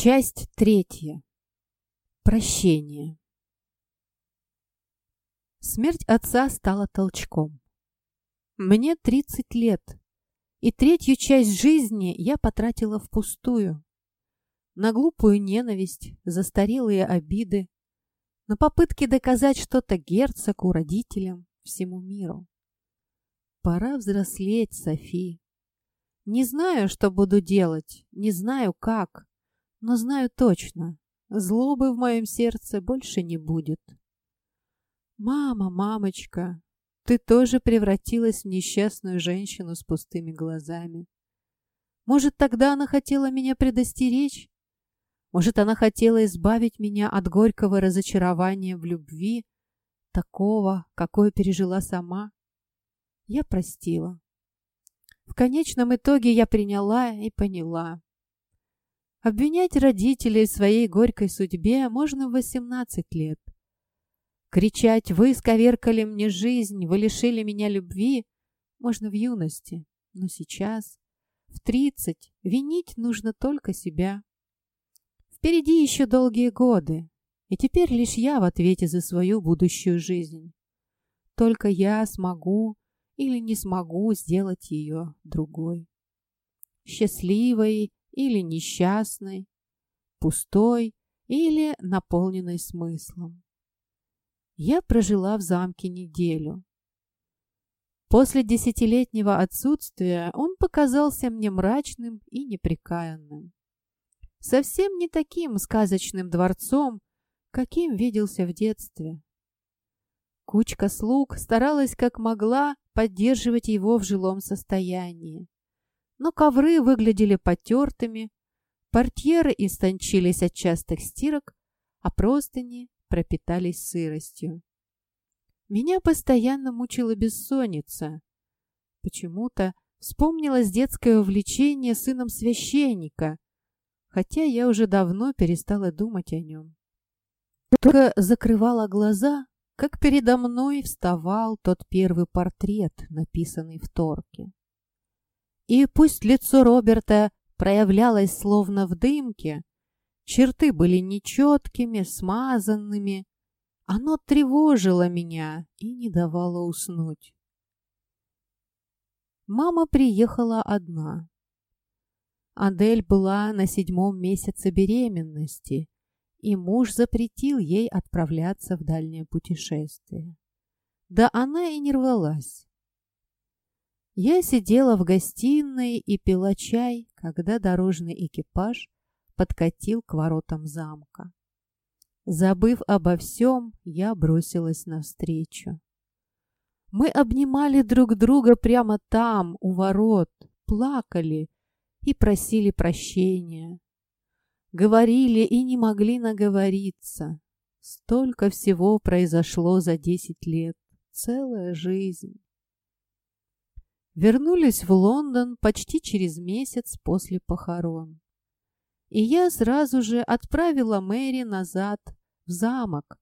Часть третья. Прощение. Смерть отца стала толчком. Мне 30 лет, и третью часть жизни я потратила впустую. На глупую ненависть, застарелые обиды, на попытки доказать что-то герцогу, родителям, всему миру. Пора взрослеть, Софи. Не знаю, что буду делать, не знаю как, но знаю точно, злобы в моем сердце больше не будет. Мама, мамочка, ты тоже превратилась в несчастную женщину с пустыми глазами. Может, тогда она хотела меня предостеречь? Может, она хотела избавить меня от горького разочарования в любви, такого, какое пережила сама? Я простила. В конечном итоге я приняла и поняла. Обвинять родителей в своей горькой судьбе можно в 18 лет. Кричать «Вы сковеркали мне жизнь, вы лишили меня любви» можно в юности, но сейчас, в 30, винить нужно только себя. Впереди еще долгие годы, и теперь лишь я в ответе за свою будущую жизнь. Только я смогу или не смогу сделать ее другой. Счастливой или несчастной, пустой или наполненной смыслом. Я прожила в замке неделю. После десятилетнего отсутствия он показался мне мрачным и неприкаянным. Совсем не таким сказочным дворцом, каким виделся в детстве. Кучка слуг старалась как могла поддерживать его в жилом состоянии но ковры выглядели потертыми, портьеры истончились от частых стирок, а простыни пропитались сыростью. Меня постоянно мучила бессонница. Почему-то вспомнилось детское увлечение сыном священника, хотя я уже давно перестала думать о нем. Только закрывала глаза, как передо мной вставал тот первый портрет, написанный в Торке. И пусть лицо Роберта проявлялось словно в дымке, черты были нечеткими, смазанными, оно тревожило меня и не давало уснуть. Мама приехала одна. Адель была на седьмом месяце беременности, и муж запретил ей отправляться в дальнее путешествие. Да она и не рвалась. Я сидела в гостиной и пила чай, когда дорожный экипаж подкатил к воротам замка. Забыв обо всем, я бросилась навстречу. Мы обнимали друг друга прямо там, у ворот, плакали и просили прощения. Говорили и не могли наговориться. Столько всего произошло за десять лет. Целая жизнь вернулись в Лондон почти через месяц после похорон. И я сразу же отправила Мэри назад, в замок,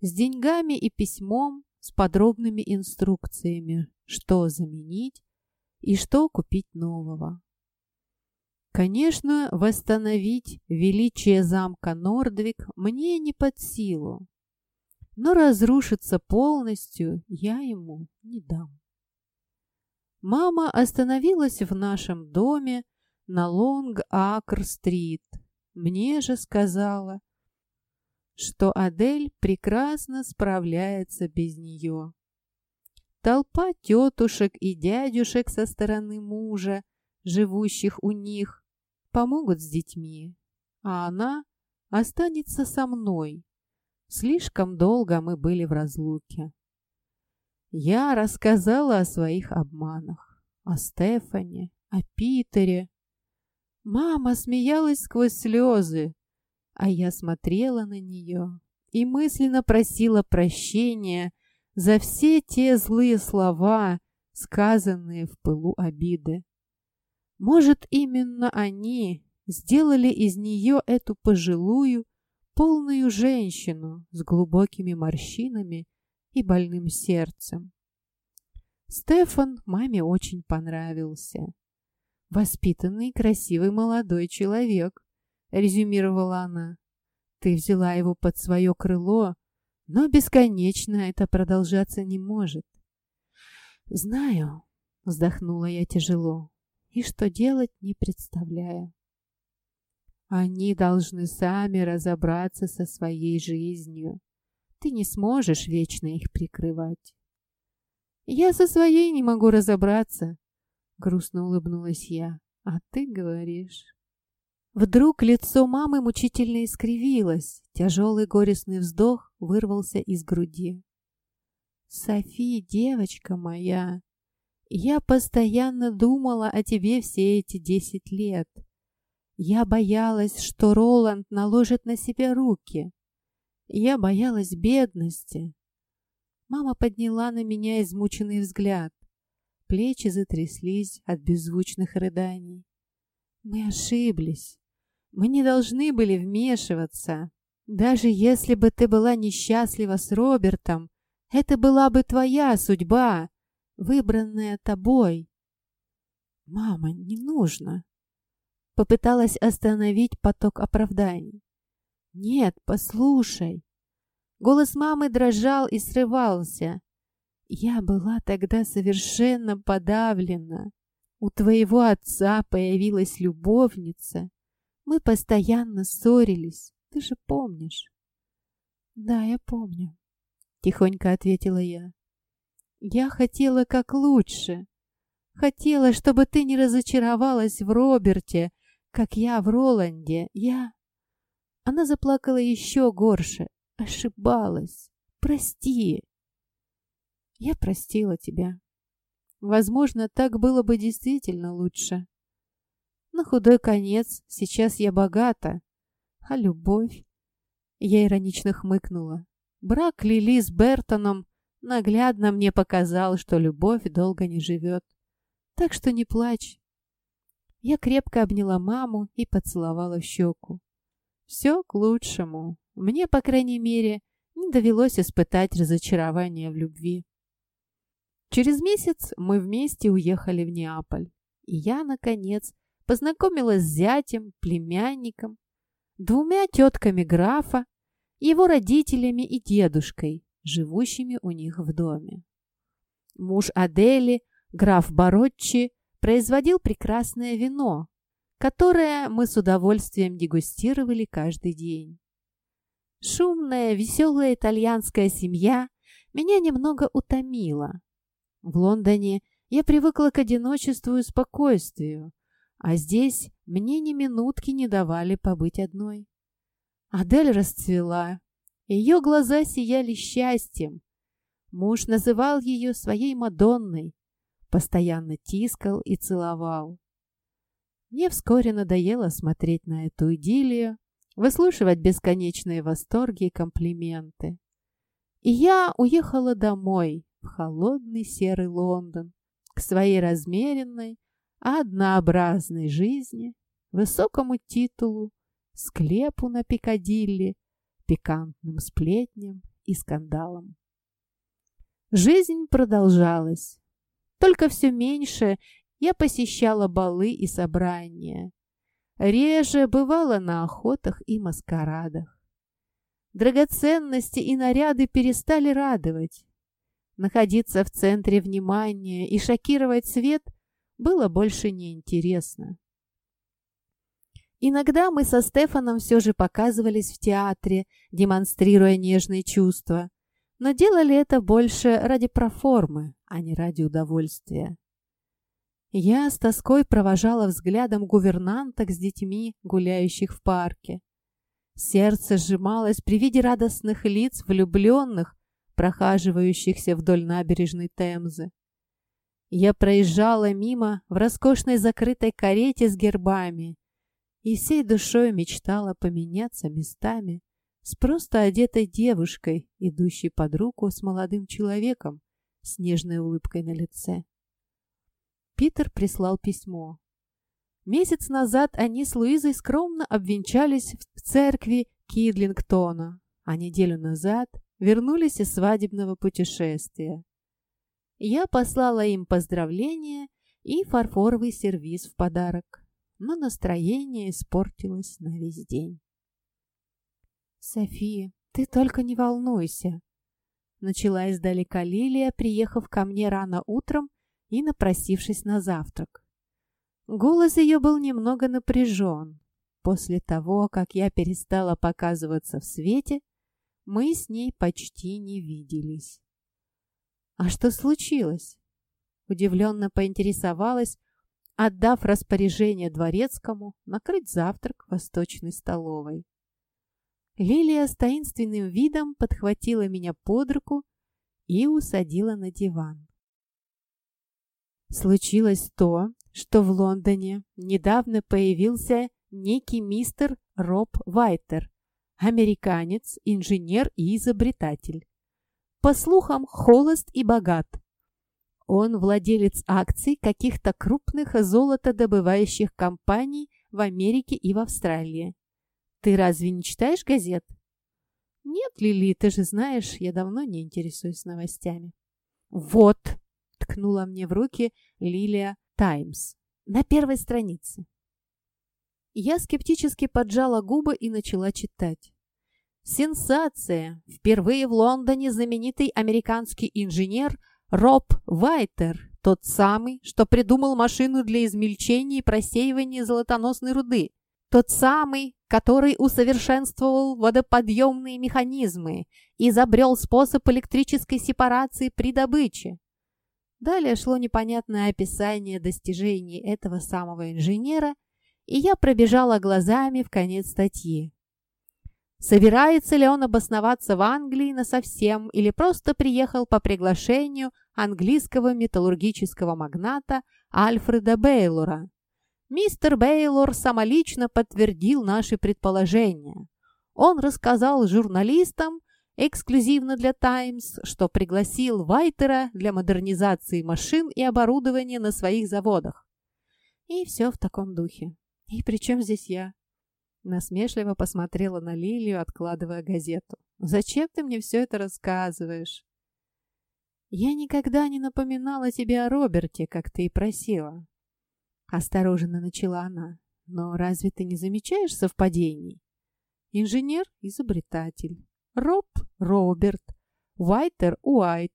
с деньгами и письмом, с подробными инструкциями, что заменить и что купить нового. Конечно, восстановить величие замка Нордвик мне не под силу, но разрушиться полностью я ему не дам. Мама остановилась в нашем доме на Лонг-Акр-стрит. Мне же сказала, что Адель прекрасно справляется без нее. Толпа тетушек и дядюшек со стороны мужа, живущих у них, помогут с детьми, а она останется со мной. Слишком долго мы были в разлуке. Я рассказала о своих обманах, о Стефане, о Питере. Мама смеялась сквозь слезы, а я смотрела на нее и мысленно просила прощения за все те злые слова, сказанные в пылу обиды. Может, именно они сделали из нее эту пожилую, полную женщину с глубокими морщинами и больным сердцем. Стефан маме очень понравился. Воспитанный, красивый молодой человек. резюмировала она. «Ты взяла его под свое крыло, но бесконечно это продолжаться не может». «Знаю», — вздохнула я тяжело, и что делать не представляю. Они должны сами разобраться со своей жизнью. Ты не сможешь вечно их прикрывать. Я со своей не могу разобраться, грустно улыбнулась я. А ты говоришь. Вдруг лицо мамы мучительно искривилось, тяжелый горестный вздох вырвался из груди. «Софи, девочка моя, я постоянно думала о тебе все эти десять лет. Я боялась, что Роланд наложит на себя руки. Я боялась бедности. Мама подняла на меня измученный взгляд. Плечи затряслись от беззвучных рыданий. Мы ошиблись. Мы не должны были вмешиваться. Даже если бы ты была несчастлива с Робертом, это была бы твоя судьба, выбранная тобой. Мама, не нужно. Попыталась остановить поток оправданий. Нет, послушай. Голос мамы дрожал и срывался. Я была тогда совершенно подавлена. У твоего отца появилась любовница. Мы постоянно ссорились, ты же помнишь. Да, я помню, тихонько ответила я. Я хотела как лучше. Хотела, чтобы ты не разочаровалась в Роберте, как я в Роланде. Я... Она заплакала еще горше. Ошибалась. Прости. Я простила тебя. Возможно, так было бы действительно лучше. На худой конец сейчас я богата. А любовь? Я иронично хмыкнула. Брак Лили с Бертоном наглядно мне показал, что любовь долго не живет. Так что не плачь. Я крепко обняла маму и поцеловала в щеку. Все к лучшему. Мне, по крайней мере, не довелось испытать разочарование в любви. Через месяц мы вместе уехали в Неаполь, и я, наконец, познакомилась с зятем, племянником, двумя тетками графа, его родителями и дедушкой, живущими у них в доме. Муж Адели, граф Баротчи, производил прекрасное вино, которое мы с удовольствием дегустировали каждый день. Шумная, веселая итальянская семья меня немного утомила. В Лондоне я привыкла к одиночеству и спокойствию, а здесь мне ни минутки не давали побыть одной. Адель расцвела, ее глаза сияли счастьем. Муж называл ее своей Мадонной, постоянно тискал и целовал. Мне вскоре надоело смотреть на эту идиллию, выслушивать бесконечные восторги и комплименты. И я уехала домой, в холодный серый Лондон, к своей размеренной, однообразной жизни, высокому титулу, склепу на Пикадилли, пикантным сплетням и скандалам. Жизнь продолжалась. Только все меньше я посещала балы и собрания. Реже бывала на охотах и маскарадах. Драгоценности и наряды перестали радовать. Находиться в центре внимания и шокировать свет было больше неинтересно. Иногда мы со Стефаном все же показывались в театре, демонстрируя нежные чувства, но делали это больше ради проформы, а не ради удовольствия. Я с тоской провожала взглядом гувернанток с детьми, гуляющих в парке. Сердце сжималось при виде радостных лиц влюбленных, прохаживающихся вдоль набережной Темзы. Я проезжала мимо в роскошной закрытой карете с гербами и всей душой мечтала поменяться местами с просто одетой девушкой, идущей под руку с молодым человеком, с нежной улыбкой на лице. Питер прислал письмо. Месяц назад они с Луизой скромно обвенчались в церкви Кидлингтона, а неделю назад вернулись из свадебного путешествия. Я послала им поздравления и фарфоровый сервиз в подарок. но настроение испортилось на весь день. «София, ты только не волнуйся!» Начала издалека Лилия, приехав ко мне рано утром и напросившись на завтрак. Голос ее был немного напряжен. После того, как я перестала показываться в свете, мы с ней почти не виделись. «А что случилось?» Удивленно поинтересовалась, отдав распоряжение дворецкому накрыть завтрак в восточной столовой. Лилия с таинственным видом подхватила меня под руку и усадила на диван. Случилось то, что в Лондоне недавно появился некий мистер Роб Вайтер, американец, инженер и изобретатель. По слухам, холост и богат. Он владелец акций каких-то крупных золотодобывающих компаний в Америке и в Австралии. Ты разве не читаешь газет? Нет, Лили, ты же знаешь, я давно не интересуюсь новостями. Вот, ткнула мне в руки Лилия Таймс на первой странице. Я скептически поджала губы и начала читать. Сенсация! Впервые в Лондоне знаменитый американский инженер Роб Вайтер, тот самый, что придумал машину для измельчения и просеивания золотоносной руды. Тот самый, который усовершенствовал водоподъемные механизмы изобрел способ электрической сепарации при добыче. Далее шло непонятное описание достижений этого самого инженера, и я пробежала глазами в конец статьи. Собирается ли он обосноваться в Англии насовсем или просто приехал по приглашению английского металлургического магната Альфреда Бейлора, Мистер Бейлор самолично подтвердил наши предположения. Он рассказал журналистам, эксклюзивно для «Таймс», что пригласил Вайтера для модернизации машин и оборудования на своих заводах. И все в таком духе. И при чем здесь я? Насмешливо посмотрела на Лилию, откладывая газету. «Зачем ты мне все это рассказываешь?» «Я никогда не напоминала тебе о Роберте, как ты и просила. Осторожно начала она. Но разве ты не замечаешь совпадений? Инженер – изобретатель. Роб – Роберт. Уайтер – Уайт.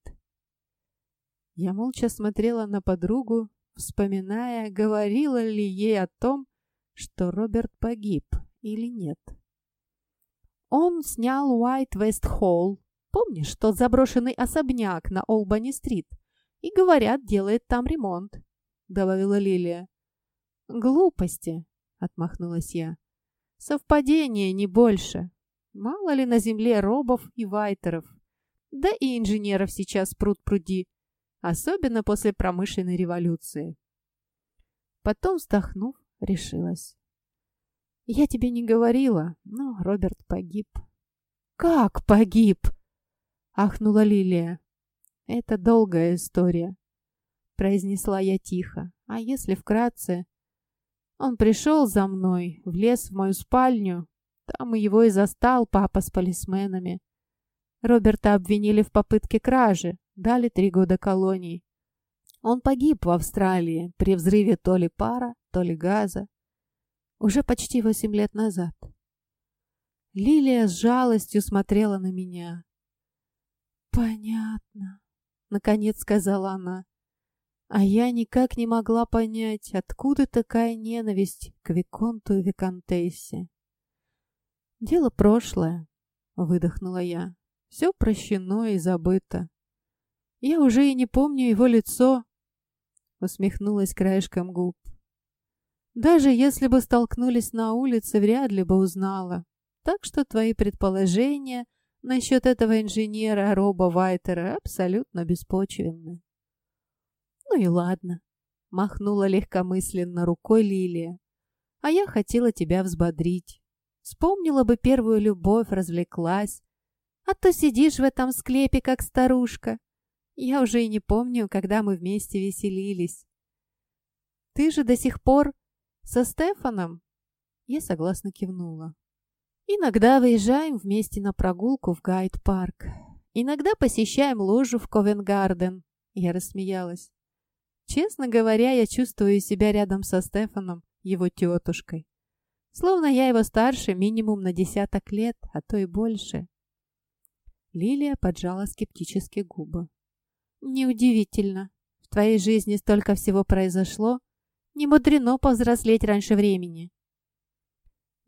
Я молча смотрела на подругу, вспоминая, говорила ли ей о том, что Роберт погиб или нет. Он снял Уайт Вест Холл, помнишь, тот заброшенный особняк на Олбани-стрит, и, говорят, делает там ремонт, добавила Лилия. «Глупости», — отмахнулась я. «Совпадение, не больше. Мало ли на земле робов и вайтеров. Да и инженеров сейчас пруд-пруди, особенно после промышленной революции». Потом, вздохнув, решилась. «Я тебе не говорила, но Роберт погиб». «Как погиб?» — ахнула Лилия. «Это долгая история», — произнесла я тихо. «А если вкратце, он пришел за мной, влез в мою спальню. Там его и застал папа с полисменами. Роберта обвинили в попытке кражи, дали три года колонии. Он погиб в Австралии при взрыве то ли пара, то ли газа. Уже почти восемь лет назад. Лилия с жалостью смотрела на меня. «Понятно», — наконец сказала она. А я никак не могла понять, откуда такая ненависть к Виконту и Виконтессе. «Дело прошлое», — выдохнула я. «Все прощено и забыто. Я уже и не помню его лицо», — усмехнулась краешком губ. «Даже если бы столкнулись на улице, вряд ли бы узнала. Так что твои предположения насчет этого инженера Роба Вайтера абсолютно беспочвенны». «Ну и ладно», — махнула легкомысленно рукой Лилия. «А я хотела тебя взбодрить. Вспомнила бы первую любовь, развлеклась. А то сидишь в этом склепе, как старушка. Я уже и не помню, когда мы вместе веселились. Ты же до сих пор со Стефаном?» Я согласно кивнула. «Иногда выезжаем вместе на прогулку в Гайд-парк. Иногда посещаем ложу в Ковенгарден». Я рассмеялась. Честно говоря, я чувствую себя рядом со Стефаном его тетушкой. Словно я его старше минимум на десяток лет, а то и больше. Лилия поджала скептически губы. «Неудивительно. В твоей жизни столько всего произошло. Не мудрено повзрослеть раньше времени».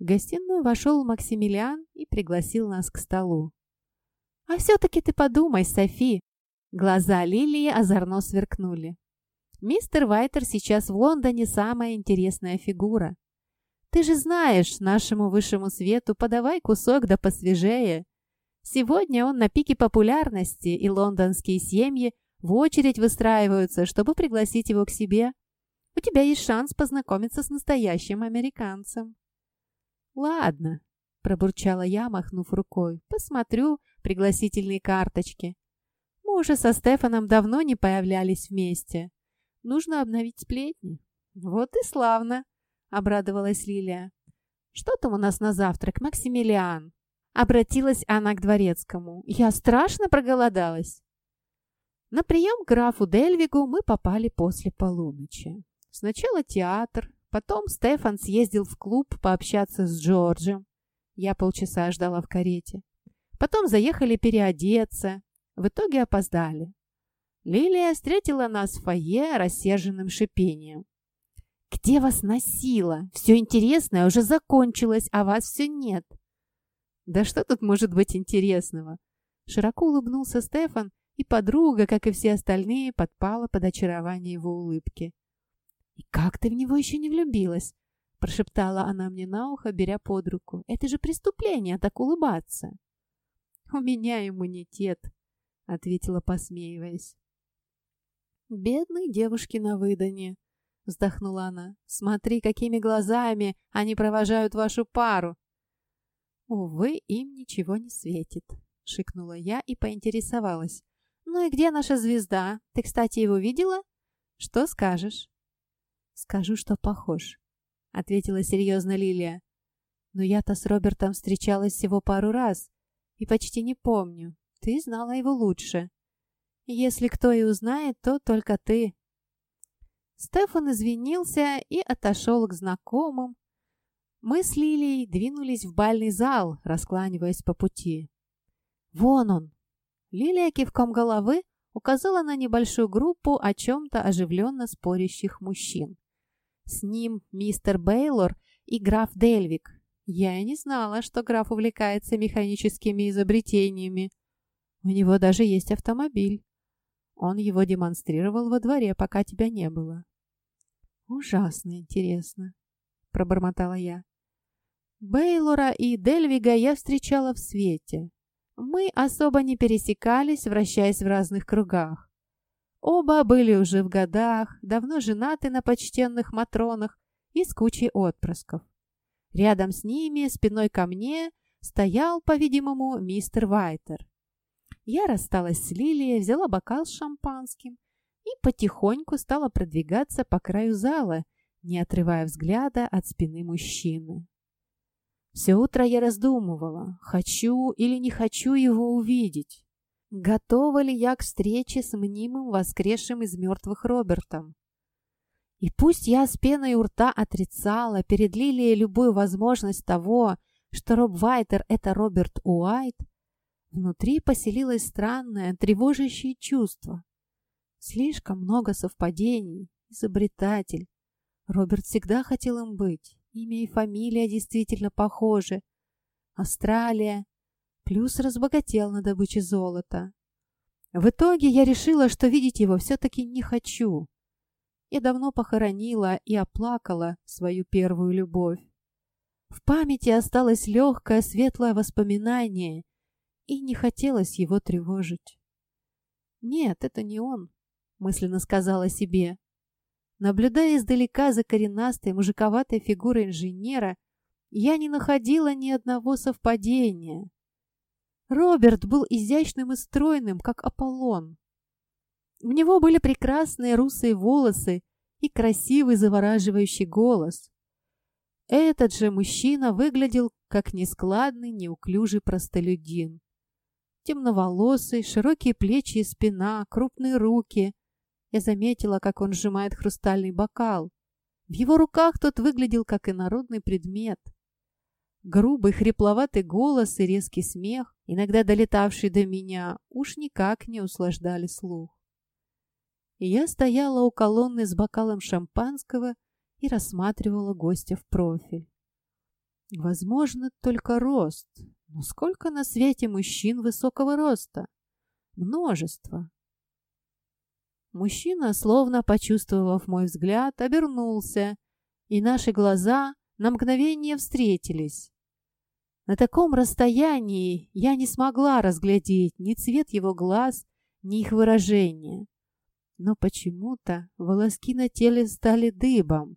В гостиную вошел Максимилиан и пригласил нас к столу. «А все-таки ты подумай, Софи!» Глаза Лилии озорно сверкнули. «Мистер Вайтер сейчас в Лондоне самая интересная фигура. Ты же знаешь, нашему высшему свету подавай кусок да посвежее. Сегодня он на пике популярности, и лондонские семьи в очередь выстраиваются, чтобы пригласить его к себе. У тебя есть шанс познакомиться с настоящим американцем». «Ладно», — пробурчала я, махнув рукой, — «посмотрю пригласительные карточки. Мы уже со Стефаном давно не появлялись вместе. Нужно обновить сплетни». «Вот и славно», — обрадовалась Лилия. «Что там у нас на завтрак, Максимилиан?» Обратилась она к дворецкому. «Я страшно проголодалась». На прием к графу Дельвигу мы попали после полуночи. Сначала театр, потом Стефан съездил в клуб пообщаться с Джорджем. Я полчаса ждала в карете. Потом заехали переодеться. В итоге опоздали. Лилия встретила нас в фойе рассерженным шипением. «Где вас носило? Все интересное уже закончилось, а вас все нет». «Да что тут может быть интересного?» Широко улыбнулся Стефан, и подруга, как и все остальные, подпала под очарование его улыбки. «И как ты в него еще не влюбилась?» прошептала она мне на ухо, беря под руку. «Это же преступление, так улыбаться!» «У меня иммунитет», — ответила, посмеиваясь. «Бедные девушки на выдане», — вздохнула она. «Смотри, какими глазами они провожают вашу пару!» «Увы, им ничего не светит», — шикнула я и поинтересовалась. «Ну и где наша звезда? Ты, кстати, его видела? Что скажешь?» «Скажу, что похож», — ответила серьезно Лилия. «Но я-то с Робертом встречалась всего пару раз и почти не помню. Ты знала его лучше. Если кто и узнает, то только ты». Стефан извинился и отошел к знакомым, мы с Лилией двинулись в бальный зал, раскланиваясь по пути. «Вон он!» Лилия кивком головы указала на небольшую группу о чем-то оживленно спорящих мужчин. С ним мистер Бейлор и граф Дельвик. Я и не знала, что граф увлекается механическими изобретениями. У него даже есть автомобиль. Он его демонстрировал во дворе, пока тебя не было. «Ужасно интересно», — пробормотала я. Бейлора и Дельвига я встречала в свете. Мы особо не пересекались, вращаясь в разных кругах. Оба были уже в годах, давно женаты на почтенных матронах и с кучей отпрысков. Рядом с ними, спиной ко мне, стоял, по-видимому, мистер Вайтер. Я рассталась с Лилией, взяла бокал с шампанским и потихоньку стала продвигаться по краю зала, не отрывая взгляда от спины мужчины. Все утро я раздумывала, хочу или не хочу его увидеть. Готова ли я к встрече с мнимым воскресшим из мертвых Робертом? И пусть я с пеной у рта отрицала перед Лилией любую возможность того, что Роб Вайтер — это Роберт Уайт, внутри поселилось странное, тревожащее чувство. Слишком много совпадений, изобретатель. Роберт всегда хотел им быть. Имя и фамилия действительно похожи. Австралия. Плюс разбогател на добыче золота. В итоге я решила, что видеть его все-таки не хочу. Я давно похоронила и оплакала свою первую любовь. В памяти осталось легкое светлое воспоминание, и не хотелось его тревожить. «Нет, это не он», — мысленно сказала себе. Наблюдая издалека за коренастой, мужиковатой фигурой инженера, я не находила ни одного совпадения. Роберт был изящным и стройным, как Аполлон. У него были прекрасные русые волосы и красивый завораживающий голос. Этот же мужчина выглядел как нескладный, неуклюжий простолюдин. Темноволосый, широкие плечи и спина, крупные руки, я заметила, как он сжимает хрустальный бокал. В его руках тот выглядел как инородный предмет. Грубый, хрипловатый голос и резкий смех, иногда долетавший до меня, уж никак не услаждали слух. Я стояла у колонны с бокалом шампанского и рассматривала гостя в профиль. Возможно, только рост, но сколько на свете мужчин высокого роста? Множество. Мужчина, словно почувствовав мой взгляд, обернулся, и наши глаза на мгновение встретились. На таком расстоянии я не смогла разглядеть ни цвет его глаз, ни их выражение. Но почему-то волоски на теле стали дыбом,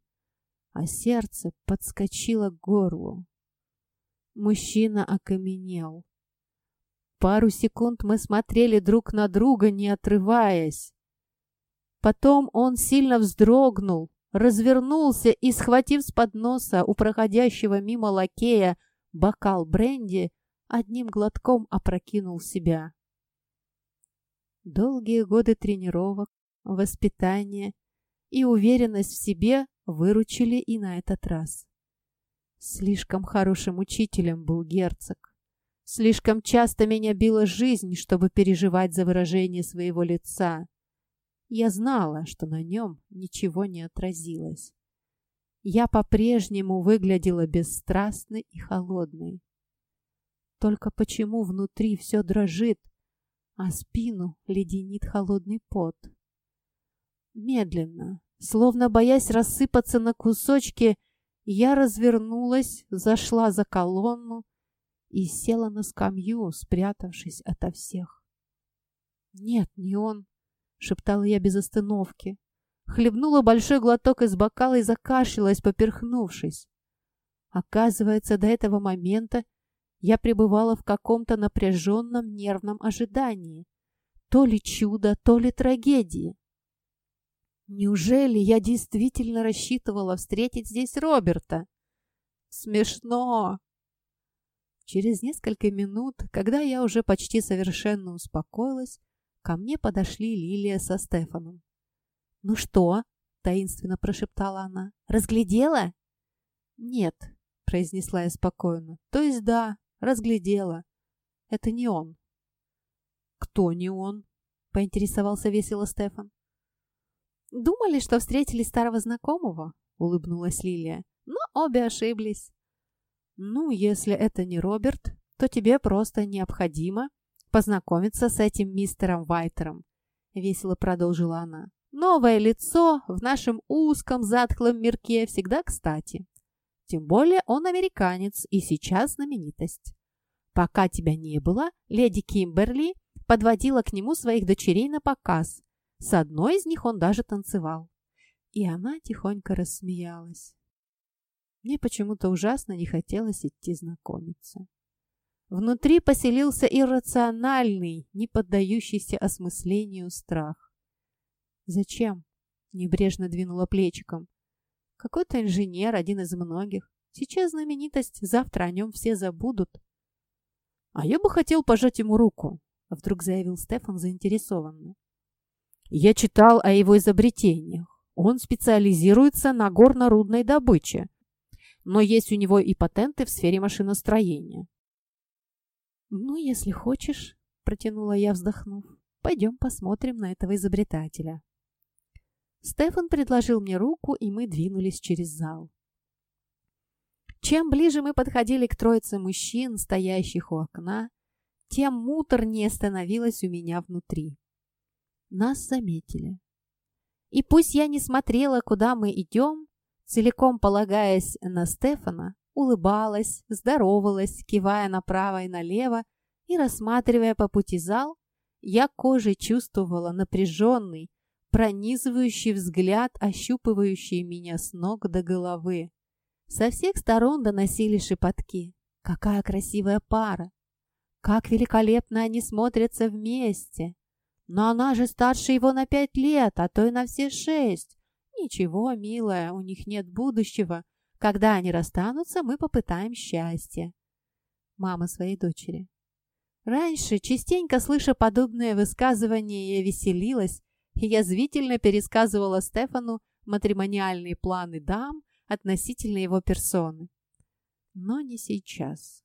а сердце подскочило к горлу. Мужчина окаменел. Пару секунд мы смотрели друг на друга, не отрываясь. Потом он сильно вздрогнул, развернулся и, схватив с подноса у проходящего мимо лакея бокал бренди, одним глотком опрокинул себя. Долгие годы тренировок, воспитания и уверенность в себе выручили и на этот раз. Слишком хорошим учителем был герцог. Слишком часто меня била жизнь, чтобы переживать за выражение своего лица. Я знала, что на нем ничего не отразилось. Я по-прежнему выглядела бесстрастной и холодной. Только почему внутри все дрожит, а спину леденит холодный пот? Медленно, словно боясь рассыпаться на кусочки, я развернулась, зашла за колонну и села на скамью, спрятавшись ото всех. Нет, не он шептала я без остановки. Хлебнула большой глоток из бокала и закашлялась, поперхнувшись. Оказывается, до этого момента я пребывала в каком-то напряженном нервном ожидании. То ли чудо, то ли трагедии. Неужели я действительно рассчитывала встретить здесь Роберта? Смешно. Через несколько минут, когда я уже почти совершенно успокоилась, Ко мне подошли Лилия со Стефаном. «Ну что?» – таинственно прошептала она. «Разглядела?» «Нет», – произнесла я спокойно. «То есть да, разглядела. Это не он». «Кто не он?» – поинтересовался весело Стефан. «Думали, что встретили старого знакомого?» – улыбнулась Лилия. «Но обе ошиблись». «Ну, если это не Роберт, то тебе просто необходимо познакомиться с этим мистером Вайтером», — весело продолжила она. «Новое лицо в нашем узком затхлом мирке всегда кстати. Тем более он американец и сейчас знаменитость. Пока тебя не было, леди Кимберли подводила к нему своих дочерей на показ. С одной из них он даже танцевал. И она тихонько рассмеялась. Мне почему-то ужасно не хотелось идти знакомиться. Внутри поселился иррациональный, не поддающийся осмыслению страх. «Зачем?» – небрежно двинула плечиком. «Какой-то инженер, один из многих. Сейчас знаменитость, завтра о нем все забудут». «А я бы хотел пожать ему руку», – вдруг заявил Стефан заинтересованно. «Я читал о его изобретениях. Он специализируется на горно-рудной добыче, но есть у него и патенты в сфере машиностроения. «Ну, если хочешь», — протянула я, вздохнув, — «пойдем посмотрим на этого изобретателя». Стефан предложил мне руку, и мы двинулись через зал. Чем ближе мы подходили к троице мужчин, стоящих у окна, тем муторнее становилось у меня внутри. Нас заметили. И пусть я не смотрела, куда мы идем, целиком полагаясь на Стефана, улыбалась, здоровалась, кивая направо и налево и рассматривая по пути зал, я кожей чувствовала напряженный, пронизывающий взгляд, ощупывающий меня с ног до головы. Со всех сторон доносили шепотки. Какая красивая пара! Как великолепно они смотрятся вместе! Но она же старше его на пять лет, а то и на все шесть. Ничего, милая, у них нет будущего. Когда они расстанутся, мы попытаем счастье. Мама своей дочери. Раньше, частенько слыша подобные высказывания, я веселилась и язвительно пересказывала Стефану матримониальные планы дам относительно его персоны. Но не сейчас.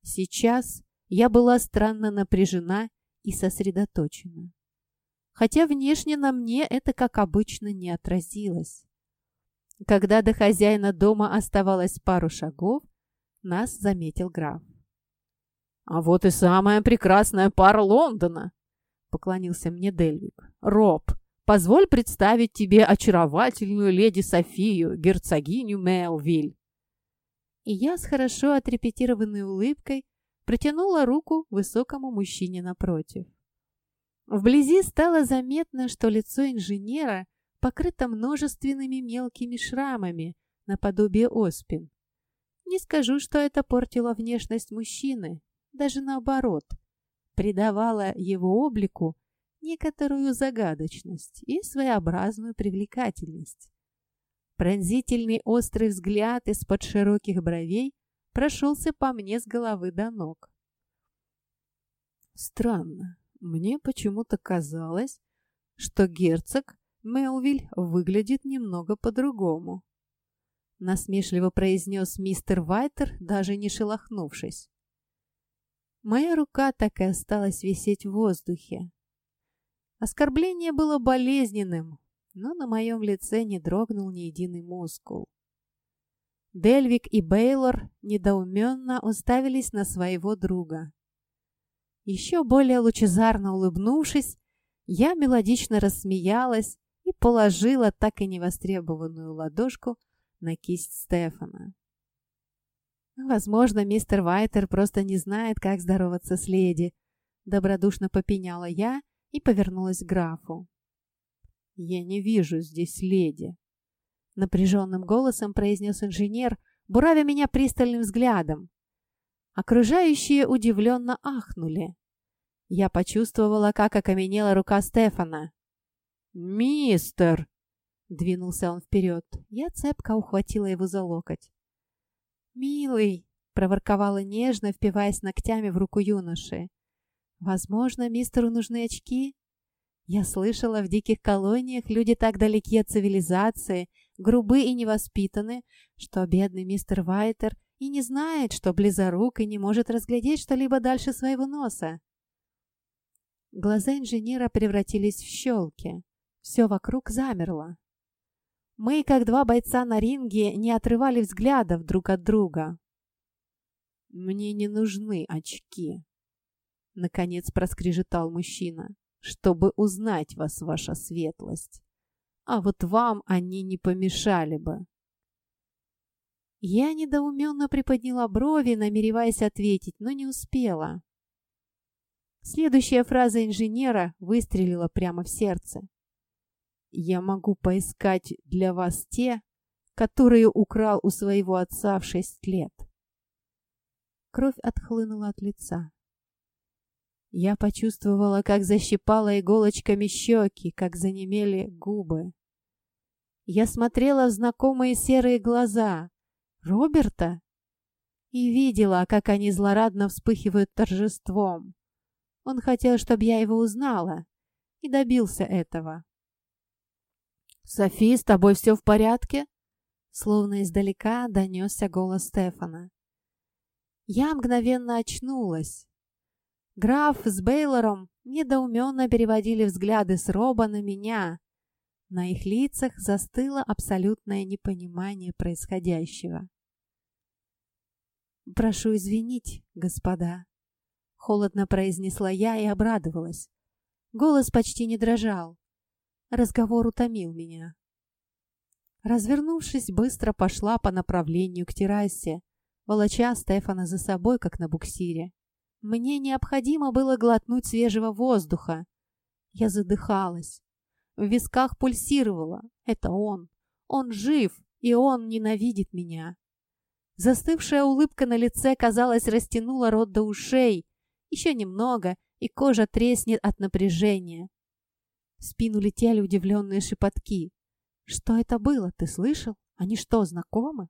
Сейчас я была странно напряжена и сосредоточена. Хотя внешне на мне это, как обычно, не отразилось. Когда до хозяина дома оставалось пару шагов, нас заметил граф. «А вот и самая прекрасная пара Лондона!» — поклонился мне Дельвик. «Роб, позволь представить тебе очаровательную леди Софию, герцогиню Мелвиль!» И я с хорошо отрепетированной улыбкой протянула руку высокому мужчине напротив. Вблизи стало заметно, что лицо инженера покрыто множественными мелкими шрамами, наподобие оспин. Не скажу, что это портило внешность мужчины, даже наоборот, придавало его облику некоторую загадочность и своеобразную привлекательность. Пронзительный острый взгляд из-под широких бровей прошелся по мне с головы до ног. Странно, мне почему-то казалось, что герцог Мелвиль выглядит немного по-другому. Насмешливо произнес мистер Вайтер, даже не шелохнувшись. Моя рука так и осталась висеть в воздухе. Оскорбление было болезненным, но на моем лице не дрогнул ни единый мускул. Дельвик и Бейлор недоуменно уставились на своего друга. Еще более лучезарно улыбнувшись, я мелодично рассмеялась и положила так и невостребованную ладошку на кисть Стефана. «Возможно, мистер Вайтер просто не знает, как здороваться с леди», добродушно попеняла я и повернулась к графу. «Я не вижу здесь леди», — напряженным голосом произнес инженер, буравя меня пристальным взглядом. Окружающие удивленно ахнули. Я почувствовала, как окаменела рука Стефана. «Мистер!» — двинулся он вперед. Я цепко ухватила его за локоть. «Милый!» — проворковала нежно, впиваясь ногтями в руку юноши. «Возможно, мистеру нужны очки?» Я слышала, в диких колониях люди так далеки от цивилизации, грубы и невоспитаны, что бедный мистер Вайтер и не знает, что близорук и не может разглядеть что-либо дальше своего носа. Глаза инженера превратились в щелки. Все вокруг замерло. Мы, как два бойца на ринге, не отрывали взглядов друг от друга. «Мне не нужны очки», — наконец проскрежетал мужчина, «чтобы узнать вас, ваша светлость. А вот вам они не помешали бы». Я недоуменно приподняла брови, намереваясь ответить, но не успела. Следующая фраза инженера выстрелила прямо в сердце. Я могу поискать для вас те, которые украл у своего отца в шесть лет. Кровь отхлынула от лица. Я почувствовала, как защипала иголочками щеки, как занемели губы. Я смотрела в знакомые серые глаза Роберта и видела, как они злорадно вспыхивают торжеством. Он хотел, чтобы я его узнала, и добился этого. «Софи, с тобой все в порядке?» Словно издалека донесся голос Стефана. Я мгновенно очнулась. Граф с Бейлором недоуменно переводили взгляды с Роба на меня. На их лицах застыло абсолютное непонимание происходящего. «Прошу извинить, господа», — холодно произнесла я и обрадовалась. Голос почти не дрожал. Разговор утомил меня. Развернувшись, быстро пошла по направлению к террасе, волоча Стефана за собой, как на буксире. Мне необходимо было глотнуть свежего воздуха. Я задыхалась. В висках пульсировало. Это он. Он жив, и он ненавидит меня. Застывшая улыбка на лице, казалось, растянула рот до ушей. Еще немного, и кожа треснет от напряжения. Спину летели удивленные шепотки. «Что это было? Ты слышал? Они что, знакомы?»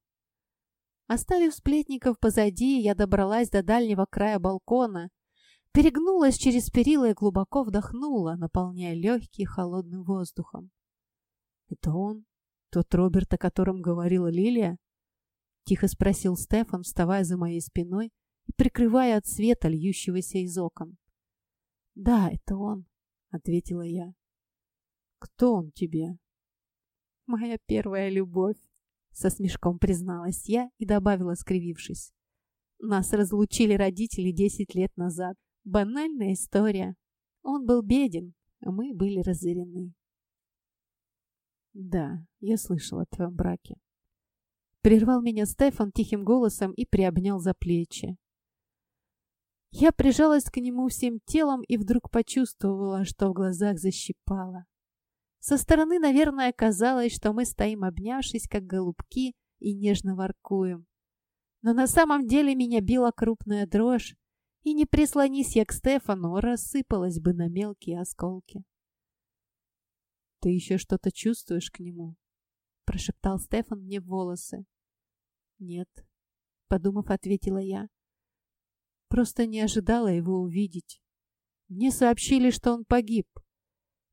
Оставив сплетников позади, я добралась до дальнего края балкона, перегнулась через перила и глубоко вдохнула, наполняя легкие холодным воздухом. «Это он? «Тот Роберт, о котором говорила Лилия?» — тихо спросил Стефан, вставая за моей спиной и прикрывая от света, льющегося из окон. «Да, это он», — ответила я. «Кто он тебе?» «Моя первая любовь», — со смешком призналась я и добавила, скривившись. «Нас разлучили родители десять лет назад. Банальная история. Он был беден, а мы были разорены». «Да, я слышала о твоем браке». Прервал меня Стефан тихим голосом и приобнял за плечи. Я прижалась к нему всем телом и вдруг почувствовала, что в глазах защипало. Со стороны, наверное, казалось, что мы стоим обнявшись, как голубки, и нежно воркуем. Но на самом деле меня била крупная дрожь, и не прислонись я к Стефану, рассыпалась бы на мелкие осколки. «Ты еще что-то чувствуешь к нему?» — прошептал Стефан мне в волосы. «Нет», — подумав, ответила я. Просто не ожидала его увидеть. Мне сообщили, что он погиб.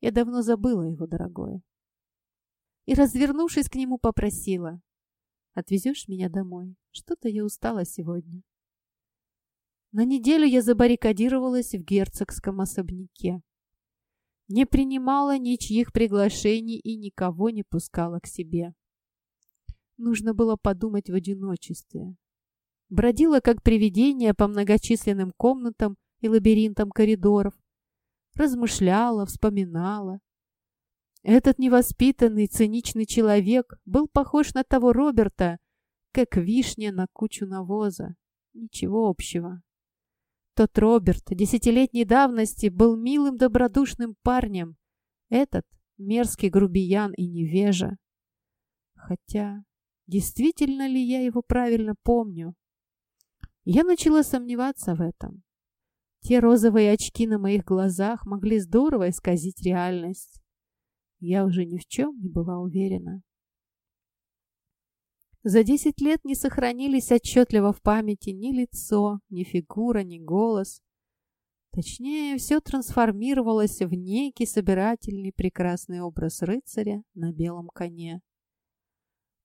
Я давно забыла его, дорогое. И, развернувшись к нему, попросила. «Отвезешь меня домой? Что-то я устала сегодня». На неделю я забаррикадировалась в герцогском особняке. Не принимала ничьих приглашений и никого не пускала к себе. Нужно было подумать в одиночестве, бродила как привидение по многочисленным комнатам и лабиринтам коридоров, размышляла, вспоминала. Этот невоспитанный, циничный человек был похож на того Роберта, как вишня на кучу навоза. Ничего общего. Тот Роберт десятилетней давности был милым добродушным парнем. Этот — мерзкий грубиян и невежа. Хотя, действительно ли я его правильно помню? Я начала сомневаться в этом. Те розовые очки на моих глазах могли здорово исказить реальность. Я уже ни в чем не была уверена. За десять лет не сохранились отчетливо в памяти ни лицо, ни фигура, ни голос. Точнее, все трансформировалось в некий собирательный прекрасный образ рыцаря на белом коне.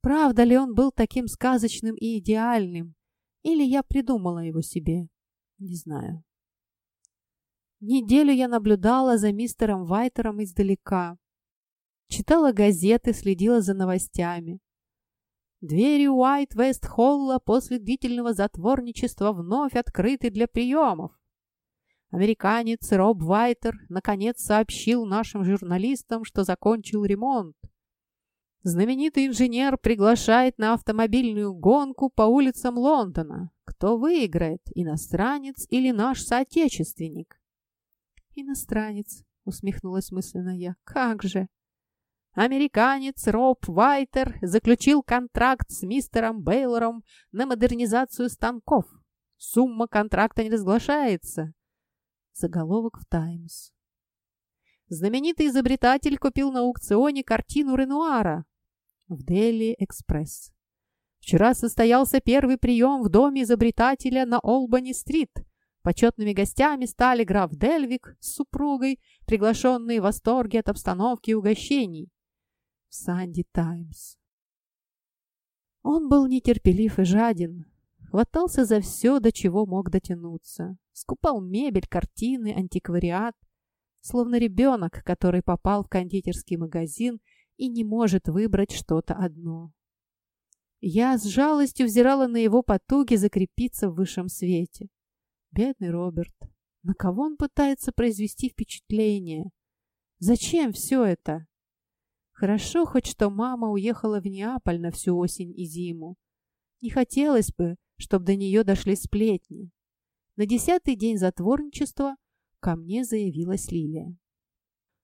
Правда ли он был таким сказочным и идеальным, или я придумала его себе? Не знаю. Неделю я наблюдала за мистером Вайтером издалека. Читала газеты, следила за новостями. Двери Уайт-Вест-Холла после длительного затворничества вновь открыты для приемов. Американец Роб Вайтер наконец сообщил нашим журналистам, что закончил ремонт. Знаменитый инженер приглашает на автомобильную гонку по улицам Лондона. Кто выиграет, иностранец или наш соотечественник? Иностранец, усмехнулась мысленно я. Как же? Американец Роб Вайтер заключил контракт с мистером Бейлором на модернизацию станков. Сумма контракта не разглашается. Заголовок в «Таймс». Знаменитый изобретатель купил на аукционе картину Ренуара, в Дели Экспресс. Вчера состоялся первый прием в доме изобретателя на Олбани-стрит. Почетными гостями стали граф Дельвик с супругой, приглашенные в восторге от обстановки и угощений. В Санди Таймс. Он был нетерпелив и жаден, хватался за все, до чего мог дотянуться. Скупал мебель, картины, антиквариат, словно ребенок, который попал в кондитерский магазин и не может выбрать что-то одно. Я с жалостью взирала на его потуги закрепиться в высшем свете. Бедный Роберт. На кого он пытается произвести впечатление? Зачем все это? Хорошо хоть, что мама уехала в Неаполь на всю осень и зиму. Не хотелось бы, чтобы до нее дошли сплетни. На десятый день затворничества ко мне заявилась Лилия.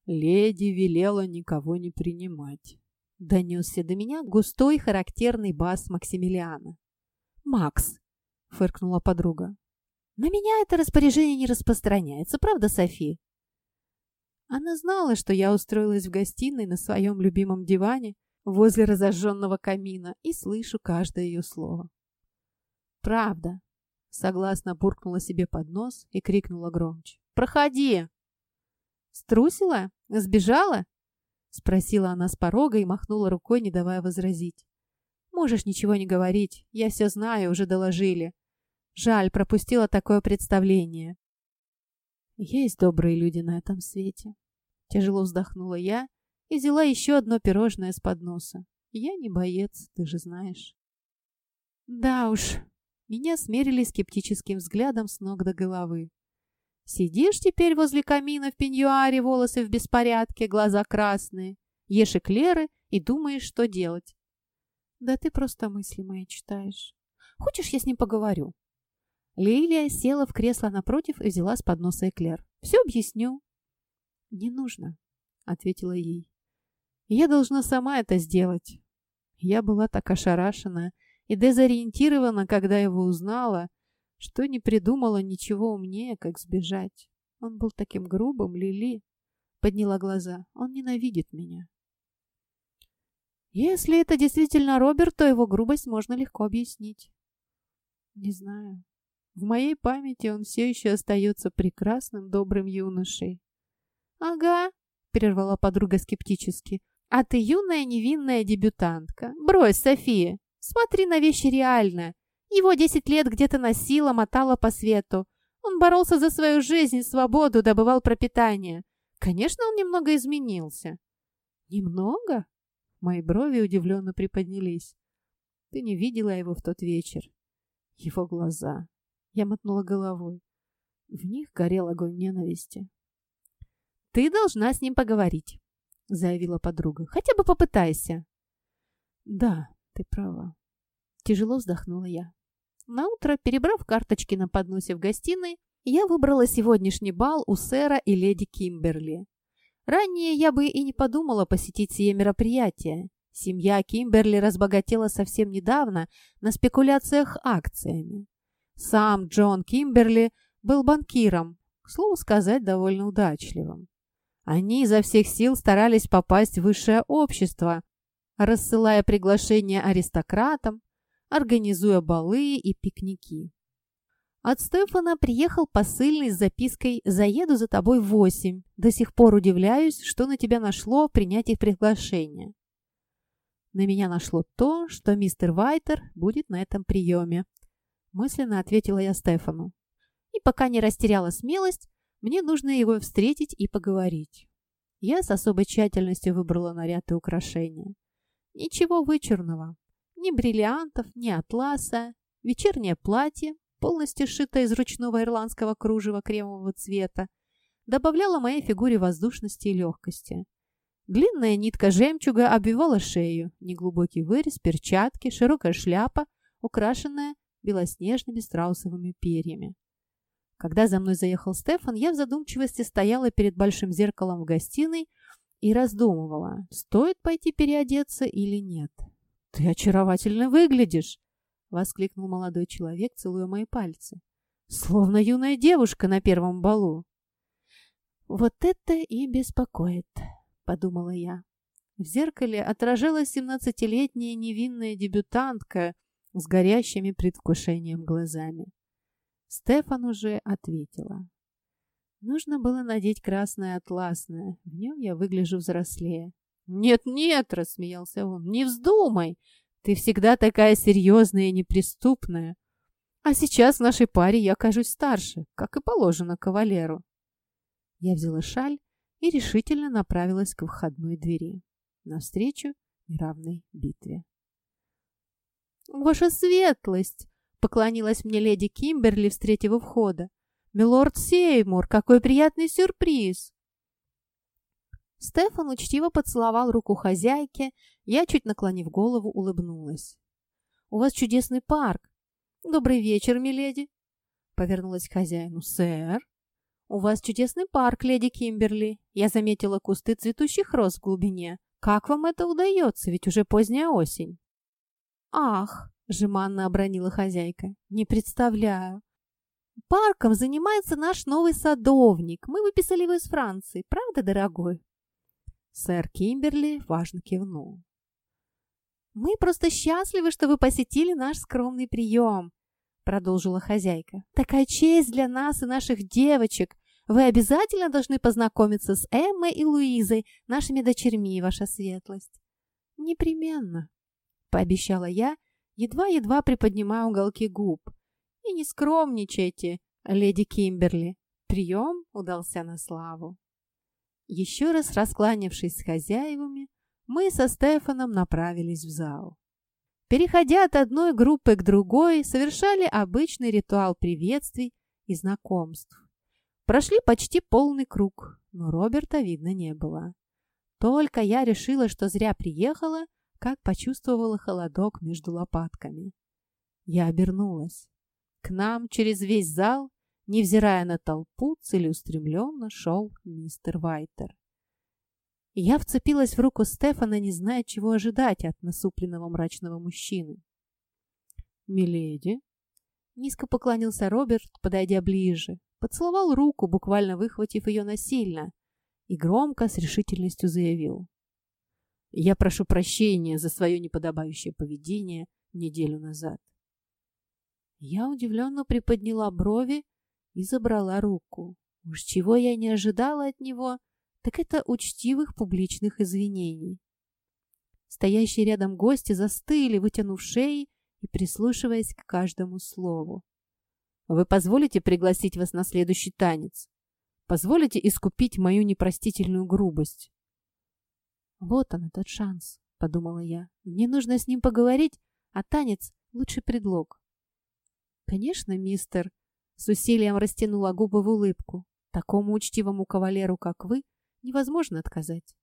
Леди велела никого не принимать. Донесся до меня густой характерный бас Максимилиана. «Макс!» — фыркнула подруга. «На меня это распоряжение не распространяется, правда, Софи?» Она знала, что я устроилась в гостиной на своем любимом диване возле разожженного камина и слышу каждое ее слово. «Правда!» — согласно буркнула себе под нос и крикнула громче. «Проходи!» «Струсила? Сбежала?» Спросила она с порога и махнула рукой, не давая возразить. «Можешь ничего не говорить. Я все знаю, уже доложили. Жаль, пропустила такое представление». «Есть добрые люди на этом свете». Тяжело вздохнула я и взяла еще одно пирожное с подноса. Я не боец, ты же знаешь. Да уж, меня смерили скептическим взглядом с ног до головы. Сидишь теперь возле камина в пеньюаре, волосы в беспорядке, глаза красные, ешь эклеры и думаешь, что делать. Да ты просто мысли мои читаешь. Хочешь, я с ним поговорю? Лилия села в кресло напротив и взяла с подноса эклер. Все объясню. Не нужно, ответила ей. Я должна сама это сделать. Я была так ошарашена и дезориентирована, когда его узнала, что не придумала ничего умнее, как сбежать. Он был таким грубым, Лили. Подняла глаза. Он ненавидит меня. Если это действительно Роберт, то его грубость можно легко объяснить. Не знаю. В моей памяти он все еще остается прекрасным, добрым юношей. «Ага», — прервала подруга скептически. «А ты юная невинная дебютантка. Брось, София, смотри на вещи реально. Его десять лет где-то носила, мотала по свету. Он боролся за свою жизнь и свободу, добывал пропитание. Конечно, он немного изменился. Немного? Мои брови удивленно приподнялись. Ты не видела его в тот вечер. Его глаза. Я мотнула головой. В них горел огонь ненависти. «Ты должна с ним поговорить», — заявила подруга. «Хотя бы попытайся». «Да, ты права». Тяжело вздохнула я. Наутро, перебрав карточки на подносе в гостиной, я выбрала сегодняшний бал у сэра и леди Кимберли. Ранее я бы и не подумала посетить сие мероприятие. Семья Кимберли разбогатела совсем недавно на спекуляциях акциями. Сам Джон Кимберли был банкиром, к слову сказать, довольно удачливым. Они изо всех сил старались попасть в высшее общество, рассылая приглашения аристократам, организуя балы и пикники. От Стефана приехал посыльный с запиской «Заеду за тобой в восемь. До сих пор удивляюсь, что на тебя нашло принять их приглашение». На меня нашло то, что мистер Вайтер будет на этом приеме. Мысленно ответила я Стефану. И пока не растеряла смелость, мне нужно его встретить и поговорить. Я с особой тщательностью выбрала наряд и украшения. Ничего вычурного. Ни бриллиантов, ни атласа. Вечернее платье, полностью сшитое из ручного ирландского кружева кремового цвета, добавляло моей фигуре воздушности и легкости. Длинная нитка жемчуга обвивала шею, неглубокий вырез, перчатки, широкая шляпа, украшенная белоснежными страусовыми перьями. Когда за мной заехал Стефан, я в задумчивости стояла перед большим зеркалом в гостиной и раздумывала, стоит пойти переодеться или нет. «Ты очаровательно выглядишь!» — воскликнул молодой человек, целуя мои пальцы. «Словно юная девушка на первом балу!» «Вот это и беспокоит!» — подумала я. В зеркале отражалась семнадцатилетняя невинная дебютантка с горящими предвкушением глазами. Стефан уже ответила. Нужно было надеть красное атласное. В нем я выгляжу взрослее. «Нет-нет!» — рассмеялся он. «Не вздумай! Ты всегда такая серьезная и неприступная. А сейчас в нашей паре я кажусь старше, как и положено кавалеру». Я взяла шаль и решительно направилась к входной двери. Навстречу неравной битве. «Ваша светлость!» — поклонилась мне леди Кимберли, встретив у входа. «Милорд Сеймур, какой приятный сюрприз!» Стефан учтиво поцеловал руку хозяйки, я, чуть наклонив голову, улыбнулась. «У вас чудесный парк!» «Добрый вечер, миледи!» Повернулась к хозяину. «Сэр!» «У вас чудесный парк, леди Кимберли. Я заметила кусты цветущих роз в глубине. Как вам это удается, ведь уже поздняя осень?» «Ах!» — жеманно обронила хозяйка. «Не представляю. Парком занимается наш новый садовник. Мы выписали его из Франции. Правда, дорогой?» Сэр Кимберли важно кивнул. «Мы просто счастливы, что вы посетили наш скромный прием», — продолжила хозяйка. «Такая честь для нас и наших девочек. Вы обязательно должны познакомиться с Эммой и Луизой, нашими дочерьми, ваша светлость». «Непременно», — пообещала я, едва-едва приподнимая уголки губ. «И не скромничайте, леди Кимберли. Прием удался на славу». Еще раз раскланявшись с хозяевами, мы со Стефаном направились в зал. Переходя от одной группы к другой, совершали обычный ритуал приветствий и знакомств. Прошли почти полный круг, но Роберта видно не было. Только я решила, что зря приехала, как почувствовала холодок между лопатками. Я обернулась. К нам через весь зал, невзирая на толпу, целеустремленно шел мистер Вайтер. Я вцепилась в руку Стефана, не зная, чего ожидать от насупленного мрачного мужчины. «Миледи!» Низко поклонился Роберт, подойдя ближе, поцеловал руку, буквально выхватив ее насильно, и громко с решительностью заявил. «Я прошу прощения за свое неподобающее поведение неделю назад». Я удивленно приподняла брови и забрала руку. Уж чего я не ожидала от него, так это учтивых публичных извинений. Стоящие рядом гости застыли, вытянув шеи и прислушиваясь к каждому слову. «Вы позволите пригласить вас на следующий танец? Позволите искупить мою непростительную грубость?» «Вот он, этот шанс», — подумала я. «Мне нужно с ним поговорить, а танец — лучший предлог». «Конечно, мистер», — с усилием растянула губы в улыбку. «Такому учтивому кавалеру, как вы, невозможно отказать».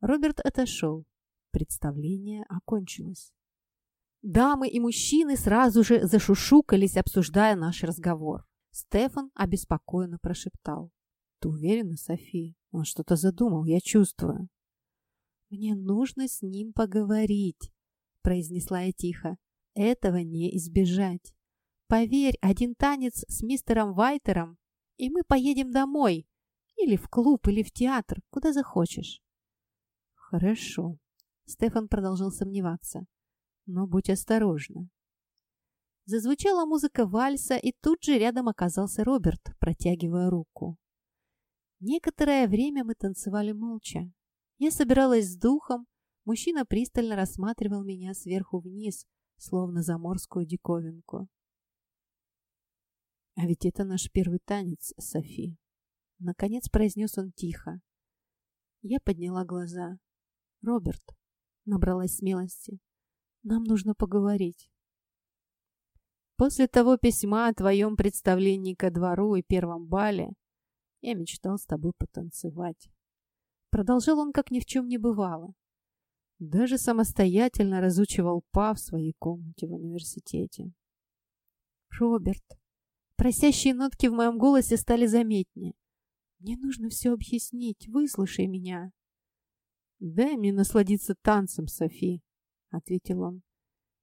Роберт отошел. Представление окончилось. Дамы и мужчины сразу же зашушукались, обсуждая наш разговор. Стефан обеспокоенно прошептал. «Ты уверена, София? Он что-то задумал, я чувствую». «Мне нужно с ним поговорить», — произнесла я тихо. «Этого не избежать. Поверь, один танец с мистером Вайтером, и мы поедем домой. Или в клуб, или в театр, куда захочешь». «Хорошо», — Стефан продолжил сомневаться но будь осторожна. Зазвучала музыка вальса, и тут же рядом оказался Роберт, протягивая руку. Некоторое время мы танцевали молча. Я собиралась с духом, мужчина пристально рассматривал меня сверху вниз, словно заморскую диковинку. «А ведь это наш первый танец, Софи!» Наконец произнес он тихо. Я подняла глаза. «Роберт!» Набралась смелости. Нам нужно поговорить. После того письма о твоем представлении ко двору и первом бале я мечтал с тобой потанцевать. Продолжал он, как ни в чем не бывало. Даже самостоятельно разучивал па в своей комнате в университете. Роберт, просящие нотки в моем голосе стали заметнее. Мне нужно все объяснить, выслушай меня. Дай мне насладиться танцем, Софи, — ответил он.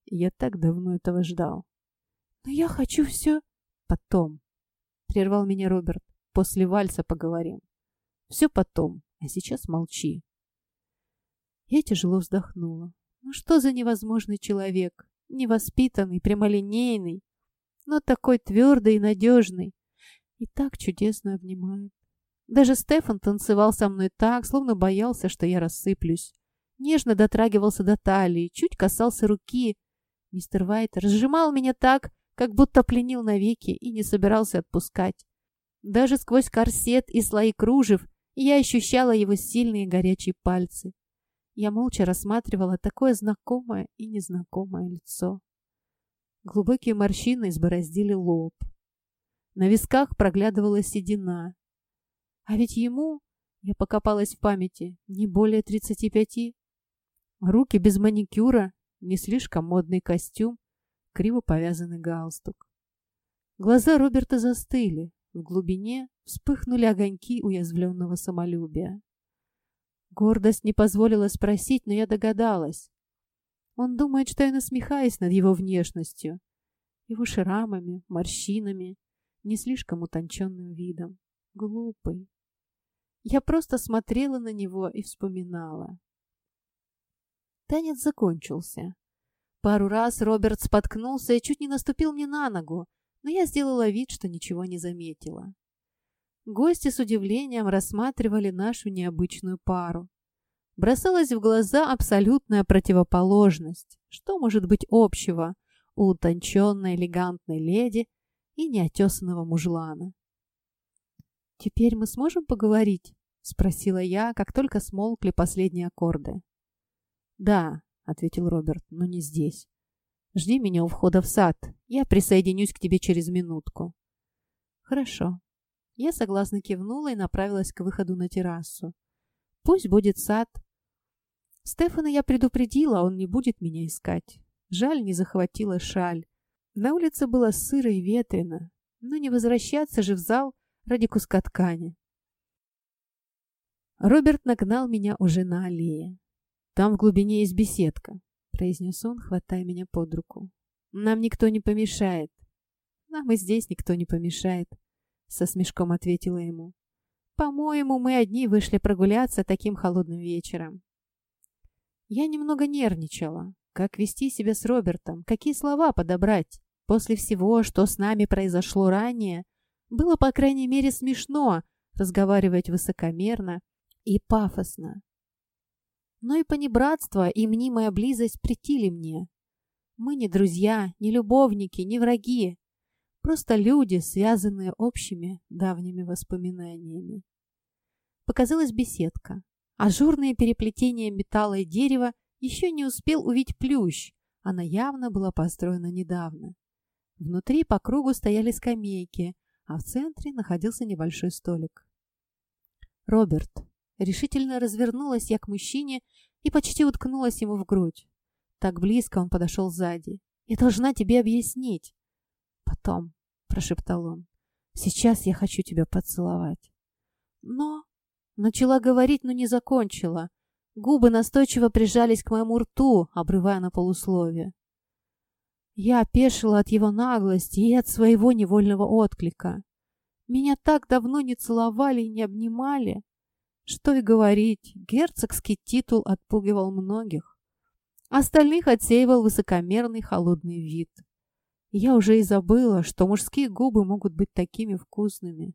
«Я так давно этого ждал». «Но я хочу все...» «Потом», — прервал меня Роберт. «После вальса поговорим. Все потом, а сейчас молчи». Я тяжело вздохнула. Ну что за невозможный человек? Невоспитанный, прямолинейный, но такой твердый и надежный. И так чудесно обнимает. Даже Стефан танцевал со мной так, словно боялся, что я рассыплюсь нежно дотрагивался до талии, чуть касался руки. Мистер Вайт разжимал меня так, как будто пленил навеки и не собирался отпускать. Даже сквозь корсет и слои кружев я ощущала его сильные горячие пальцы. Я молча рассматривала такое знакомое и незнакомое лицо. Глубокие морщины избороздили лоб. На висках проглядывала седина. А ведь ему, я покопалась в памяти, не более тридцати пяти. Руки без маникюра, не слишком модный костюм, криво повязанный галстук. Глаза Роберта застыли, в глубине вспыхнули огоньки уязвленного самолюбия. Гордость не позволила спросить, но я догадалась. Он думает, что я насмехаюсь над его внешностью, его шрамами, морщинами, не слишком утонченным видом. Глупый. Я просто смотрела на него и вспоминала. Танец закончился. Пару раз Роберт споткнулся и чуть не наступил мне на ногу, но я сделала вид, что ничего не заметила. Гости с удивлением рассматривали нашу необычную пару. Бросалась в глаза абсолютная противоположность. Что может быть общего у утонченной элегантной леди и неотесанного мужлана? «Теперь мы сможем поговорить?» — спросила я, как только смолкли последние аккорды. «Да», — ответил Роберт, — «но не здесь. Жди меня у входа в сад. Я присоединюсь к тебе через минутку». «Хорошо». Я согласно кивнула и направилась к выходу на террасу. «Пусть будет сад». Стефана я предупредила, он не будет меня искать. Жаль, не захватила шаль. На улице было сыро и ветрено, но не возвращаться же в зал ради куска ткани. Роберт нагнал меня уже на аллее. «Там в глубине есть беседка», — произнес он, хватая меня под руку. «Нам никто не помешает». «Нам и здесь никто не помешает», — со смешком ответила ему. «По-моему, мы одни вышли прогуляться таким холодным вечером». Я немного нервничала. Как вести себя с Робертом? Какие слова подобрать? После всего, что с нами произошло ранее, было, по крайней мере, смешно разговаривать высокомерно и пафосно. Но и понебратство, и мнимая близость претили мне. Мы не друзья, не любовники, не враги. Просто люди, связанные общими давними воспоминаниями. Показалась беседка. Ажурные переплетения металла и дерева еще не успел увидеть плющ. Она явно была построена недавно. Внутри по кругу стояли скамейки, а в центре находился небольшой столик. «Роберт!» Решительно развернулась я к мужчине и почти уткнулась ему в грудь. Так близко он подошел сзади. «Я должна тебе объяснить!» «Потом», — прошептал он, — «сейчас я хочу тебя поцеловать». «Но...» Начала говорить, но не закончила. Губы настойчиво прижались к моему рту, обрывая на полусловие. Я опешила от его наглости и от своего невольного отклика. Меня так давно не целовали и не обнимали. Что и говорить, герцогский титул отпугивал многих. Остальных отсеивал высокомерный холодный вид. Я уже и забыла, что мужские губы могут быть такими вкусными,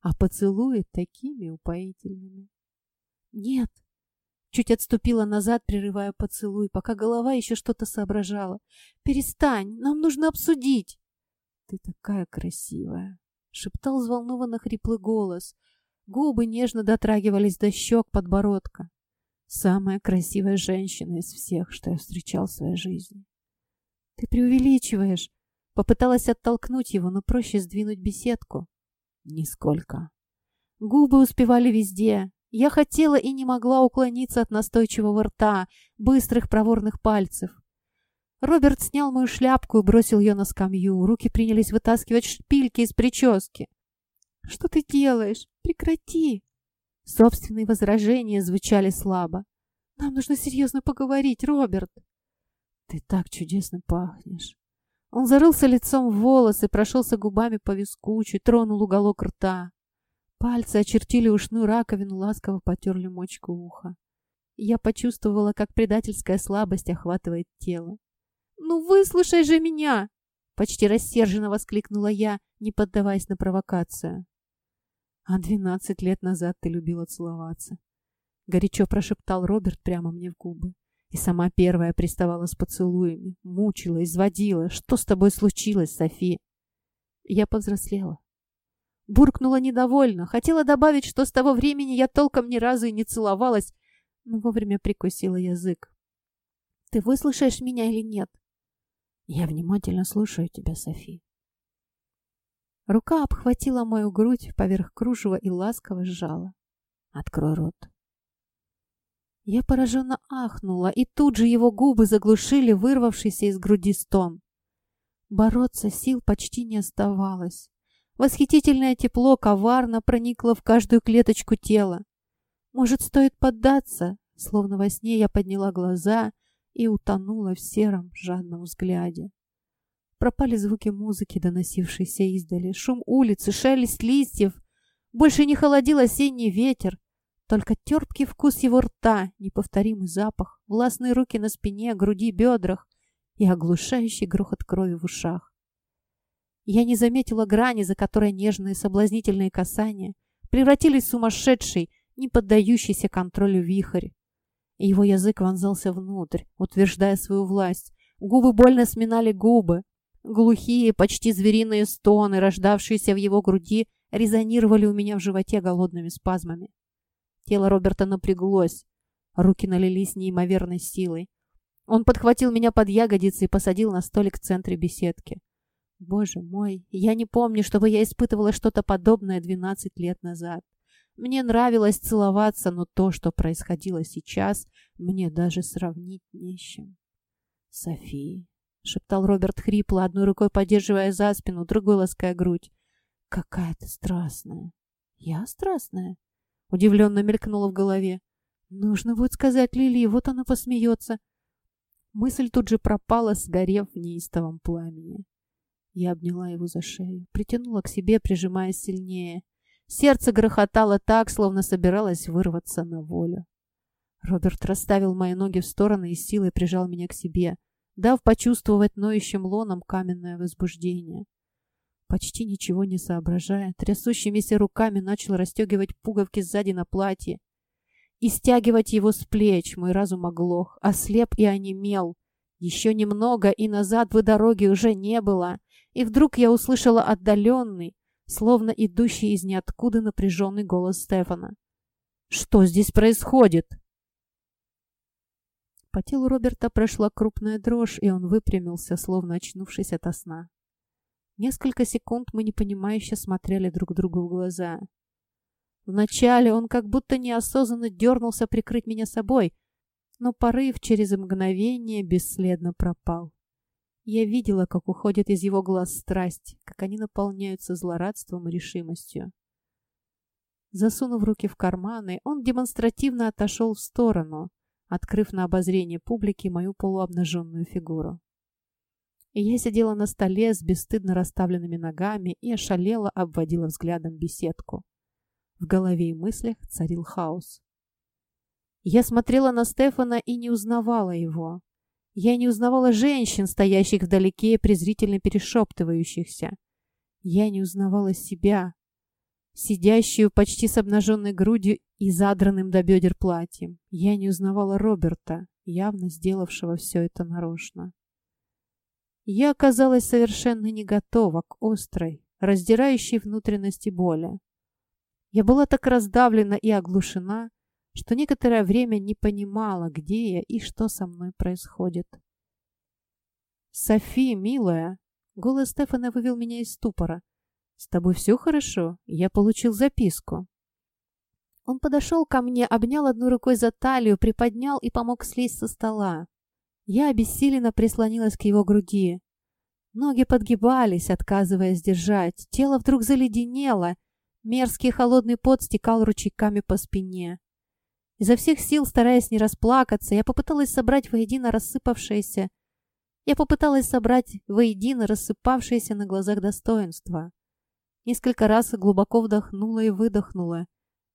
а поцелуи такими упоительными. Нет, Чуть отступила назад, прерывая поцелуй, пока голова еще что-то соображала. «Перестань, нам нужно обсудить!» «Ты такая красивая!» — шептал взволнованно хриплый голос. Губы нежно дотрагивались до щек подбородка. «Самая красивая женщина из всех, что я встречал в своей жизни!» «Ты преувеличиваешь!» Попыталась оттолкнуть его, но проще сдвинуть беседку. «Нисколько!» Губы успевали везде, я хотела и не могла уклониться от настойчивого рта, быстрых проворных пальцев. Роберт снял мою шляпку и бросил ее на скамью. Руки принялись вытаскивать шпильки из прически. «Что ты делаешь? Прекрати!» Собственные возражения звучали слабо. «Нам нужно серьезно поговорить, Роберт!» «Ты так чудесно пахнешь!» Он зарылся лицом в волосы, прошелся губами по виску, чуть тронул уголок рта. Пальцы очертили ушную раковину, ласково потерли мочку уха. Я почувствовала, как предательская слабость охватывает тело. «Ну выслушай же меня!» Почти рассерженно воскликнула я, не поддаваясь на провокацию. «А двенадцать лет назад ты любила целоваться», — горячо прошептал Роберт прямо мне в губы. И сама первая приставала с поцелуями, мучила, изводила. «Что с тобой случилось, Софи?» Я повзрослела. Буркнула недовольно. Хотела добавить, что с того времени я толком ни разу и не целовалась, но вовремя прикусила язык. «Ты выслушаешь меня или нет?» «Я внимательно слушаю тебя, Софи». Рука обхватила мою грудь поверх кружева и ласково сжала. «Открой рот». Я пораженно ахнула, и тут же его губы заглушили вырвавшийся из груди стон. Бороться сил почти не оставалось. Восхитительное тепло коварно проникло в каждую клеточку тела. Может, стоит поддаться? Словно во сне я подняла глаза и утонула в сером жадном взгляде. Пропали звуки музыки, доносившиеся издали, шум улицы, шелест листьев. Больше не холодил осенний ветер, только терпкий вкус его рта, неповторимый запах, властные руки на спине, груди, бедрах и оглушающий грохот крови в ушах. Я не заметила грани, за которой нежные соблазнительные касания превратились в сумасшедший, не поддающийся контролю вихрь. Его язык вонзался внутрь, утверждая свою власть. Губы больно сминали губы. Глухие, почти звериные стоны, рождавшиеся в его груди, резонировали у меня в животе голодными спазмами. Тело Роберта напряглось. Руки налились неимоверной силой. Он подхватил меня под ягодицы и посадил на столик в центре беседки. Боже мой, я не помню, чтобы я испытывала что-то подобное 12 лет назад. Мне нравилось целоваться, но то, что происходило сейчас, мне даже сравнить не с чем. «София», — шептал Роберт хрипло, одной рукой поддерживая за спину, другой лаская грудь. «Какая ты страстная!» «Я страстная?» — удивленно мелькнула в голове. «Нужно будет сказать Лили, вот она посмеется». Мысль тут же пропала, сгорев в неистовом пламени. Я обняла его за шею, притянула к себе, прижимаясь сильнее. Сердце грохотало так, словно собиралось вырваться на волю. Роберт расставил мои ноги в стороны и силой прижал меня к себе, дав почувствовать ноющим лоном каменное возбуждение. Почти ничего не соображая, трясущимися руками начал расстегивать пуговки сзади на платье и стягивать его с плеч. Мой разум оглох, ослеп и онемел. Еще немного, и назад в дороге уже не было и вдруг я услышала отдаленный, словно идущий из ниоткуда напряженный голос Стефана. «Что здесь происходит?» По телу Роберта прошла крупная дрожь, и он выпрямился, словно очнувшись ото сна. Несколько секунд мы непонимающе смотрели друг другу в глаза. Вначале он как будто неосознанно дернулся прикрыть меня собой, но порыв через мгновение бесследно пропал. Я видела, как уходит из его глаз страсть, как они наполняются злорадством и решимостью. Засунув руки в карманы, он демонстративно отошел в сторону, открыв на обозрение публики мою полуобнаженную фигуру. И я сидела на столе с бесстыдно расставленными ногами и ошалела, обводила взглядом беседку. В голове и мыслях царил хаос. Я смотрела на Стефана и не узнавала его. Я не узнавала женщин, стоящих вдалеке, презрительно перешептывающихся. Я не узнавала себя, сидящую почти с обнаженной грудью и задранным до бедер платьем. Я не узнавала Роберта, явно сделавшего все это нарочно. Я оказалась совершенно не готова к острой, раздирающей внутренности боли. Я была так раздавлена и оглушена, что некоторое время не понимала, где я и что со мной происходит. «Софи, милая!» Голос Стефана вывел меня из ступора. «С тобой все хорошо? Я получил записку». Он подошел ко мне, обнял одной рукой за талию, приподнял и помог слезть со стола. Я обессиленно прислонилась к его груди. Ноги подгибались, отказываясь держать. Тело вдруг заледенело. Мерзкий холодный пот стекал ручейками по спине. Изо всех сил, стараясь не расплакаться, я попыталась собрать воедино рассыпавшееся... Я попыталась собрать воедино рассыпавшееся на глазах достоинства. Несколько раз глубоко вдохнула и выдохнула,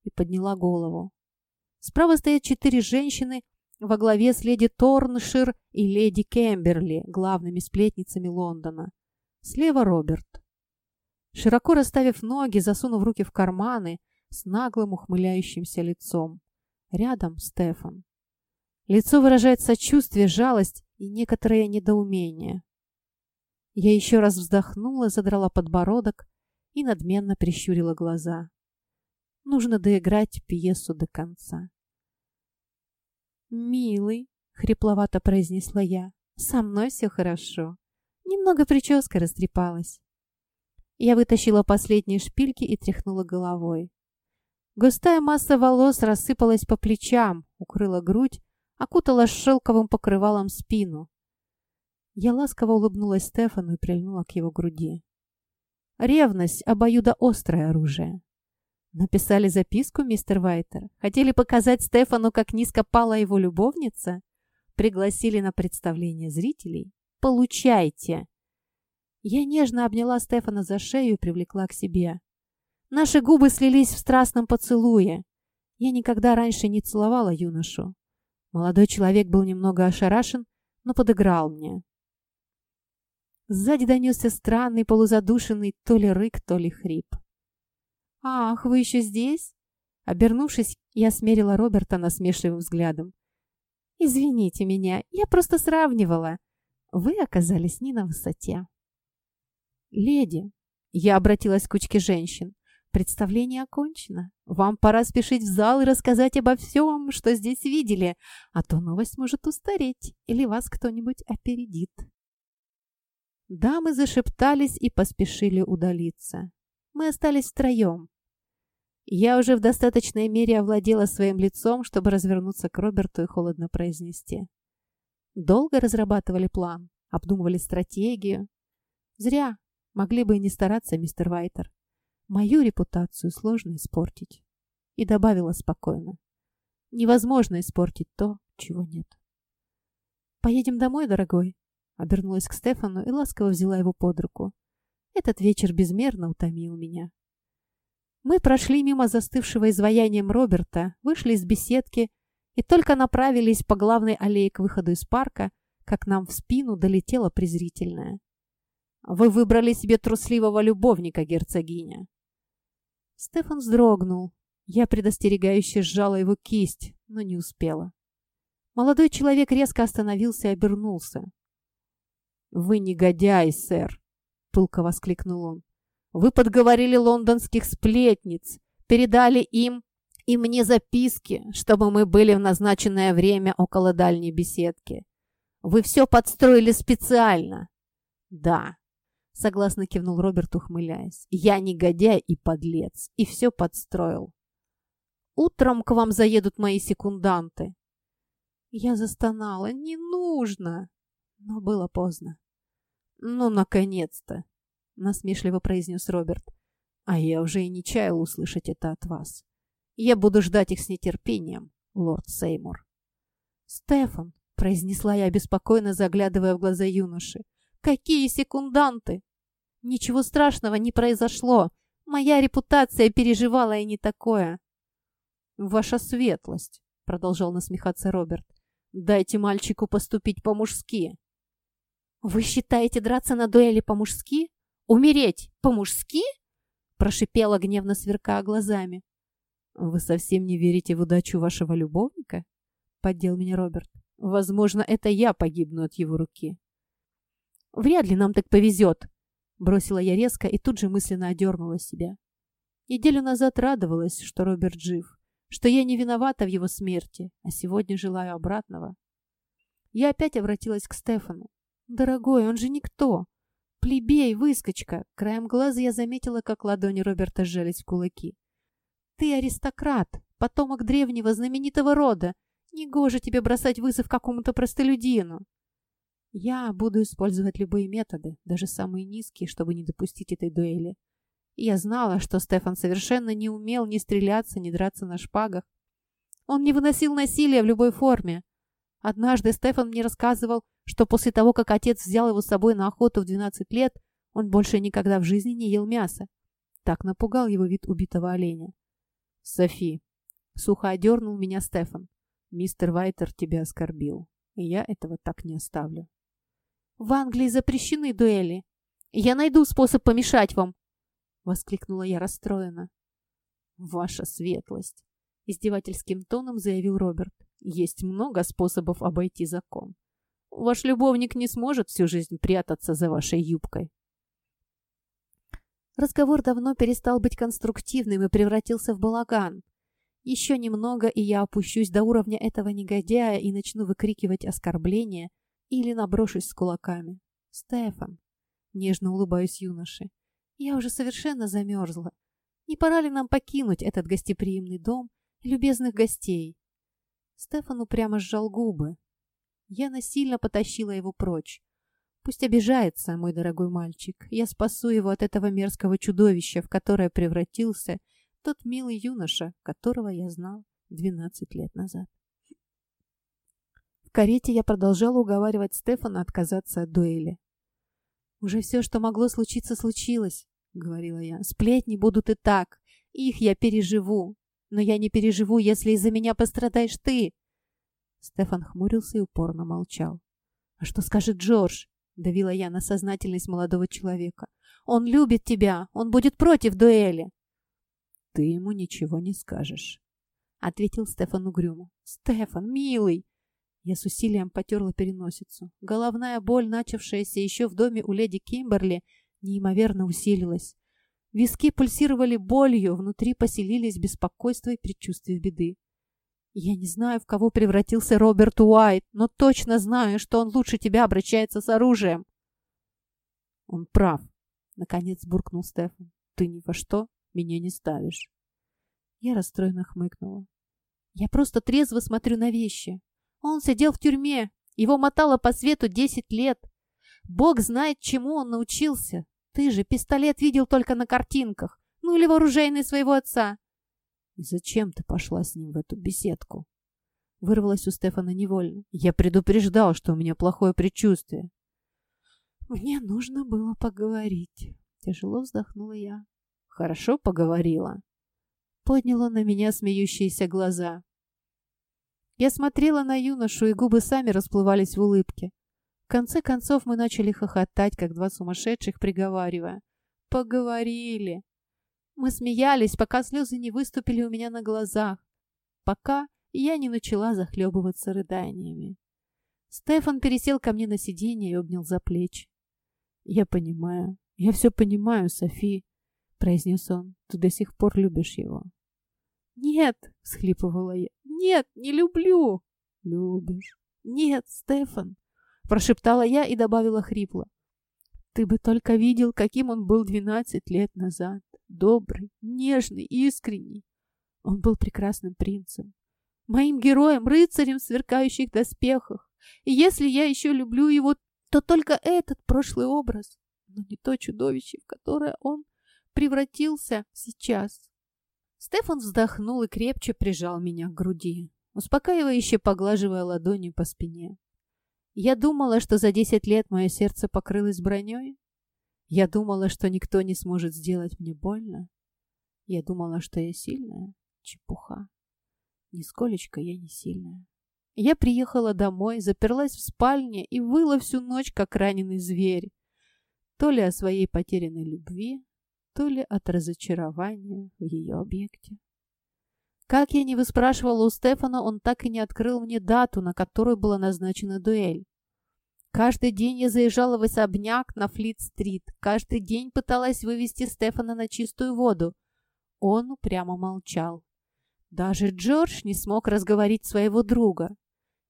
и подняла голову. Справа стоят четыре женщины во главе с леди Торншир и леди Кемберли, главными сплетницами Лондона. Слева Роберт. Широко расставив ноги, засунув руки в карманы, с наглым ухмыляющимся лицом. Рядом Стефан. Лицо выражает сочувствие, жалость и некоторое недоумение. Я еще раз вздохнула, задрала подбородок и надменно прищурила глаза. Нужно доиграть пьесу до конца. «Милый», — хрипловато произнесла я, — «со мной все хорошо. Немного прическа растрепалась». Я вытащила последние шпильки и тряхнула головой. Густая масса волос рассыпалась по плечам, укрыла грудь, окутала шелковым покрывалом спину. Я ласково улыбнулась Стефану и прильнула к его груди. Ревность — обоюдоострое оружие. Написали записку, мистер Вайтер. Хотели показать Стефану, как низко пала его любовница? Пригласили на представление зрителей? Получайте! Я нежно обняла Стефана за шею и привлекла к себе. Наши губы слились в страстном поцелуе. Я никогда раньше не целовала юношу. Молодой человек был немного ошарашен, но подыграл мне. Сзади донесся странный полузадушенный то ли рык, то ли хрип. «Ах, вы еще здесь?» Обернувшись, я смерила Роберта насмешливым взглядом. «Извините меня, я просто сравнивала. Вы оказались не на высоте». «Леди», — я обратилась к кучке женщин, — «представление окончено. Вам пора спешить в зал и рассказать обо всем, что здесь видели, а то новость может устареть, или вас кто-нибудь опередит». Дамы зашептались и поспешили удалиться. Мы остались втроем. Я уже в достаточной мере овладела своим лицом, чтобы развернуться к Роберту и холодно произнести. Долго разрабатывали план, обдумывали стратегию. Зря. Могли бы и не стараться, мистер Вайтер. Мою репутацию сложно испортить. И добавила спокойно. Невозможно испортить то, чего нет. «Поедем домой, дорогой?» Обернулась к Стефану и ласково взяла его под руку. Этот вечер безмерно утомил меня. Мы прошли мимо застывшего изваянием Роберта, вышли из беседки и только направились по главной аллее к выходу из парка, как нам в спину долетело презрительное. «Вы выбрали себе трусливого любовника, герцогиня!» Стефан вздрогнул. Я предостерегающе сжала его кисть, но не успела. Молодой человек резко остановился и обернулся. «Вы негодяй, сэр!» — пылко воскликнул он. «Вы подговорили лондонских сплетниц, передали им и мне записки, чтобы мы были в назначенное время около дальней беседки. Вы все подстроили специально?» «Да», — согласно кивнул Роберт, ухмыляясь. «Я негодяй и подлец, и все подстроил. Утром к вам заедут мои секунданты». Я застонала. «Не нужно!» Но было поздно. «Ну, наконец-то!» — насмешливо произнес Роберт. «А я уже и не чаял услышать это от вас. Я буду ждать их с нетерпением, лорд Сеймур». «Стефан!» — произнесла я, беспокойно заглядывая в глаза юноши. «Какие секунданты!» «Ничего страшного не произошло. Моя репутация переживала и не такое». «Ваша светлость!» — продолжал насмехаться Роберт. «Дайте мальчику поступить по-мужски. «Вы считаете драться на дуэли по-мужски? Умереть по-мужски?» Прошипела гневно сверкая глазами. «Вы совсем не верите в удачу вашего любовника?» Поддел меня Роберт. «Возможно, это я погибну от его руки». «Вряд ли нам так повезет!» Бросила я резко и тут же мысленно одернула себя. Неделю назад радовалась, что Роберт жив, что я не виновата в его смерти, а сегодня желаю обратного. Я опять обратилась к Стефану. «Дорогой, он же никто!» «Плебей, выскочка!» Краем глаза я заметила, как ладони Роберта сжались в кулаки. «Ты аристократ, потомок древнего знаменитого рода. Негоже тебе бросать вызов какому-то простолюдину!» «Я буду использовать любые методы, даже самые низкие, чтобы не допустить этой дуэли. Я знала, что Стефан совершенно не умел ни стреляться, ни драться на шпагах. Он не выносил насилия в любой форме. Однажды Стефан мне рассказывал, что после того, как отец взял его с собой на охоту в 12 лет, он больше никогда в жизни не ел мяса. Так напугал его вид убитого оленя. «Софи!» — сухо одернул меня Стефан. «Мистер Вайтер тебя оскорбил, и я этого так не оставлю». «В Англии запрещены дуэли. Я найду способ помешать вам!» — воскликнула я расстроена. «Ваша светлость!» — издевательским тоном заявил Роберт. «Есть много способов обойти закон. Ваш любовник не сможет всю жизнь прятаться за вашей юбкой. Разговор давно перестал быть конструктивным и превратился в балаган. Еще немного, и я опущусь до уровня этого негодяя и начну выкрикивать оскорбления или наброшусь с кулаками. «Стефан!» — нежно улыбаюсь юноше. «Я уже совершенно замерзла. Не пора ли нам покинуть этот гостеприимный дом любезных гостей?» Стефан упрямо сжал губы, я насильно потащила его прочь. Пусть обижается, мой дорогой мальчик. Я спасу его от этого мерзкого чудовища, в которое превратился тот милый юноша, которого я знал 12 лет назад. В карете я продолжала уговаривать Стефана отказаться от дуэли. «Уже все, что могло случиться, случилось», — говорила я. «Сплетни будут и так. Их я переживу. Но я не переживу, если из-за меня пострадаешь ты. Стефан хмурился и упорно молчал. «А что скажет Джордж?» — давила я на сознательность молодого человека. «Он любит тебя! Он будет против дуэли!» «Ты ему ничего не скажешь», — ответил Стефан угрюмо. «Стефан, милый!» Я с усилием потерла переносицу. Головная боль, начавшаяся еще в доме у леди Кимберли, неимоверно усилилась. Виски пульсировали болью, внутри поселились беспокойство и предчувствие беды. Я не знаю, в кого превратился Роберт Уайт, но точно знаю, что он лучше тебя обращается с оружием. Он прав, наконец буркнул Стефан. Ты ни во что меня не ставишь. Я расстроенно хмыкнула. Я просто трезво смотрю на вещи. Он сидел в тюрьме, его мотало по свету десять лет. Бог знает, чему он научился. Ты же пистолет видел только на картинках. Ну или вооружейный своего отца. И зачем ты пошла с ним в эту беседку? Вырвалась у Стефана невольно. Я предупреждал, что у меня плохое предчувствие. Мне нужно было поговорить. Тяжело вздохнула я. Хорошо поговорила. Подняла на меня смеющиеся глаза. Я смотрела на юношу, и губы сами расплывались в улыбке. В конце концов мы начали хохотать, как два сумасшедших, приговаривая. «Поговорили!» Мы смеялись, пока слезы не выступили у меня на глазах, пока я не начала захлебываться рыданиями. Стефан пересел ко мне на сиденье и обнял за плечи. «Я понимаю, я все понимаю, Софи», — произнес он. «Ты до сих пор любишь его». «Нет», — всхлипывала я, — «нет, не люблю». «Любишь». «Нет, Стефан», — прошептала я и добавила хрипло. «Ты бы только видел, каким он был двенадцать лет назад добрый, нежный, искренний. Он был прекрасным принцем, моим героем, рыцарем в сверкающих доспехах. И если я еще люблю его, то только этот прошлый образ, но не то чудовище, в которое он превратился сейчас. Стефан вздохнул и крепче прижал меня к груди, успокаивающе поглаживая ладонью по спине. Я думала, что за десять лет мое сердце покрылось броней, я думала, что никто не сможет сделать мне больно. Я думала, что я сильная. Чепуха. Нисколечко я не сильная. Я приехала домой, заперлась в спальне и выла всю ночь, как раненый зверь. То ли о своей потерянной любви, то ли от разочарования в ее объекте. Как я не выспрашивала у Стефана, он так и не открыл мне дату, на которую была назначена дуэль. Каждый день я заезжала в особняк на Флит-стрит. Каждый день пыталась вывести Стефана на чистую воду. Он упрямо молчал. Даже Джордж не смог разговорить своего друга.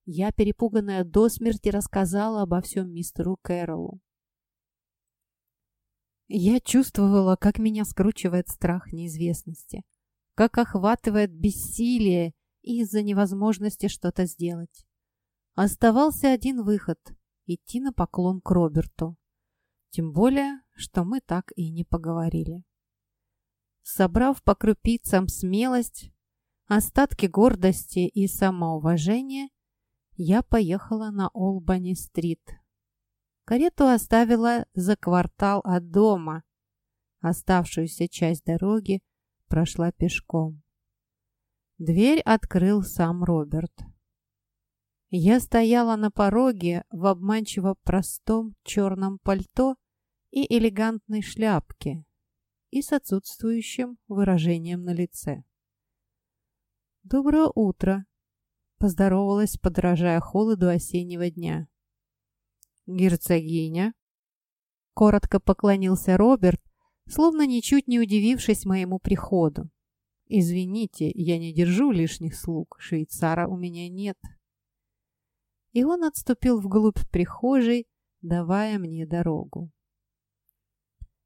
Я, перепуганная до смерти, рассказала обо всем мистеру Кэролу. Я чувствовала, как меня скручивает страх неизвестности, как охватывает бессилие из-за невозможности что-то сделать. Оставался один выход — идти на поклон к Роберту. Тем более, что мы так и не поговорили. Собрав по крупицам смелость, остатки гордости и самоуважения, я поехала на Олбани-стрит. Карету оставила за квартал от дома. Оставшуюся часть дороги прошла пешком. Дверь открыл сам Роберт. Я стояла на пороге в обманчиво простом черном пальто и элегантной шляпке и с отсутствующим выражением на лице. «Доброе утро!» — поздоровалась, подражая холоду осеннего дня. «Герцогиня!» — коротко поклонился Роберт, словно ничуть не удивившись моему приходу. «Извините, я не держу лишних слуг, швейцара у меня нет» и он отступил вглубь прихожей, давая мне дорогу.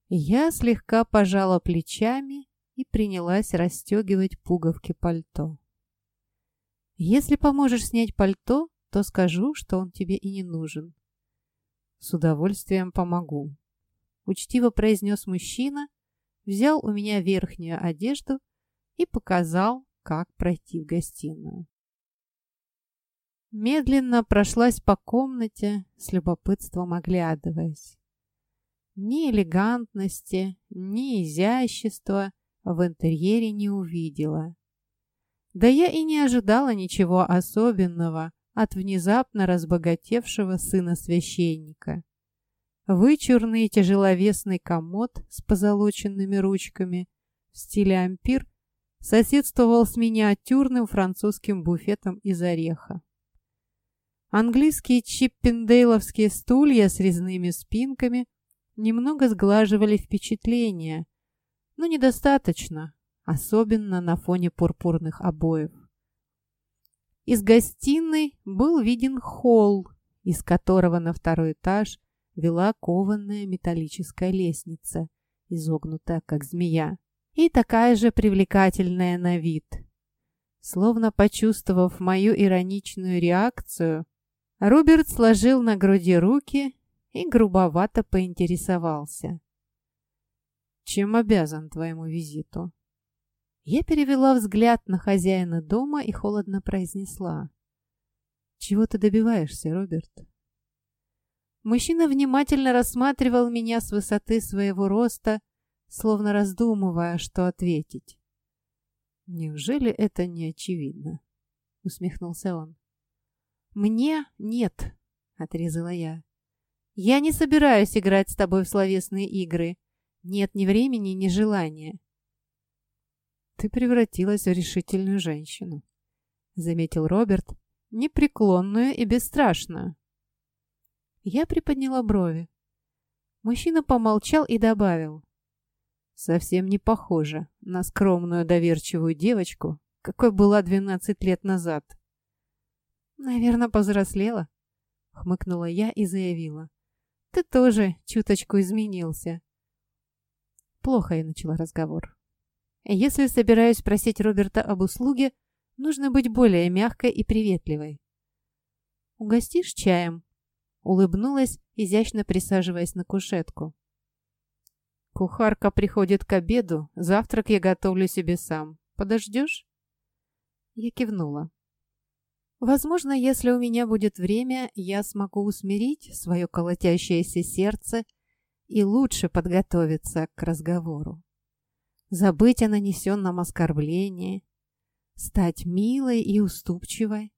Я слегка пожала плечами и принялась расстегивать пуговки пальто. «Если поможешь снять пальто, то скажу, что он тебе и не нужен». «С удовольствием помогу», — учтиво произнес мужчина, взял у меня верхнюю одежду и показал, как пройти в гостиную. Медленно прошлась по комнате, с любопытством оглядываясь. Ни элегантности, ни изящества в интерьере не увидела. Да я и не ожидала ничего особенного от внезапно разбогатевшего сына священника. Вычурный тяжеловесный комод с позолоченными ручками в стиле ампир соседствовал с миниатюрным французским буфетом из ореха. Английские чиппендейловские стулья с резными спинками немного сглаживали впечатление, но недостаточно, особенно на фоне пурпурных обоев. Из гостиной был виден холл, из которого на второй этаж вела кованая металлическая лестница, изогнутая как змея, и такая же привлекательная на вид. Словно почувствовав мою ироничную реакцию, Роберт сложил на груди руки и грубовато поинтересовался. «Чем обязан твоему визиту?» Я перевела взгляд на хозяина дома и холодно произнесла. «Чего ты добиваешься, Роберт?» Мужчина внимательно рассматривал меня с высоты своего роста, словно раздумывая, что ответить. «Неужели это не очевидно?» — усмехнулся он. «Мне нет», — отрезала я. «Я не собираюсь играть с тобой в словесные игры. Нет ни времени, ни желания. «Ты превратилась в решительную женщину», — заметил Роберт, непреклонную и бесстрашную. Я приподняла брови. Мужчина помолчал и добавил. «Совсем не похоже на скромную доверчивую девочку, какой была двенадцать лет назад». «Наверное, повзрослела», — хмыкнула я и заявила. «Ты тоже чуточку изменился». Плохо я начала разговор. Если собираюсь просить Роберта об услуге, нужно быть более мягкой и приветливой. «Угостишь чаем?» Улыбнулась, изящно присаживаясь на кушетку. «Кухарка приходит к обеду, завтрак я готовлю себе сам. Подождешь?» Я кивнула. «Возможно, если у меня будет время, я смогу усмирить свое колотящееся сердце и лучше подготовиться к разговору забыть о нанесенном оскорблении, стать милой и уступчивой.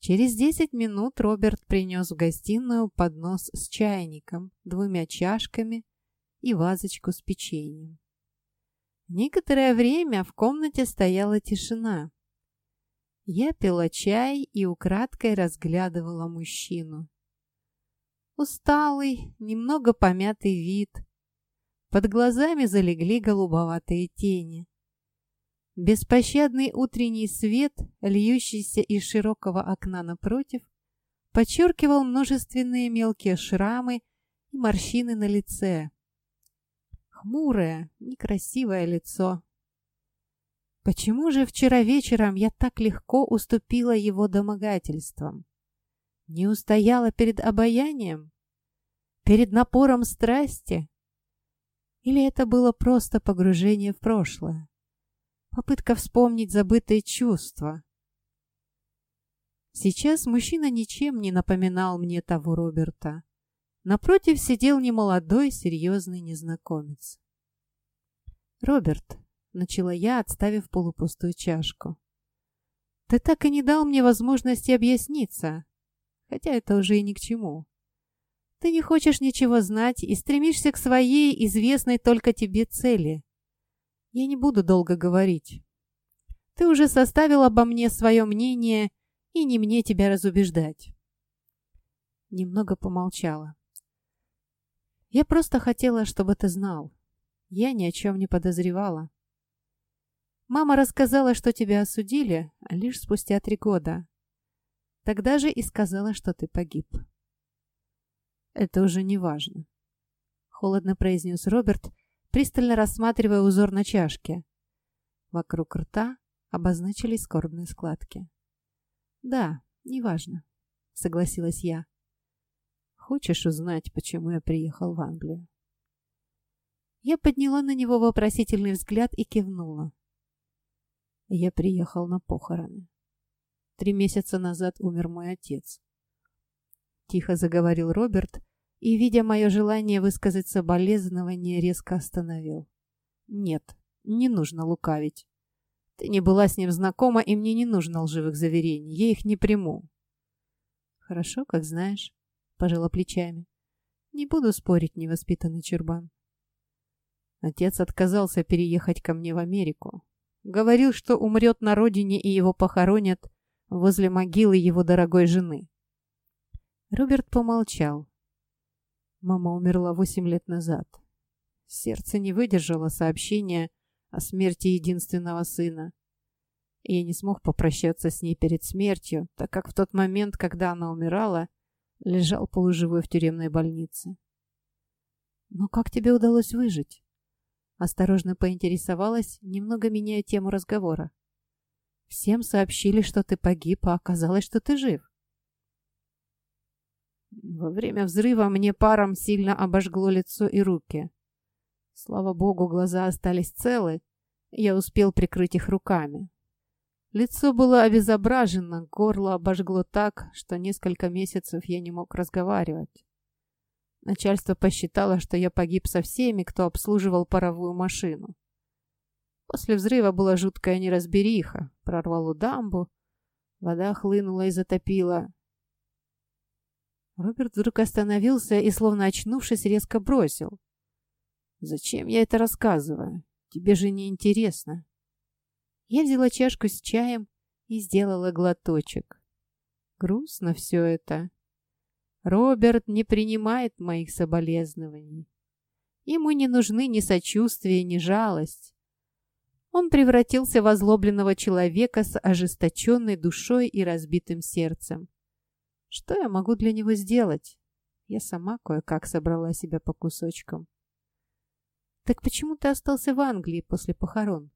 Через десять минут Роберт принес в гостиную поднос с чайником, двумя чашками и вазочку с печеньем. Некоторое время в комнате стояла тишина. Я пила чай и украдкой разглядывала мужчину. Усталый, немного помятый вид – под глазами залегли голубоватые тени. Беспощадный утренний свет, льющийся из широкого окна напротив, подчеркивал множественные мелкие шрамы и морщины на лице. Хмурое, некрасивое лицо. Почему же вчера вечером я так легко уступила его домогательствам? Не устояла перед обаянием? Перед напором страсти? Или это было просто погружение в прошлое? Попытка вспомнить забытые чувства. Сейчас мужчина ничем не напоминал мне того Роберта. Напротив сидел немолодой, серьезный незнакомец. «Роберт», — начала я, отставив полупустую чашку, — «ты так и не дал мне возможности объясниться, хотя это уже и ни к чему. Ты не хочешь ничего знать и стремишься к своей, известной только тебе цели. Я не буду долго говорить. Ты уже составил обо мне свое мнение, и не мне тебя разубеждать. Немного помолчала. Я просто хотела, чтобы ты знал. Я ни о чем не подозревала. Мама рассказала, что тебя осудили лишь спустя три года. Тогда же и сказала, что ты погиб. Это уже не важно. Холодно произнес Роберт, пристально рассматривая узор на чашке. Вокруг рта обозначились скорбные складки. «Да, неважно», — согласилась я. «Хочешь узнать, почему я приехал в Англию?» Я подняла на него вопросительный взгляд и кивнула. Я приехал на похороны. Три месяца назад умер мой отец. Тихо заговорил Роберт, и, видя мое желание высказать соболезнование, резко остановил. «Нет, не нужно лукавить. Ты не была с ним знакома, и мне не нужно лживых заверений. Я их не приму». «Хорошо, как знаешь», — пожала плечами. Не буду спорить, невоспитанный чурбан. Отец отказался переехать ко мне в Америку. Говорил, что умрет на родине и его похоронят возле могилы его дорогой жены. Роберт помолчал. Мама умерла восемь лет назад. Сердце не выдержало сообщения о смерти единственного сына. Я не смог попрощаться с ней перед смертью, так как в тот момент, когда она умирала, лежал полуживой в тюремной больнице. «Но как тебе удалось выжить?» Осторожно поинтересовалась, немного меняя тему разговора. «Всем сообщили, что ты погиб, а оказалось, что ты жив». Во время взрыва мне паром сильно обожгло лицо и руки. Слава богу, глаза остались целы, я успел прикрыть их руками. Лицо было обезображено, горло обожгло так, что несколько месяцев я не мог разговаривать. Начальство посчитало, что я погиб со всеми, кто обслуживал паровую машину. После взрыва была жуткая неразбериха. Прорвало дамбу, вода хлынула и затопила. Роберт вдруг остановился и, словно очнувшись, резко бросил. «Зачем я это рассказываю? Тебе же не интересно. Я взяла чашку с чаем и сделала глоточек. Грустно все это. Роберт не принимает моих соболезнований. Ему не нужны ни сочувствие, ни жалость. Он превратился в озлобленного человека с ожесточенной душой и разбитым сердцем. Что я могу для него сделать? Я сама кое-как собрала себя по кусочкам. «Так почему ты остался в Англии после похорон?»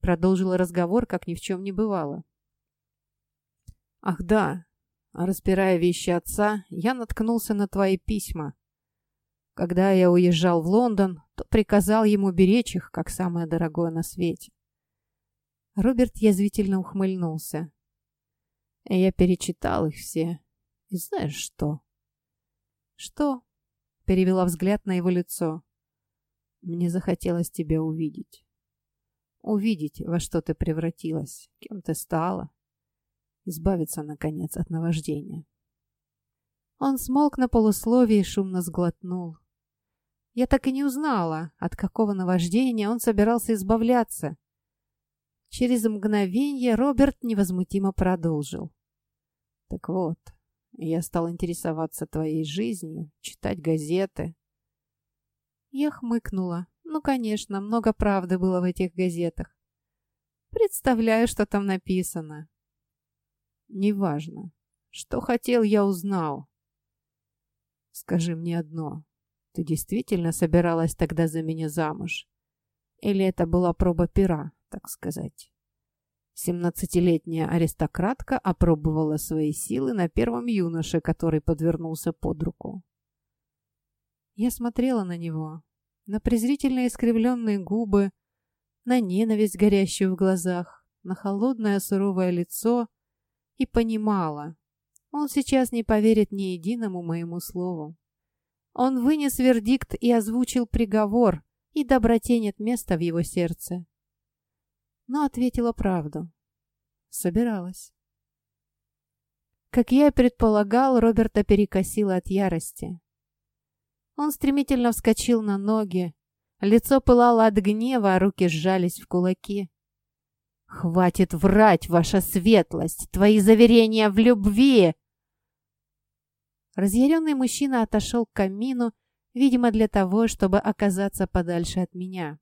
Продолжила разговор, как ни в чем не бывало. «Ах да, разбирая вещи отца, я наткнулся на твои письма. Когда я уезжал в Лондон, то приказал ему беречь их, как самое дорогое на свете». Роберт язвительно ухмыльнулся. Я перечитал их все. И знаешь что? Что? Перевела взгляд на его лицо. Мне захотелось тебя увидеть. Увидеть, во что ты превратилась, кем ты стала. Избавиться, наконец, от наваждения. Он смолк на полусловие и шумно сглотнул. Я так и не узнала, от какого наваждения он собирался избавляться. Через мгновение Роберт невозмутимо продолжил. Так вот, я стал интересоваться твоей жизнью, читать газеты, я хмыкнула. Ну, конечно, много правды было в этих газетах. Представляю, что там написано. Неважно. Что хотел, я узнал. Скажи мне одно. Ты действительно собиралась тогда за меня замуж? Или это была проба пера, так сказать? Семнадцатилетняя аристократка опробовала свои силы на первом юноше, который подвернулся под руку. Я смотрела на него, на презрительно искривленные губы, на ненависть, горящую в глазах, на холодное суровое лицо и понимала, он сейчас не поверит ни единому моему слову. Он вынес вердикт и озвучил приговор, и доброте нет места в его сердце. Но ответила правду. Собиралась. Как я и предполагал, Роберта перекосило от ярости. Он стремительно вскочил на ноги. Лицо пылало от гнева, а руки сжались в кулаки. «Хватит врать, ваша светлость! Твои заверения в любви!» Разъяренный мужчина отошел к камину, видимо, для того, чтобы оказаться подальше от меня.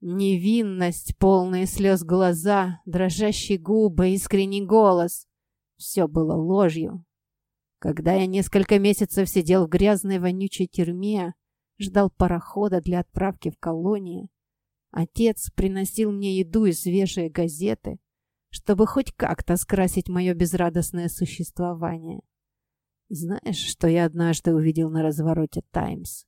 Невинность, полные слез глаза, дрожащие губы, искренний голос — все было ложью. Когда я несколько месяцев сидел в грязной вонючей тюрьме, ждал парохода для отправки в колонии, отец приносил мне еду и свежие газеты, чтобы хоть как-то скрасить мое безрадостное существование. Знаешь, что я однажды увидел на развороте «Таймс»?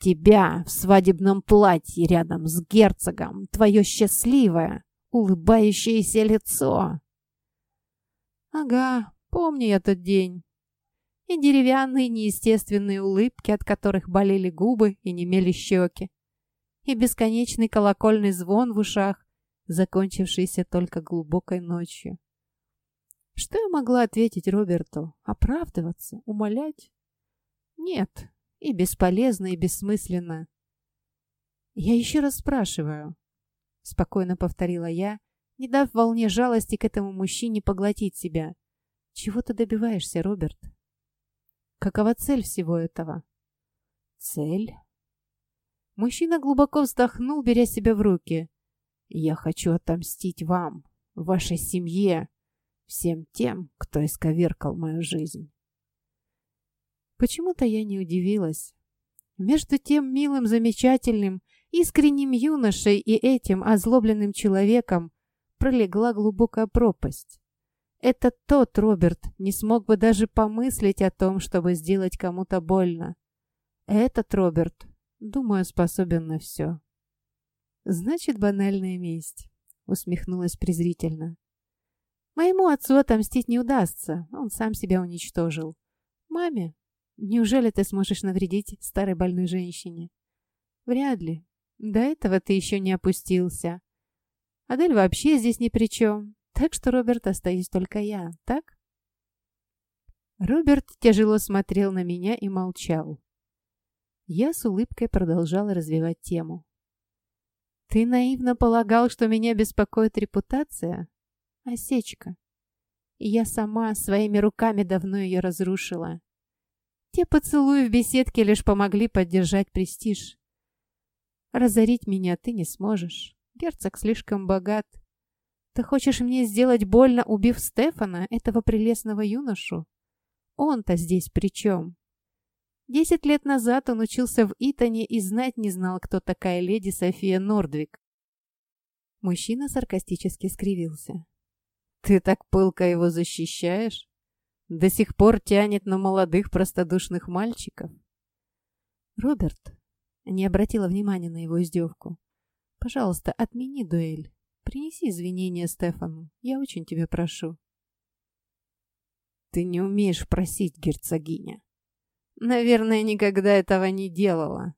Тебя в свадебном платье рядом с герцогом, твое счастливое, улыбающееся лицо. Ага, помню я тот день и деревянные неестественные улыбки, от которых болели губы и немели щеки, и бесконечный колокольный звон в ушах, закончившийся только глубокой ночью. Что я могла ответить Роберту? Оправдываться? Умолять? Нет, и бесполезно, и бессмысленно. Я еще раз спрашиваю, спокойно повторила я, не дав волне жалости к этому мужчине поглотить себя. Чего ты добиваешься, Роберт? Какова цель всего этого? Цель? Мужчина глубоко вздохнул, беря себя в руки. Я хочу отомстить вам, вашей семье, всем тем, кто исковеркал мою жизнь. Почему-то я не удивилась. Между тем милым, замечательным, искренним юношей и этим озлобленным человеком пролегла глубокая пропасть. Этот тот Роберт не смог бы даже помыслить о том, чтобы сделать кому-то больно. Этот Роберт, думаю, способен на все. Значит, банальная месть, усмехнулась презрительно. Моему отцу отомстить не удастся, он сам себя уничтожил. Маме, неужели ты сможешь навредить старой больной женщине? Вряд ли. До этого ты еще не опустился. Адель вообще здесь ни при чем. Так что, Роберт, остаюсь только я, так? Роберт тяжело смотрел на меня и молчал. Я с улыбкой продолжала развивать тему. «Ты наивно полагал, что меня беспокоит репутация? Осечка. Я сама своими руками давно ее разрушила. Те поцелуи в беседке лишь помогли поддержать престиж. Разорить меня ты не сможешь. Герцог слишком богат. Ты хочешь мне сделать больно, убив Стефана, этого прелестного юношу? Он-то здесь при чем? Десять лет назад он учился в Итоне и знать не знал, кто такая леди София Нордвик. Мужчина саркастически скривился. «Ты так пылко его защищаешь? До сих пор тянет на молодых простодушных мальчиков?» Роберт не обратила внимания на его издевку. Пожалуйста, отмени дуэль. Принеси извинения Стефану. Я очень тебя прошу. Ты не умеешь просить, герцогиня. Наверное, никогда этого не делала.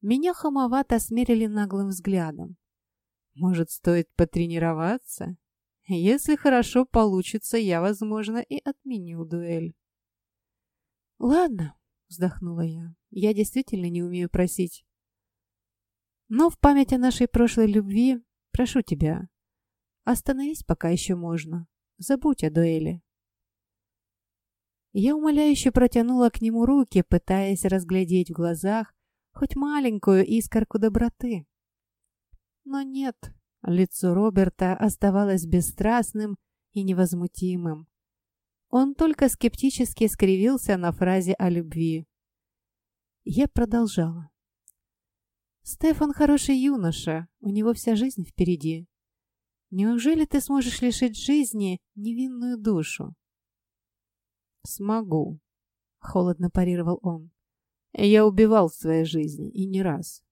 Меня хамовато смерили наглым взглядом. Может, стоит потренироваться? Если хорошо получится, я, возможно, и отменю дуэль. Ладно, вздохнула я. Я действительно не умею просить. Но в память о нашей прошлой любви прошу тебя, остановись, пока еще можно. Забудь о дуэли. Я умоляюще протянула к нему руки, пытаясь разглядеть в глазах хоть маленькую искорку доброты. Но нет, лицо Роберта оставалось бесстрастным и невозмутимым. Он только скептически скривился на фразе о любви. Я продолжала. Стефан хороший юноша, у него вся жизнь впереди. Неужели ты сможешь лишить жизни невинную душу? Смогу, холодно парировал он. Я убивал в своей жизни, и не раз.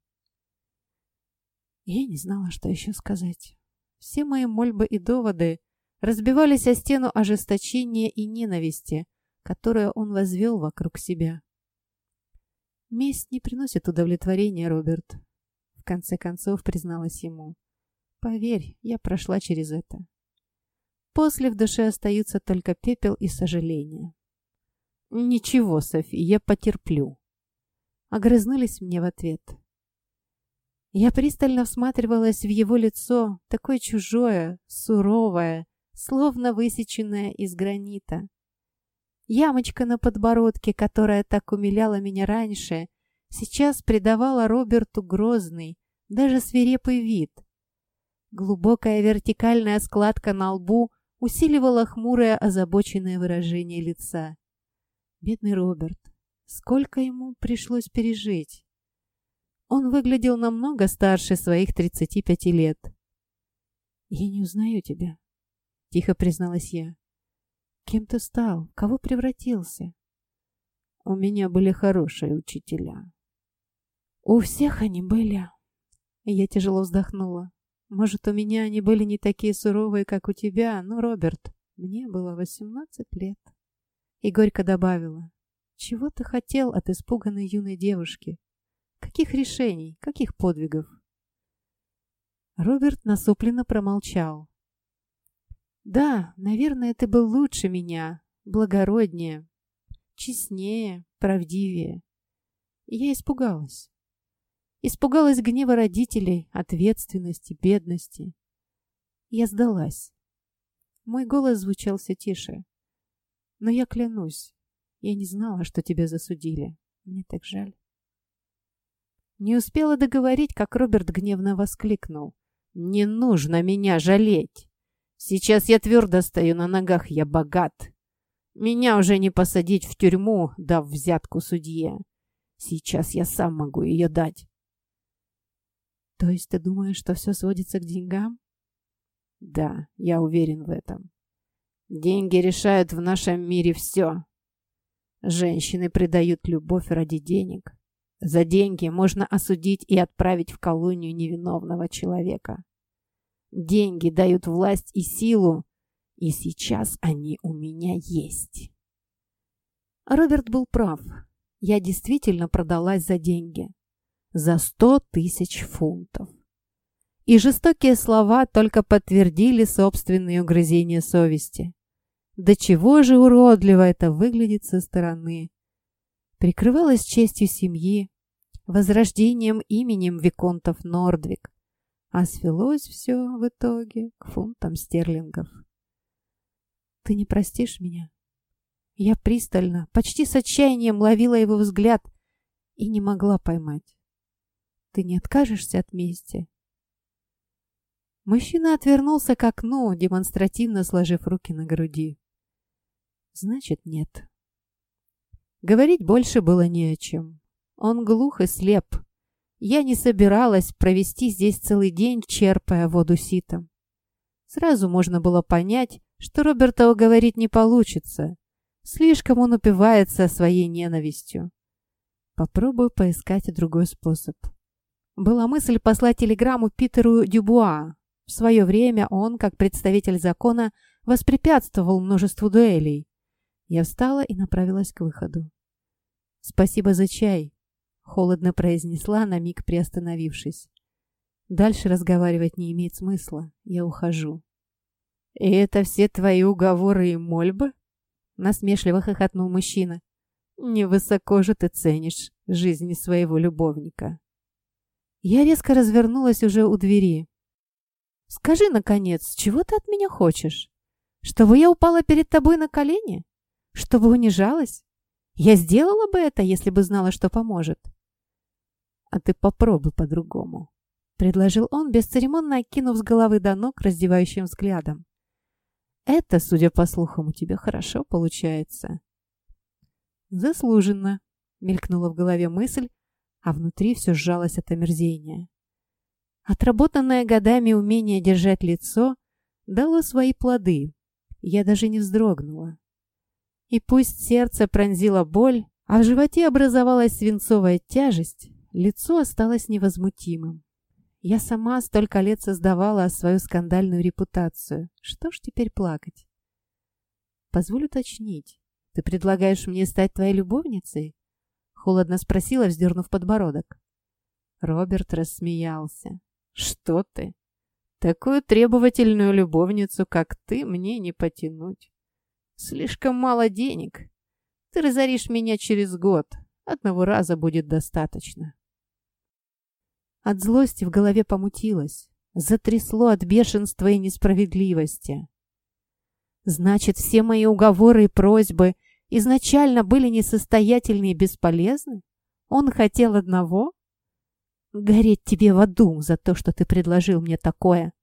Я не знала, что еще сказать. Все мои мольбы и доводы разбивались о стену ожесточения и ненависти, которую он возвел вокруг себя. Месть не приносит удовлетворения, Роберт. В конце концов призналась ему. Поверь, я прошла через это. После в душе остаются только пепел и сожаление. Ничего, Софи, я потерплю. Огрызнулись мне в ответ. Я пристально всматривалась в его лицо, такое чужое, суровое, словно высеченное из гранита. Ямочка на подбородке, которая так умиляла меня раньше, сейчас придавала Роберту грозный, даже свирепый вид. Глубокая вертикальная складка на лбу усиливала хмурое озабоченное выражение лица. Бедный Роберт, сколько ему пришлось пережить. Он выглядел намного старше своих 35 лет. «Я не узнаю тебя», — тихо призналась я. Кем ты стал? Кого превратился? У меня были хорошие учителя. У всех они были. Я тяжело вздохнула. Может, у меня они были не такие суровые, как у тебя, но, Роберт, мне было восемнадцать лет. И горько добавила. Чего ты хотел от испуганной юной девушки? Каких решений, каких подвигов? Роберт насупленно промолчал. Да, наверное, ты был лучше меня, благороднее, честнее, правдивее. Я испугалась. Испугалась гнева родителей, ответственности, бедности. Я сдалась. Мой голос звучал все тише. Но я клянусь, я не знала, что тебя засудили. Мне так жаль. Не успела договорить, как Роберт гневно воскликнул. «Не нужно меня жалеть! Сейчас я твердо стою на ногах, я богат. Меня уже не посадить в тюрьму, дав взятку судье. Сейчас я сам могу ее дать». «То есть ты думаешь, что все сводится к деньгам?» «Да, я уверен в этом. Деньги решают в нашем мире все. Женщины предают любовь ради денег. За деньги можно осудить и отправить в колонию невиновного человека. Деньги дают власть и силу, и сейчас они у меня есть. Роберт был прав. Я действительно продалась за деньги. За сто тысяч фунтов. И жестокие слова только подтвердили собственные угрызения совести. До чего же уродливо это выглядит со стороны прикрывалась честью семьи, возрождением именем Виконтов Нордвик, а свелось все в итоге к фунтам стерлингов. «Ты не простишь меня?» Я пристально, почти с отчаянием ловила его взгляд и не могла поймать. «Ты не откажешься от мести?» Мужчина отвернулся к окну, демонстративно сложив руки на груди. «Значит, нет». Говорить больше было не о чем. Он глух и слеп. Я не собиралась провести здесь целый день, черпая воду ситом. Сразу можно было понять, что Роберта уговорить не получится. Слишком он упивается своей ненавистью. Попробую поискать другой способ. Была мысль послать телеграмму Питеру Дюбуа. В свое время он, как представитель закона, воспрепятствовал множеству дуэлей. Я встала и направилась к выходу. «Спасибо за чай», — холодно произнесла, на миг приостановившись. «Дальше разговаривать не имеет смысла. Я ухожу». «И это все твои уговоры и мольбы?» — насмешливо хохотнул мужчина. «Невысоко же ты ценишь жизни своего любовника». Я резко развернулась уже у двери. «Скажи, наконец, чего ты от меня хочешь? Чтобы я упала перед тобой на колени?» Чтобы унижалась? Я сделала бы это, если бы знала, что поможет. А ты попробуй по-другому, предложил он, бесцеремонно окинув с головы до ног раздевающим взглядом. Это, судя по слухам, у тебя хорошо получается. Заслуженно, мелькнула в голове мысль, а внутри все сжалось от омерзения. Отработанное годами умение держать лицо дало свои плоды. Я даже не вздрогнула. И пусть сердце пронзило боль, а в животе образовалась свинцовая тяжесть, лицо осталось невозмутимым. Я сама столько лет создавала свою скандальную репутацию. Что ж теперь плакать? Позволь уточнить. Ты предлагаешь мне стать твоей любовницей? Холодно спросила, вздернув подбородок. Роберт рассмеялся. Что ты? Такую требовательную любовницу, как ты, мне не потянуть. Слишком мало денег. Ты разоришь меня через год. Одного раза будет достаточно. От злости в голове помутилось. Затрясло от бешенства и несправедливости. Значит, все мои уговоры и просьбы изначально были несостоятельны и бесполезны? Он хотел одного? Гореть тебе в аду за то, что ты предложил мне такое!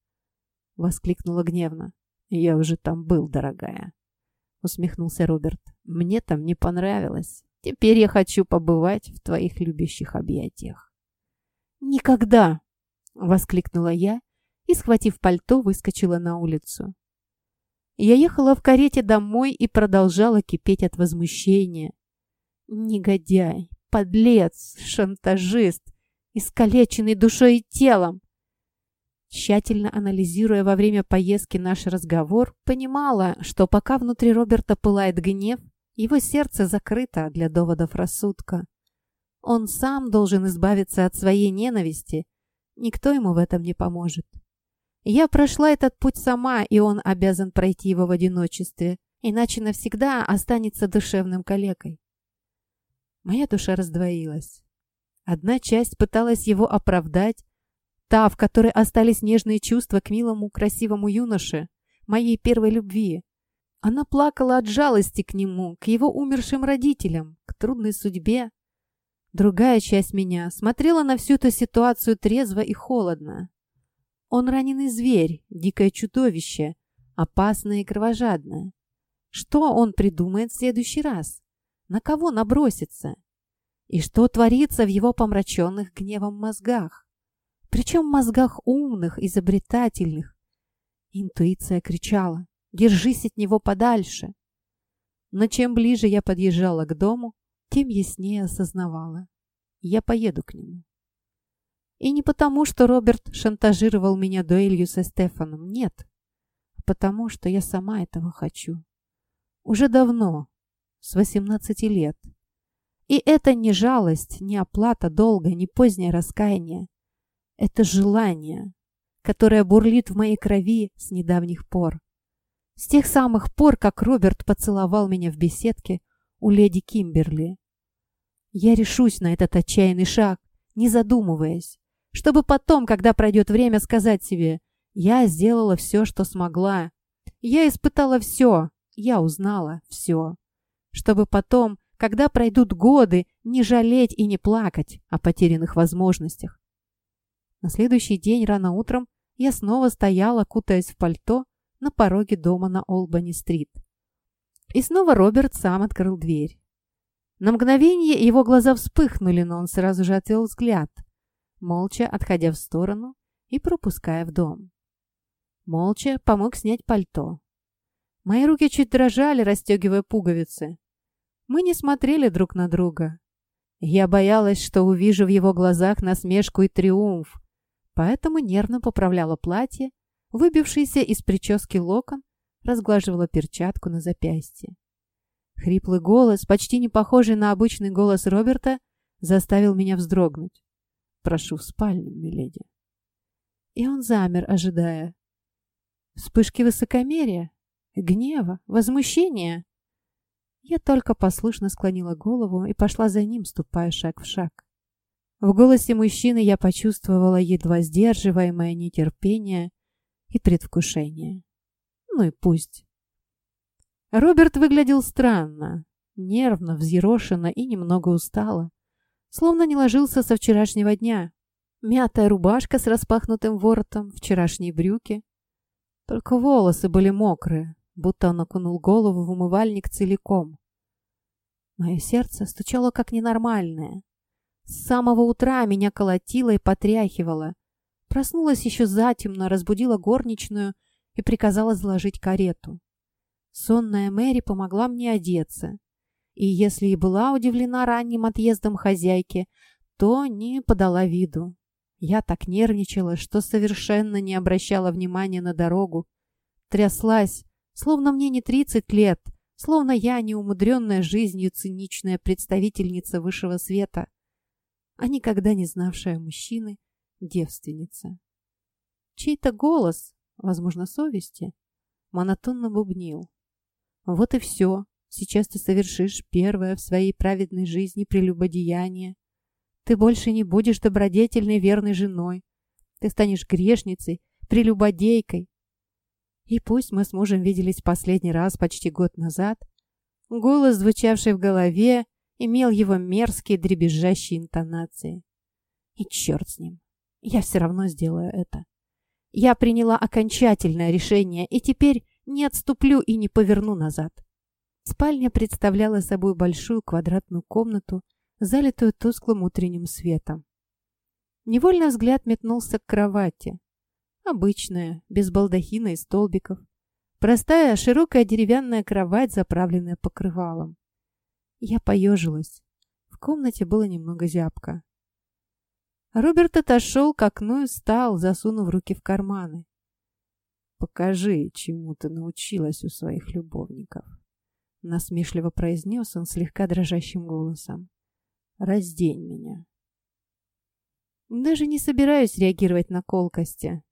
Воскликнула гневно. Я уже там был, дорогая усмехнулся Роберт. «Мне там не понравилось. Теперь я хочу побывать в твоих любящих объятиях». «Никогда!» — воскликнула я и, схватив пальто, выскочила на улицу. Я ехала в карете домой и продолжала кипеть от возмущения. Негодяй, подлец, шантажист, искалеченный душой и телом. Тщательно анализируя во время поездки наш разговор, понимала, что пока внутри Роберта пылает гнев, его сердце закрыто для доводов рассудка. Он сам должен избавиться от своей ненависти. Никто ему в этом не поможет. Я прошла этот путь сама, и он обязан пройти его в одиночестве, иначе навсегда останется душевным калекой. Моя душа раздвоилась. Одна часть пыталась его оправдать, та, в которой остались нежные чувства к милому, красивому юноше, моей первой любви. Она плакала от жалости к нему, к его умершим родителям, к трудной судьбе. Другая часть меня смотрела на всю эту ситуацию трезво и холодно. Он раненый зверь, дикое чудовище, опасное и кровожадное. Что он придумает в следующий раз? На кого набросится? И что творится в его помраченных гневом мозгах? Причем в мозгах умных, изобретательных. Интуиция кричала «Держись от него подальше!» Но чем ближе я подъезжала к дому, тем яснее осознавала. Я поеду к нему. И не потому, что Роберт шантажировал меня дуэлью со Стефаном, нет. А потому, что я сама этого хочу. Уже давно, с 18 лет. И это не жалость, не оплата долга, не позднее раскаяние. Это желание, которое бурлит в моей крови с недавних пор. С тех самых пор, как Роберт поцеловал меня в беседке у леди Кимберли. Я решусь на этот отчаянный шаг, не задумываясь, чтобы потом, когда пройдет время, сказать себе «Я сделала все, что смогла. Я испытала все, я узнала все». Чтобы потом, когда пройдут годы, не жалеть и не плакать о потерянных возможностях. На следующий день рано утром я снова стояла, кутаясь в пальто, на пороге дома на Олбани-стрит. И снова Роберт сам открыл дверь. На мгновение его глаза вспыхнули, но он сразу же отвел взгляд – молча отходя в сторону и пропуская в дом. Молча помог снять пальто. Мои руки чуть дрожали, расстегивая пуговицы. Мы не смотрели друг на друга. Я боялась, что увижу в его глазах насмешку и триумф, поэтому нервно поправляла платье, выбившийся из прически локон, разглаживала перчатку на запястье. Хриплый голос, почти не похожий на обычный голос Роберта, заставил меня вздрогнуть. Прошу в спальню, миледи. И он замер, ожидая. Вспышки высокомерия, гнева, возмущения. Я только послушно склонила голову и пошла за ним, ступая шаг в шаг. В голосе мужчины я почувствовала едва сдерживаемое нетерпение и предвкушение. Ну и пусть. Роберт выглядел странно, нервно, взъерошенно и немного устало словно не ложился со вчерашнего дня. Мятая рубашка с распахнутым воротом, вчерашние брюки. Только волосы были мокрые, будто он окунул голову в умывальник целиком. Мое сердце стучало как ненормальное. С самого утра меня колотило и потряхивало. Проснулась еще затемно, разбудила горничную и приказала заложить карету. Сонная Мэри помогла мне одеться и если и была удивлена ранним отъездом хозяйки, то не подала виду. Я так нервничала, что совершенно не обращала внимания на дорогу. Тряслась, словно мне не 30 лет, словно я неумудренная жизнью циничная представительница высшего света, а никогда не знавшая мужчины, девственница. Чей-то голос, возможно, совести, монотонно бубнил. Вот и все, Сейчас ты совершишь первое в своей праведной жизни прелюбодеяние. Ты больше не будешь добродетельной верной женой. Ты станешь грешницей, прелюбодейкой. И пусть мы с мужем виделись последний раз почти год назад, голос, звучавший в голове, имел его мерзкие дребезжащие интонации. И черт с ним, я все равно сделаю это. Я приняла окончательное решение и теперь не отступлю и не поверну назад. Спальня представляла собой большую квадратную комнату, залитую тусклым утренним светом. Невольно взгляд метнулся к кровати. Обычная, без балдахина и столбиков. Простая, широкая деревянная кровать, заправленная покрывалом. Я поежилась. В комнате было немного зябко. Роберт отошел к окну и встал, засунув руки в карманы. «Покажи, чему ты научилась у своих любовников». Насмешливо произнес он слегка дрожащим голосом. «Раздень меня». Даже не собираюсь реагировать на колкости,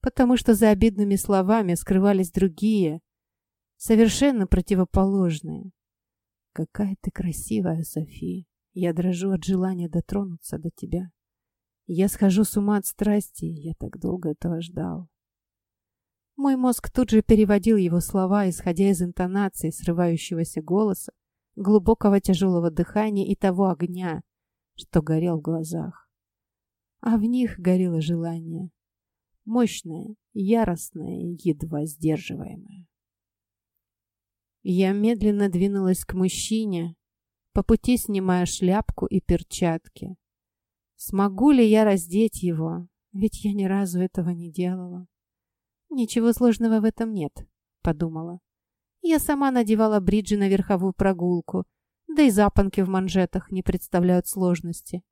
потому что за обидными словами скрывались другие, совершенно противоположные. «Какая ты красивая, София! Я дрожу от желания дотронуться до тебя. Я схожу с ума от страсти, я так долго этого ждал. Мой мозг тут же переводил его слова, исходя из интонации срывающегося голоса, глубокого тяжелого дыхания и того огня, что горел в глазах. А в них горело желание. Мощное, яростное, едва сдерживаемое. Я медленно двинулась к мужчине, по пути снимая шляпку и перчатки. Смогу ли я раздеть его? Ведь я ни разу этого не делала. Ничего сложного в этом нет, подумала. Я сама надевала бриджи на верховую прогулку, да и запонки в манжетах не представляют сложности.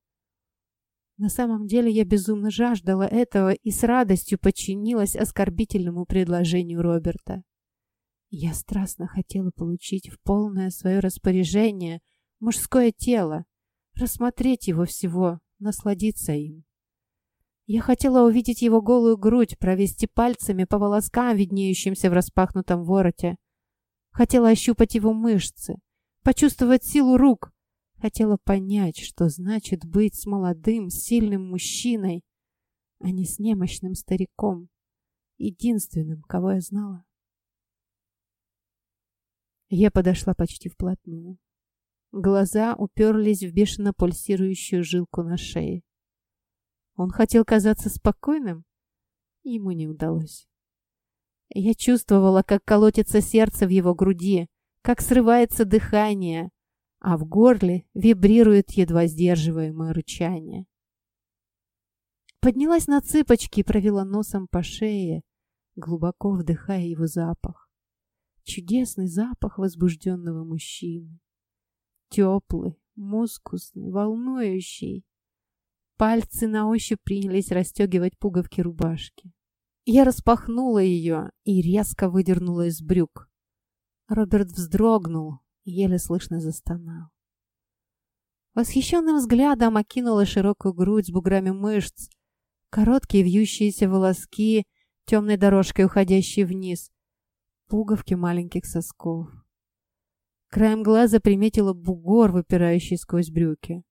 На самом деле я безумно жаждала этого и с радостью подчинилась оскорбительному предложению Роберта. Я страстно хотела получить в полное свое распоряжение – мужское тело, рассмотреть его всего, насладиться им. Я хотела увидеть его голую грудь, провести пальцами по волоскам, виднеющимся в распахнутом вороте. Хотела ощупать его мышцы, почувствовать силу рук. Хотела понять, что значит быть с молодым, сильным мужчиной, а не с немощным стариком, единственным, кого я знала. Я подошла почти вплотную. Глаза уперлись в бешено пульсирующую жилку на шее. Он хотел казаться спокойным? Ему не удалось. Я чувствовала, как колотится сердце в его груди, как срывается дыхание, а в горле вибрирует едва сдерживаемое рычание. Поднялась на цыпочки и провела носом по шее, глубоко вдыхая его запах. Чудесный запах возбужденного мужчины. Теплый, мускусный, волнующий. Пальцы на ощупь принялись расстегивать пуговки рубашки. Я распахнула ее и резко выдернула из брюк. Роберт вздрогнул, еле слышно застонал. Восхищенным взглядом окинула широкую грудь с буграми мышц, короткие вьющиеся волоски, темной дорожкой уходящие вниз, пуговки маленьких сосков. Краем глаза приметила бугор, выпирающий сквозь брюки.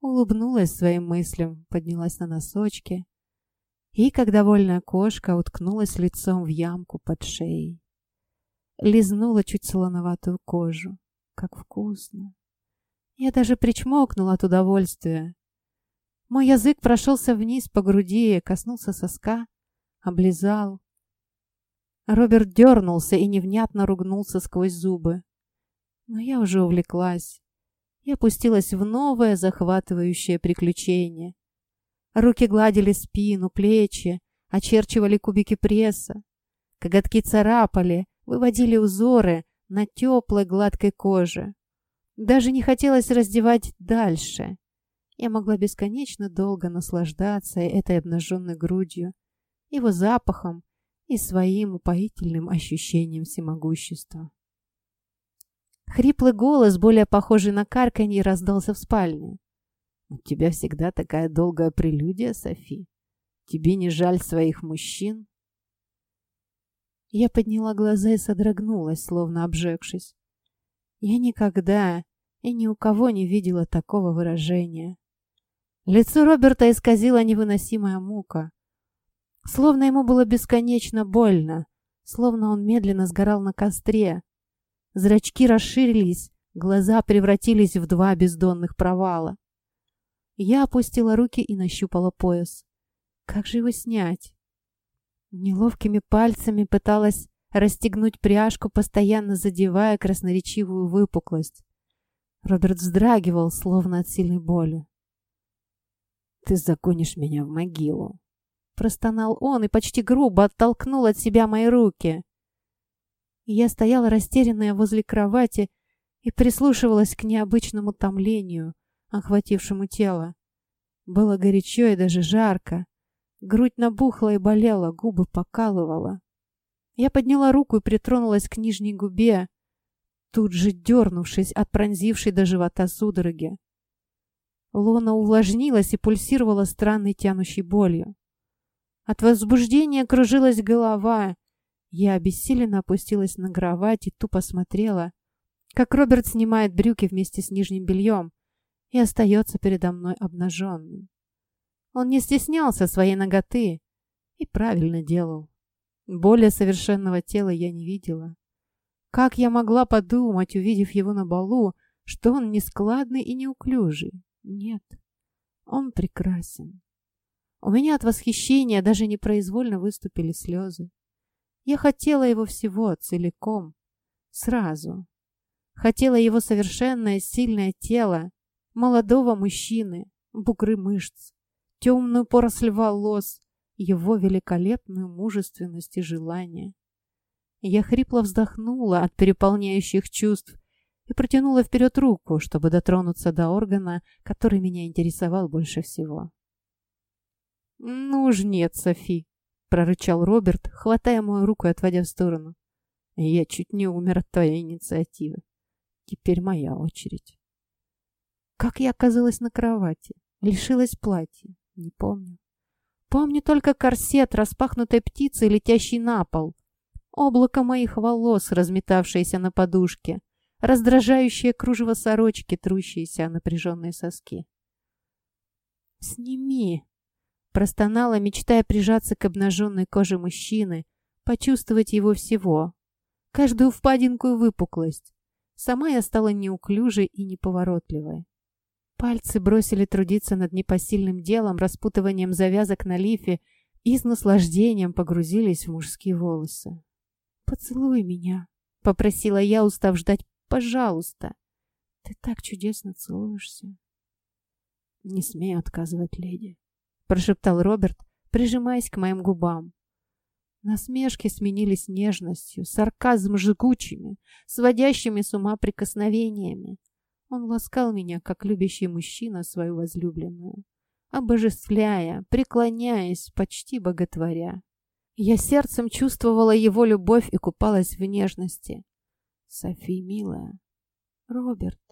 Улыбнулась своим мыслям, поднялась на носочки и, как довольная кошка, уткнулась лицом в ямку под шеей. Лизнула чуть солоноватую кожу. Как вкусно! Я даже причмокнула от удовольствия. Мой язык прошелся вниз по груди, коснулся соска, облизал. Роберт дернулся и невнятно ругнулся сквозь зубы. Но я уже увлеклась и опустилась в новое захватывающее приключение. Руки гладили спину, плечи, очерчивали кубики пресса. Коготки царапали, выводили узоры на теплой гладкой коже. Даже не хотелось раздевать дальше. Я могла бесконечно долго наслаждаться этой обнаженной грудью, его запахом и своим упоительным ощущением всемогущества. Хриплый голос, более похожий на карканье, раздался в спальне. «У тебя всегда такая долгая прелюдия, Софи. Тебе не жаль своих мужчин?» Я подняла глаза и содрогнулась, словно обжегшись. Я никогда и ни у кого не видела такого выражения. Лицо Роберта исказила невыносимая мука. Словно ему было бесконечно больно, словно он медленно сгорал на костре, Зрачки расширились, глаза превратились в два бездонных провала. Я опустила руки и нащупала пояс. Как же его снять? Неловкими пальцами пыталась расстегнуть пряжку, постоянно задевая красноречивую выпуклость. Роберт вздрагивал, словно от сильной боли. «Ты загонишь меня в могилу!» Простонал он и почти грубо оттолкнул от себя мои руки я стояла растерянная возле кровати и прислушивалась к необычному томлению, охватившему тело. Было горячо и даже жарко. Грудь набухла и болела, губы покалывала. Я подняла руку и притронулась к нижней губе, тут же дернувшись от пронзившей до живота судороги. Лона увлажнилась и пульсировала странной тянущей болью. От возбуждения кружилась голова, я обессиленно опустилась на кровать и тупо смотрела, как Роберт снимает брюки вместе с нижним бельем и остается передо мной обнаженным. Он не стеснялся своей ноготы и правильно делал. Более совершенного тела я не видела. Как я могла подумать, увидев его на балу, что он нескладный и неуклюжий? Нет, он прекрасен. У меня от восхищения даже непроизвольно выступили слезы. Я хотела его всего, целиком, сразу. Хотела его совершенное сильное тело, молодого мужчины, бугры мышц, темную поросль волос, его великолепную мужественность и желание. Я хрипло вздохнула от переполняющих чувств и протянула вперед руку, чтобы дотронуться до органа, который меня интересовал больше всего. «Ну уж нет, Софи!» — прорычал Роберт, хватая мою руку и отводя в сторону. «Я чуть не умер от твоей инициативы. Теперь моя очередь». Как я оказалась на кровати? Лишилась платья? Не помню. Помню только корсет распахнутой птицы, летящий на пол. Облако моих волос, разметавшееся на подушке. Раздражающее кружево сорочки, трущиеся о напряженные соски. «Сними!» Простонала, мечтая прижаться к обнаженной коже мужчины, почувствовать его всего. Каждую впадинку и выпуклость. Сама я стала неуклюжей и неповоротливой. Пальцы бросили трудиться над непосильным делом, распутыванием завязок на лифе и с наслаждением погрузились в мужские волосы. «Поцелуй меня», — попросила я, устав ждать. «Пожалуйста». «Ты так чудесно целуешься». «Не смею отказывать леди», — прошептал Роберт, прижимаясь к моим губам. Насмешки сменились нежностью, сарказм жгучими, сводящими с ума прикосновениями. Он ласкал меня, как любящий мужчина, свою возлюбленную, обожествляя, преклоняясь, почти боготворя. Я сердцем чувствовала его любовь и купалась в нежности. Софи, милая. Роберт,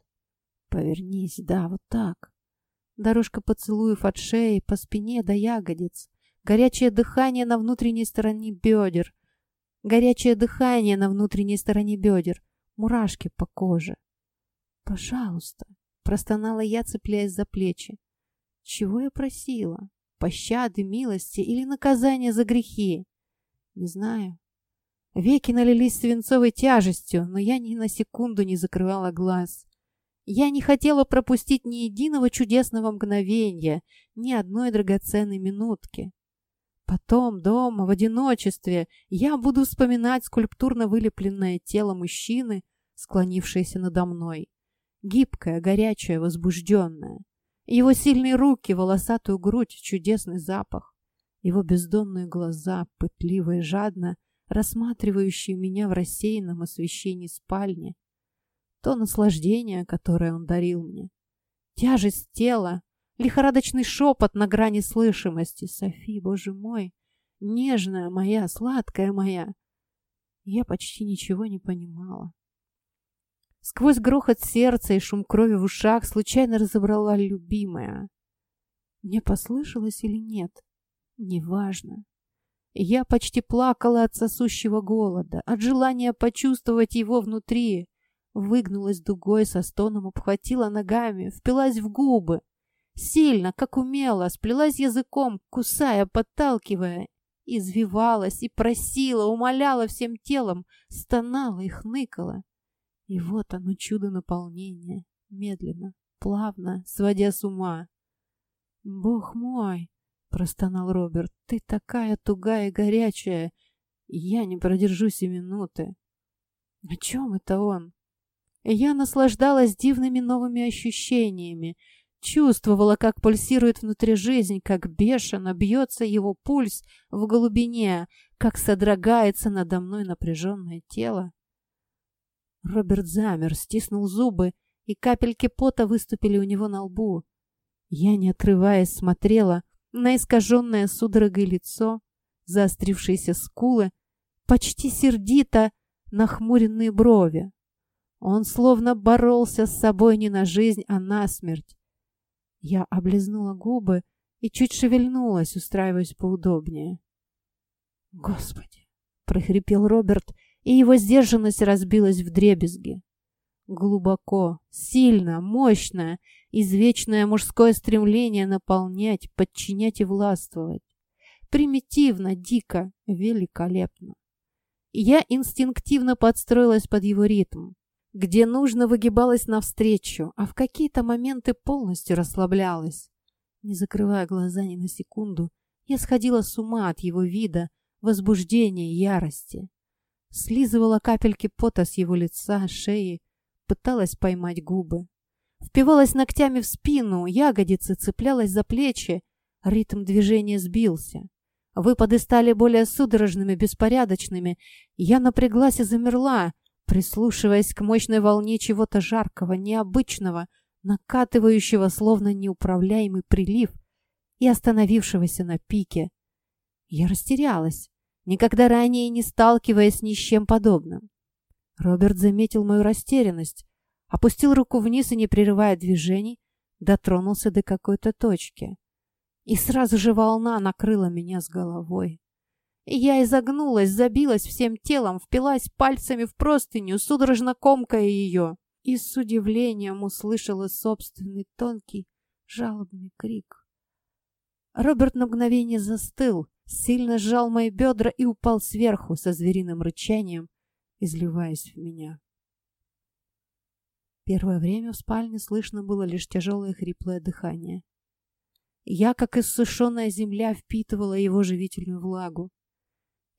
повернись, да, вот так. Дорожка поцелуев от шеи, по спине до ягодиц. Горячее дыхание на внутренней стороне бедер. Горячее дыхание на внутренней стороне бедер. Мурашки по коже. «Пожалуйста», — простонала я, цепляясь за плечи. «Чего я просила? Пощады, милости или наказания за грехи?» «Не знаю». Веки налились свинцовой тяжестью, но я ни на секунду не закрывала глаз. Я не хотела пропустить ни единого чудесного мгновения, ни одной драгоценной минутки. Потом, дома, в одиночестве, я буду вспоминать скульптурно вылепленное тело мужчины, склонившееся надо мной гибкая, горячая, возбужденная. Его сильные руки, волосатую грудь, чудесный запах. Его бездонные глаза, пытливо и жадно, рассматривающие меня в рассеянном освещении спальни. То наслаждение, которое он дарил мне. Тяжесть тела, лихорадочный шепот на грани слышимости. Софи, боже мой, нежная моя, сладкая моя. Я почти ничего не понимала. Сквозь грохот сердца и шум крови в ушах случайно разобрала любимая. Мне послышалось или нет? Неважно. Я почти плакала от сосущего голода, от желания почувствовать его внутри. Выгнулась дугой, со стоном обхватила ногами, впилась в губы. Сильно, как умела, сплелась языком, кусая, подталкивая. Извивалась и просила, умоляла всем телом, стонала и хныкала. И вот оно чудо наполнения, медленно, плавно, сводя с ума. «Бог мой!» — простонал Роберт. «Ты такая тугая и горячая! Я не продержусь и минуты!» «О чем это он?» Я наслаждалась дивными новыми ощущениями, чувствовала, как пульсирует внутри жизнь, как бешено бьется его пульс в глубине, как содрогается надо мной напряженное тело. Роберт замер, стиснул зубы, и капельки пота выступили у него на лбу. Я, не отрываясь, смотрела на искаженное судорогой лицо, заострившиеся скулы, почти сердито нахмуренные брови. Он словно боролся с собой не на жизнь, а на смерть. Я облизнула губы и чуть шевельнулась, устраиваясь поудобнее. «Господи!» — прохрипел Роберт и его сдержанность разбилась в дребезги. Глубоко, сильно, мощно, извечное мужское стремление наполнять, подчинять и властвовать. Примитивно, дико, великолепно. Я инстинктивно подстроилась под его ритм. Где нужно, выгибалась навстречу, а в какие-то моменты полностью расслаблялась. Не закрывая глаза ни на секунду, я сходила с ума от его вида, возбуждения и ярости. Слизывала капельки пота с его лица, шеи, пыталась поймать губы. Впивалась ногтями в спину, ягодицы цеплялась за плечи, ритм движения сбился. Выпады стали более судорожными, беспорядочными. Я напряглась и замерла, прислушиваясь к мощной волне чего-то жаркого, необычного, накатывающего, словно неуправляемый прилив и остановившегося на пике. Я растерялась, никогда ранее не сталкиваясь ни с чем подобным. Роберт заметил мою растерянность, опустил руку вниз и, не прерывая движений, дотронулся до какой-то точки. И сразу же волна накрыла меня с головой. Я изогнулась, забилась всем телом, впилась пальцами в простыню, судорожно комкая ее. И с удивлением услышала собственный тонкий, жалобный крик. Роберт на мгновение застыл, сильно сжал мои бедра и упал сверху со звериным рычанием, изливаясь в меня. Первое время в спальне слышно было лишь тяжелое хриплое дыхание. Я, как иссушенная земля, впитывала его живительную влагу.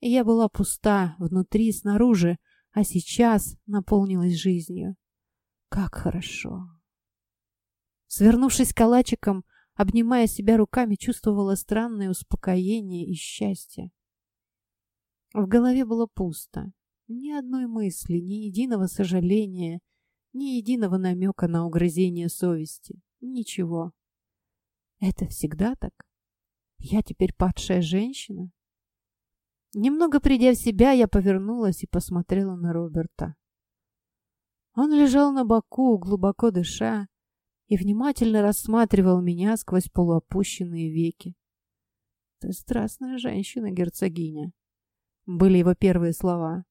Я была пуста внутри и снаружи, а сейчас наполнилась жизнью. Как хорошо! Свернувшись калачиком, обнимая себя руками, чувствовала странное успокоение и счастье. В голове было пусто. Ни одной мысли, ни единого сожаления, ни единого намека на угрызение совести. Ничего. Это всегда так? Я теперь падшая женщина? Немного придя в себя, я повернулась и посмотрела на Роберта. Он лежал на боку, глубоко дыша, и внимательно рассматривал меня сквозь полуопущенные веки. «Ты страстная женщина, герцогиня», — были его первые слова.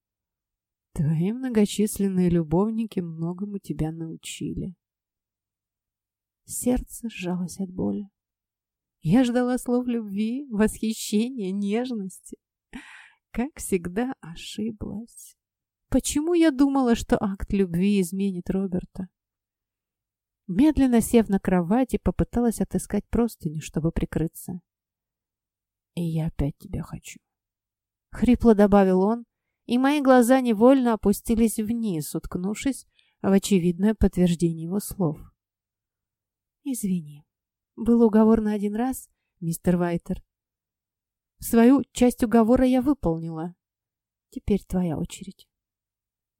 «Твои многочисленные любовники многому тебя научили». Сердце сжалось от боли. Я ждала слов любви, восхищения, нежности. Как всегда ошиблась. Почему я думала, что акт любви изменит Роберта? Медленно сев на кровати, попыталась отыскать простыню, чтобы прикрыться. «И я опять тебя хочу», — хрипло добавил он, и мои глаза невольно опустились вниз, уткнувшись в очевидное подтверждение его слов. «Извини», был уговор на один раз, мистер Вайтер. Свою часть уговора я выполнила. Теперь твоя очередь.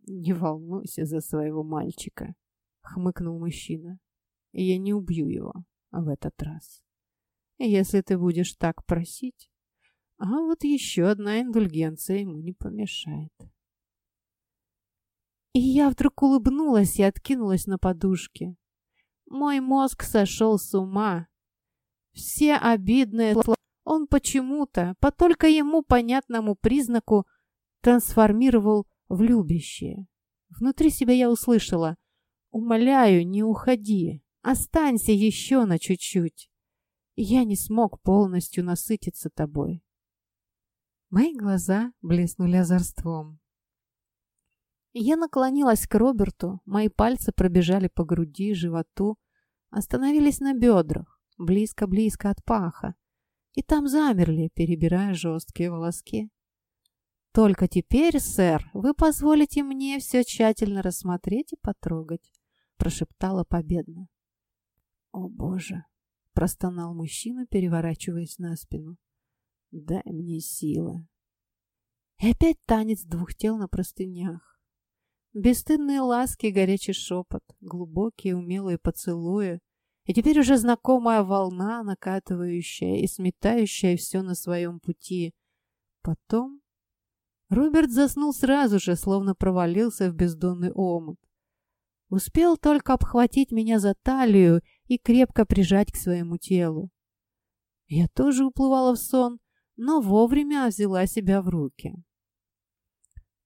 Не волнуйся за своего мальчика, хмыкнул мужчина. Я не убью его в этот раз. Если ты будешь так просить, а вот еще одна индульгенция ему не помешает. И я вдруг улыбнулась и откинулась на подушке. Мой мозг сошел с ума. Все обидные слова он почему-то, по только ему понятному признаку, трансформировал в любящее. Внутри себя я услышала «Умоляю, не уходи, останься еще на чуть-чуть. Я не смог полностью насытиться тобой». Мои глаза блеснули озорством. Я наклонилась к Роберту, мои пальцы пробежали по груди, животу, остановились на бедрах, близко-близко от паха, и там замерли, перебирая жесткие волоски. «Только теперь, сэр, вы позволите мне все тщательно рассмотреть и потрогать», прошептала победно. «О, Боже!» — простонал мужчина, переворачиваясь на спину. «Дай мне силы!» И опять танец двух тел на простынях. Бесстыдные ласки, горячий шепот, глубокие умелые поцелуи, и теперь уже знакомая волна, накатывающая и сметающая все на своем пути. Потом Роберт заснул сразу же, словно провалился в бездонный омут. Успел только обхватить меня за талию и крепко прижать к своему телу. Я тоже уплывала в сон, но вовремя взяла себя в руки.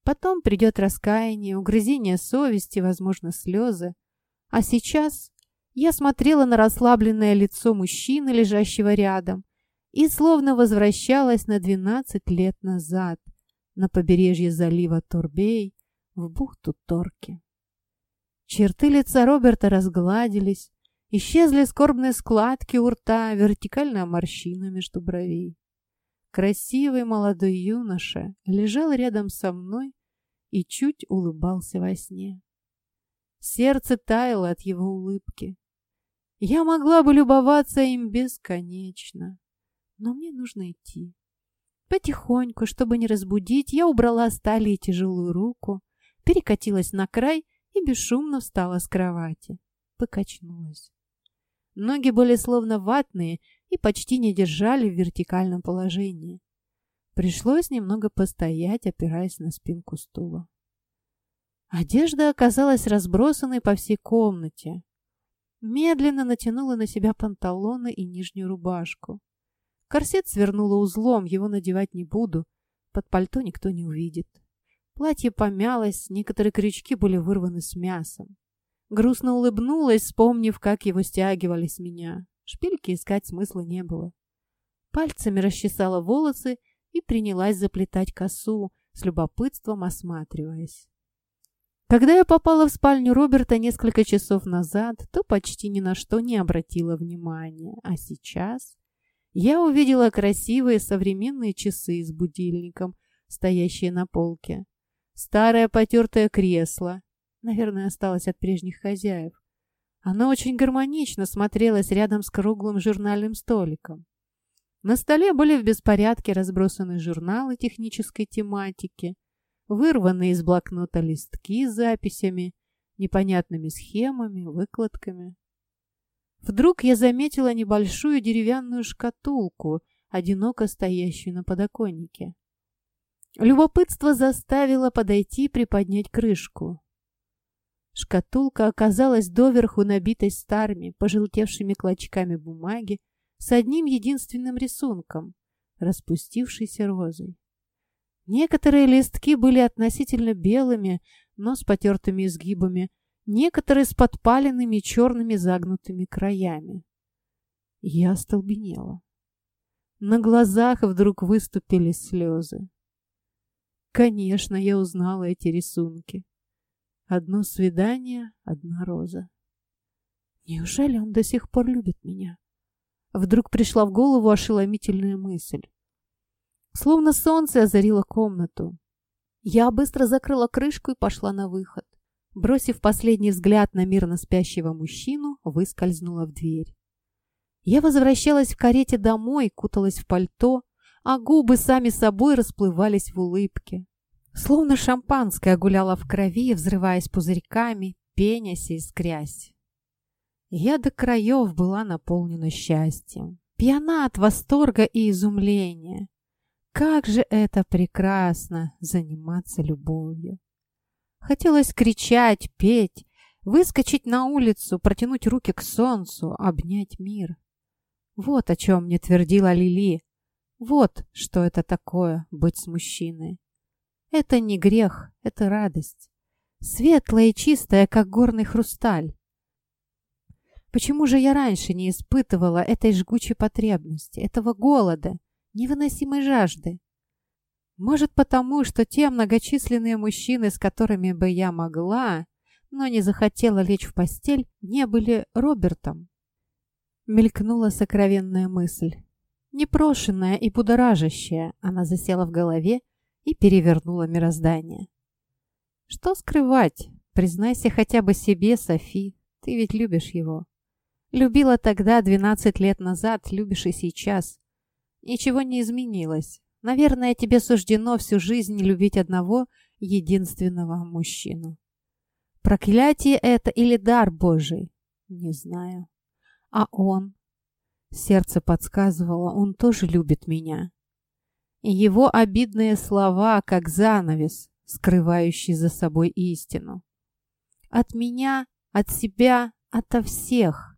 Потом придет раскаяние, угрызение совести, возможно, слезы. А сейчас я смотрела на расслабленное лицо мужчины, лежащего рядом, и словно возвращалась на 12 лет назад, на побережье залива Турбей, в бухту Торки. Черты лица Роберта разгладились, исчезли скорбные складки у рта, вертикальная морщина между бровей. Красивый молодой юноша лежал рядом со мной и чуть улыбался во сне. Сердце таяло от его улыбки. Я могла бы любоваться им бесконечно, но мне нужно идти. Потихоньку, чтобы не разбудить, я убрала с талии тяжелую руку, перекатилась на край и бесшумно встала с кровати. Покачнулась. Ноги были словно ватные и почти не держали в вертикальном положении. Пришлось немного постоять, опираясь на спинку стула. Одежда оказалась разбросанной по всей комнате. Медленно натянула на себя панталоны и нижнюю рубашку. Корсет свернула узлом, его надевать не буду. Под пальто никто не увидит. Платье помялось, некоторые крючки были вырваны с мясом. Грустно улыбнулась, вспомнив, как его стягивали с меня. Шпильки искать смысла не было. Пальцами расчесала волосы и принялась заплетать косу, с любопытством осматриваясь. Когда я попала в спальню Роберта несколько часов назад, то почти ни на что не обратила внимания. А сейчас я увидела красивые современные часы с будильником, стоящие на полке. Старое потертое кресло, наверное, осталось от прежних хозяев. Оно очень гармонично смотрелось рядом с круглым журнальным столиком. На столе были в беспорядке разбросаны журналы технической тематики, вырванные из блокнота листки с записями, непонятными схемами, выкладками. Вдруг я заметила небольшую деревянную шкатулку, одиноко стоящую на подоконнике. Любопытство заставило подойти и приподнять крышку. Шкатулка оказалась доверху набитой старыми, пожелтевшими клочками бумаги с одним единственным рисунком — распустившейся розой. Некоторые листки были относительно белыми, но с потертыми изгибами, некоторые с подпаленными черными загнутыми краями. Я остолбенела. На глазах вдруг выступили слезы. Конечно, я узнала эти рисунки. Одно свидание, одна роза. Неужели он до сих пор любит меня? Вдруг пришла в голову ошеломительная мысль. Словно солнце озарило комнату. Я быстро закрыла крышку и пошла на выход. Бросив последний взгляд на мирно спящего мужчину, выскользнула в дверь. Я возвращалась в карете домой, куталась в пальто, а губы сами собой расплывались в улыбке. Словно шампанское гуляло в крови, взрываясь пузырьками, пенясь и искрясь. Я до краев была наполнена счастьем, пьяна от восторга и изумления. Как же это прекрасно заниматься любовью! Хотелось кричать, петь, выскочить на улицу, протянуть руки к солнцу, обнять мир. Вот о чем мне твердила Лили. Вот что это такое быть с мужчиной. Это не грех, это радость. Светлая и чистая, как горный хрусталь. Почему же я раньше не испытывала этой жгучей потребности, этого голода, невыносимой жажды? Может, потому, что те многочисленные мужчины, с которыми бы я могла, но не захотела лечь в постель, не были Робертом? Мелькнула сокровенная мысль. Непрошенная и будоражащая, она засела в голове и перевернула мироздание. Что скрывать? Признайся хотя бы себе, Софи, ты ведь любишь его. Любила тогда, 12 лет назад, любишь и сейчас. Ничего не изменилось. Наверное, тебе суждено всю жизнь любить одного единственного мужчину. Проклятие это или дар Божий? Не знаю. А он? Сердце подсказывало, он тоже любит меня. Его обидные слова, как занавес, скрывающий за собой истину. От меня, от себя, ото всех.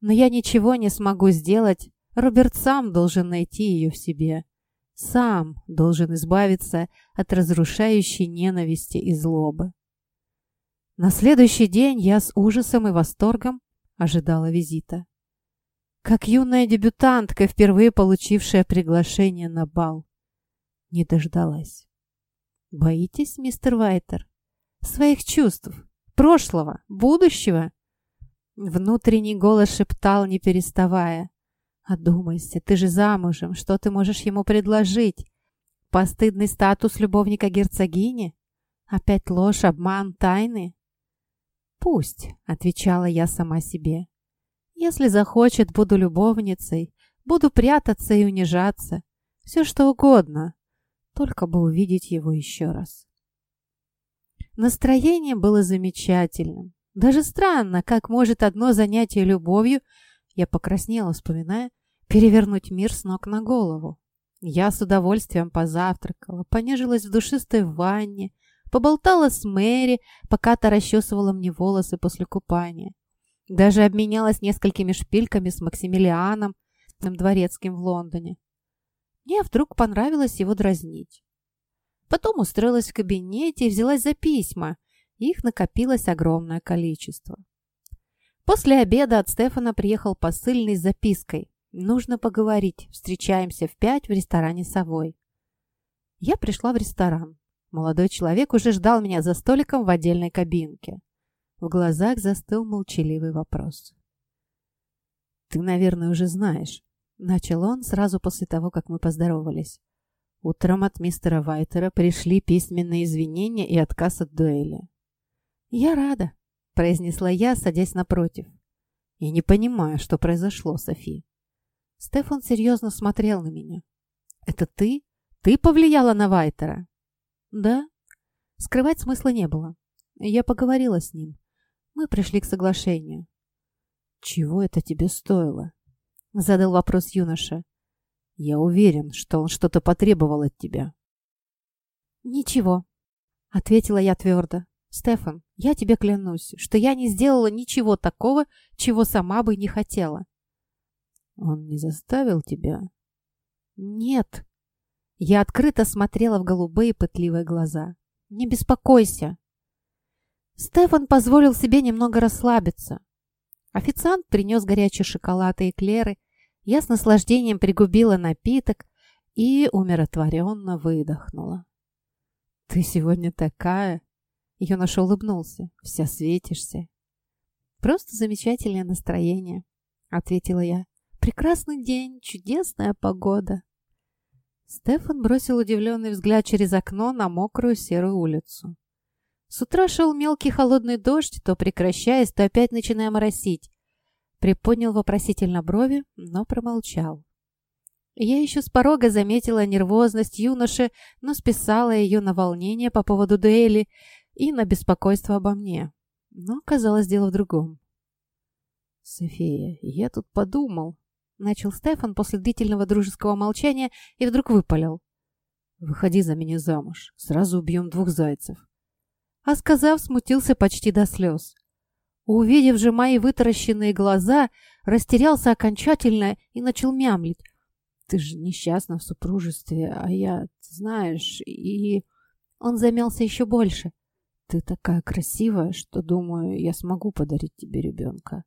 Но я ничего не смогу сделать, Роберт сам должен найти ее в себе. сам должен избавиться от разрушающей ненависти и злобы. На следующий день я с ужасом и восторгом ожидала визита. Как юная дебютантка, впервые получившая приглашение на бал. Не дождалась. Боитесь, мистер Вайтер? Своих чувств, прошлого, будущего? Внутренний голос шептал, не переставая. «Одумайся, ты же замужем, что ты можешь ему предложить? Постыдный статус любовника герцогини? Опять ложь, обман, тайны?» «Пусть», — отвечала я сама себе. «Если захочет, буду любовницей, буду прятаться и унижаться. Все что угодно, только бы увидеть его еще раз». Настроение было замечательным. Даже странно, как может одно занятие любовью, я покраснела, вспоминая, перевернуть мир с ног на голову. Я с удовольствием позавтракала, понежилась в душистой ванне, поболтала с Мэри, пока та расчесывала мне волосы после купания. Даже обменялась несколькими шпильками с Максимилианом, дворецким в Лондоне. Мне вдруг понравилось его дразнить. Потом устроилась в кабинете и взялась за письма, их накопилось огромное количество. После обеда от Стефана приехал посыльный с запиской. «Нужно поговорить. Встречаемся в пять в ресторане «Совой». Я пришла в ресторан. Молодой человек уже ждал меня за столиком в отдельной кабинке. В глазах застыл молчаливый вопрос. «Ты, наверное, уже знаешь», — начал он сразу после того, как мы поздоровались. Утром от мистера Вайтера пришли письменные извинения и отказ от дуэли. «Я рада», — произнесла я, садясь напротив. «Я не понимаю, что произошло, Софи». Стефан серьезно смотрел на меня. «Это ты? Ты повлияла на Вайтера?» «Да». Скрывать смысла не было. Я поговорила с ним. Мы пришли к соглашению. «Чего это тебе стоило?» — задал вопрос юноша. «Я уверен, что он что-то потребовал от тебя». «Ничего», — ответила я твердо. «Стефан, я тебе клянусь, что я не сделала ничего такого, чего сама бы не хотела». «Он не заставил тебя?» «Нет». Я открыто смотрела в голубые пытливые глаза. «Не беспокойся». Стефан позволил себе немного расслабиться. Официант принес горячий шоколад и эклеры. Я с наслаждением пригубила напиток и умиротворенно выдохнула. «Ты сегодня такая!» Юноша улыбнулся. «Вся светишься». «Просто замечательное настроение», — ответила я. «Прекрасный день, чудесная погода». Стефан бросил удивленный взгляд через окно на мокрую серую улицу. С утра шел мелкий холодный дождь, то прекращаясь, то опять начиная моросить. Приподнял вопросительно брови, но промолчал. Я еще с порога заметила нервозность юноши, но списала ее на волнение по поводу дуэли и на беспокойство обо мне. Но оказалось дело в другом. «София, я тут подумал», — начал Стефан после длительного дружеского молчания и вдруг выпалил. «Выходи за меня замуж, сразу убьем двух зайцев». А сказав, смутился почти до слез. Увидев же мои вытаращенные глаза, растерялся окончательно и начал мямлить. «Ты же несчастна в супружестве, а я, знаешь, и...» Он замялся еще больше. Ты такая красивая, что, думаю, я смогу подарить тебе ребенка.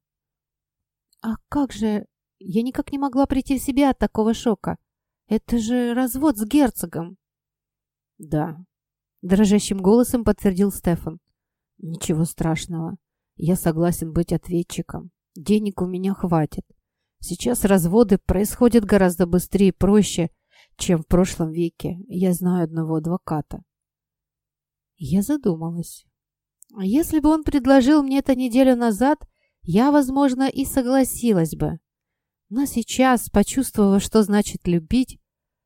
А как же... Я никак не могла прийти в себя от такого шока. Это же развод с герцогом. Да. Дрожащим голосом подтвердил Стефан. Ничего страшного. Я согласен быть ответчиком. Денег у меня хватит. Сейчас разводы происходят гораздо быстрее и проще, чем в прошлом веке. Я знаю одного адвоката. Я задумалась. Если бы он предложил мне это неделю назад, я, возможно, и согласилась бы. Но сейчас, почувствовав, что значит любить,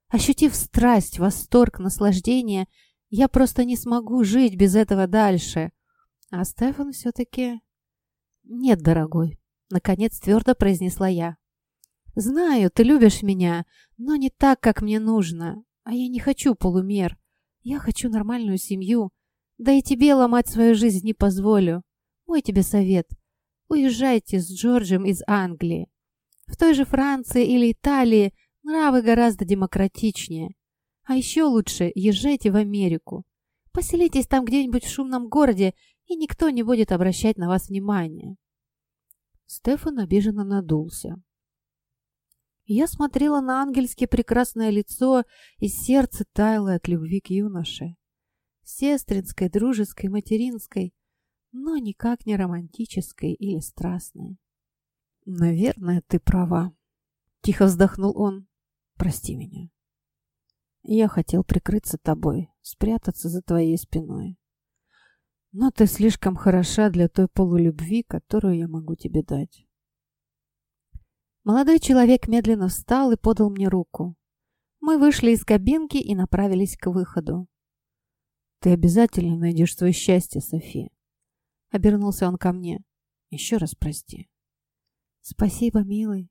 ощутив страсть, восторг, наслаждение, я просто не смогу жить без этого дальше. А Стефан все-таки... Нет, дорогой, наконец твердо произнесла я. Знаю, ты любишь меня, но не так, как мне нужно. А я не хочу полумер. Я хочу нормальную семью, да и тебе ломать свою жизнь не позволю. Мой тебе совет. Уезжайте с Джорджем из Англии. В той же Франции или Италии нравы гораздо демократичнее. А еще лучше езжайте в Америку. Поселитесь там где-нибудь в шумном городе, и никто не будет обращать на вас внимания. Стефан обиженно надулся. Я смотрела на ангельски прекрасное лицо, и сердце таяло от любви к юноше. Сестринской, дружеской, материнской, но никак не романтической или страстной. «Наверное, ты права», — тихо вздохнул он. «Прости меня. Я хотел прикрыться тобой, спрятаться за твоей спиной. Но ты слишком хороша для той полулюбви, которую я могу тебе дать». Молодой человек медленно встал и подал мне руку. Мы вышли из кабинки и направились к выходу. «Ты обязательно найдешь свое счастье, София», — обернулся он ко мне. «Еще раз прости». «Спасибо, милый».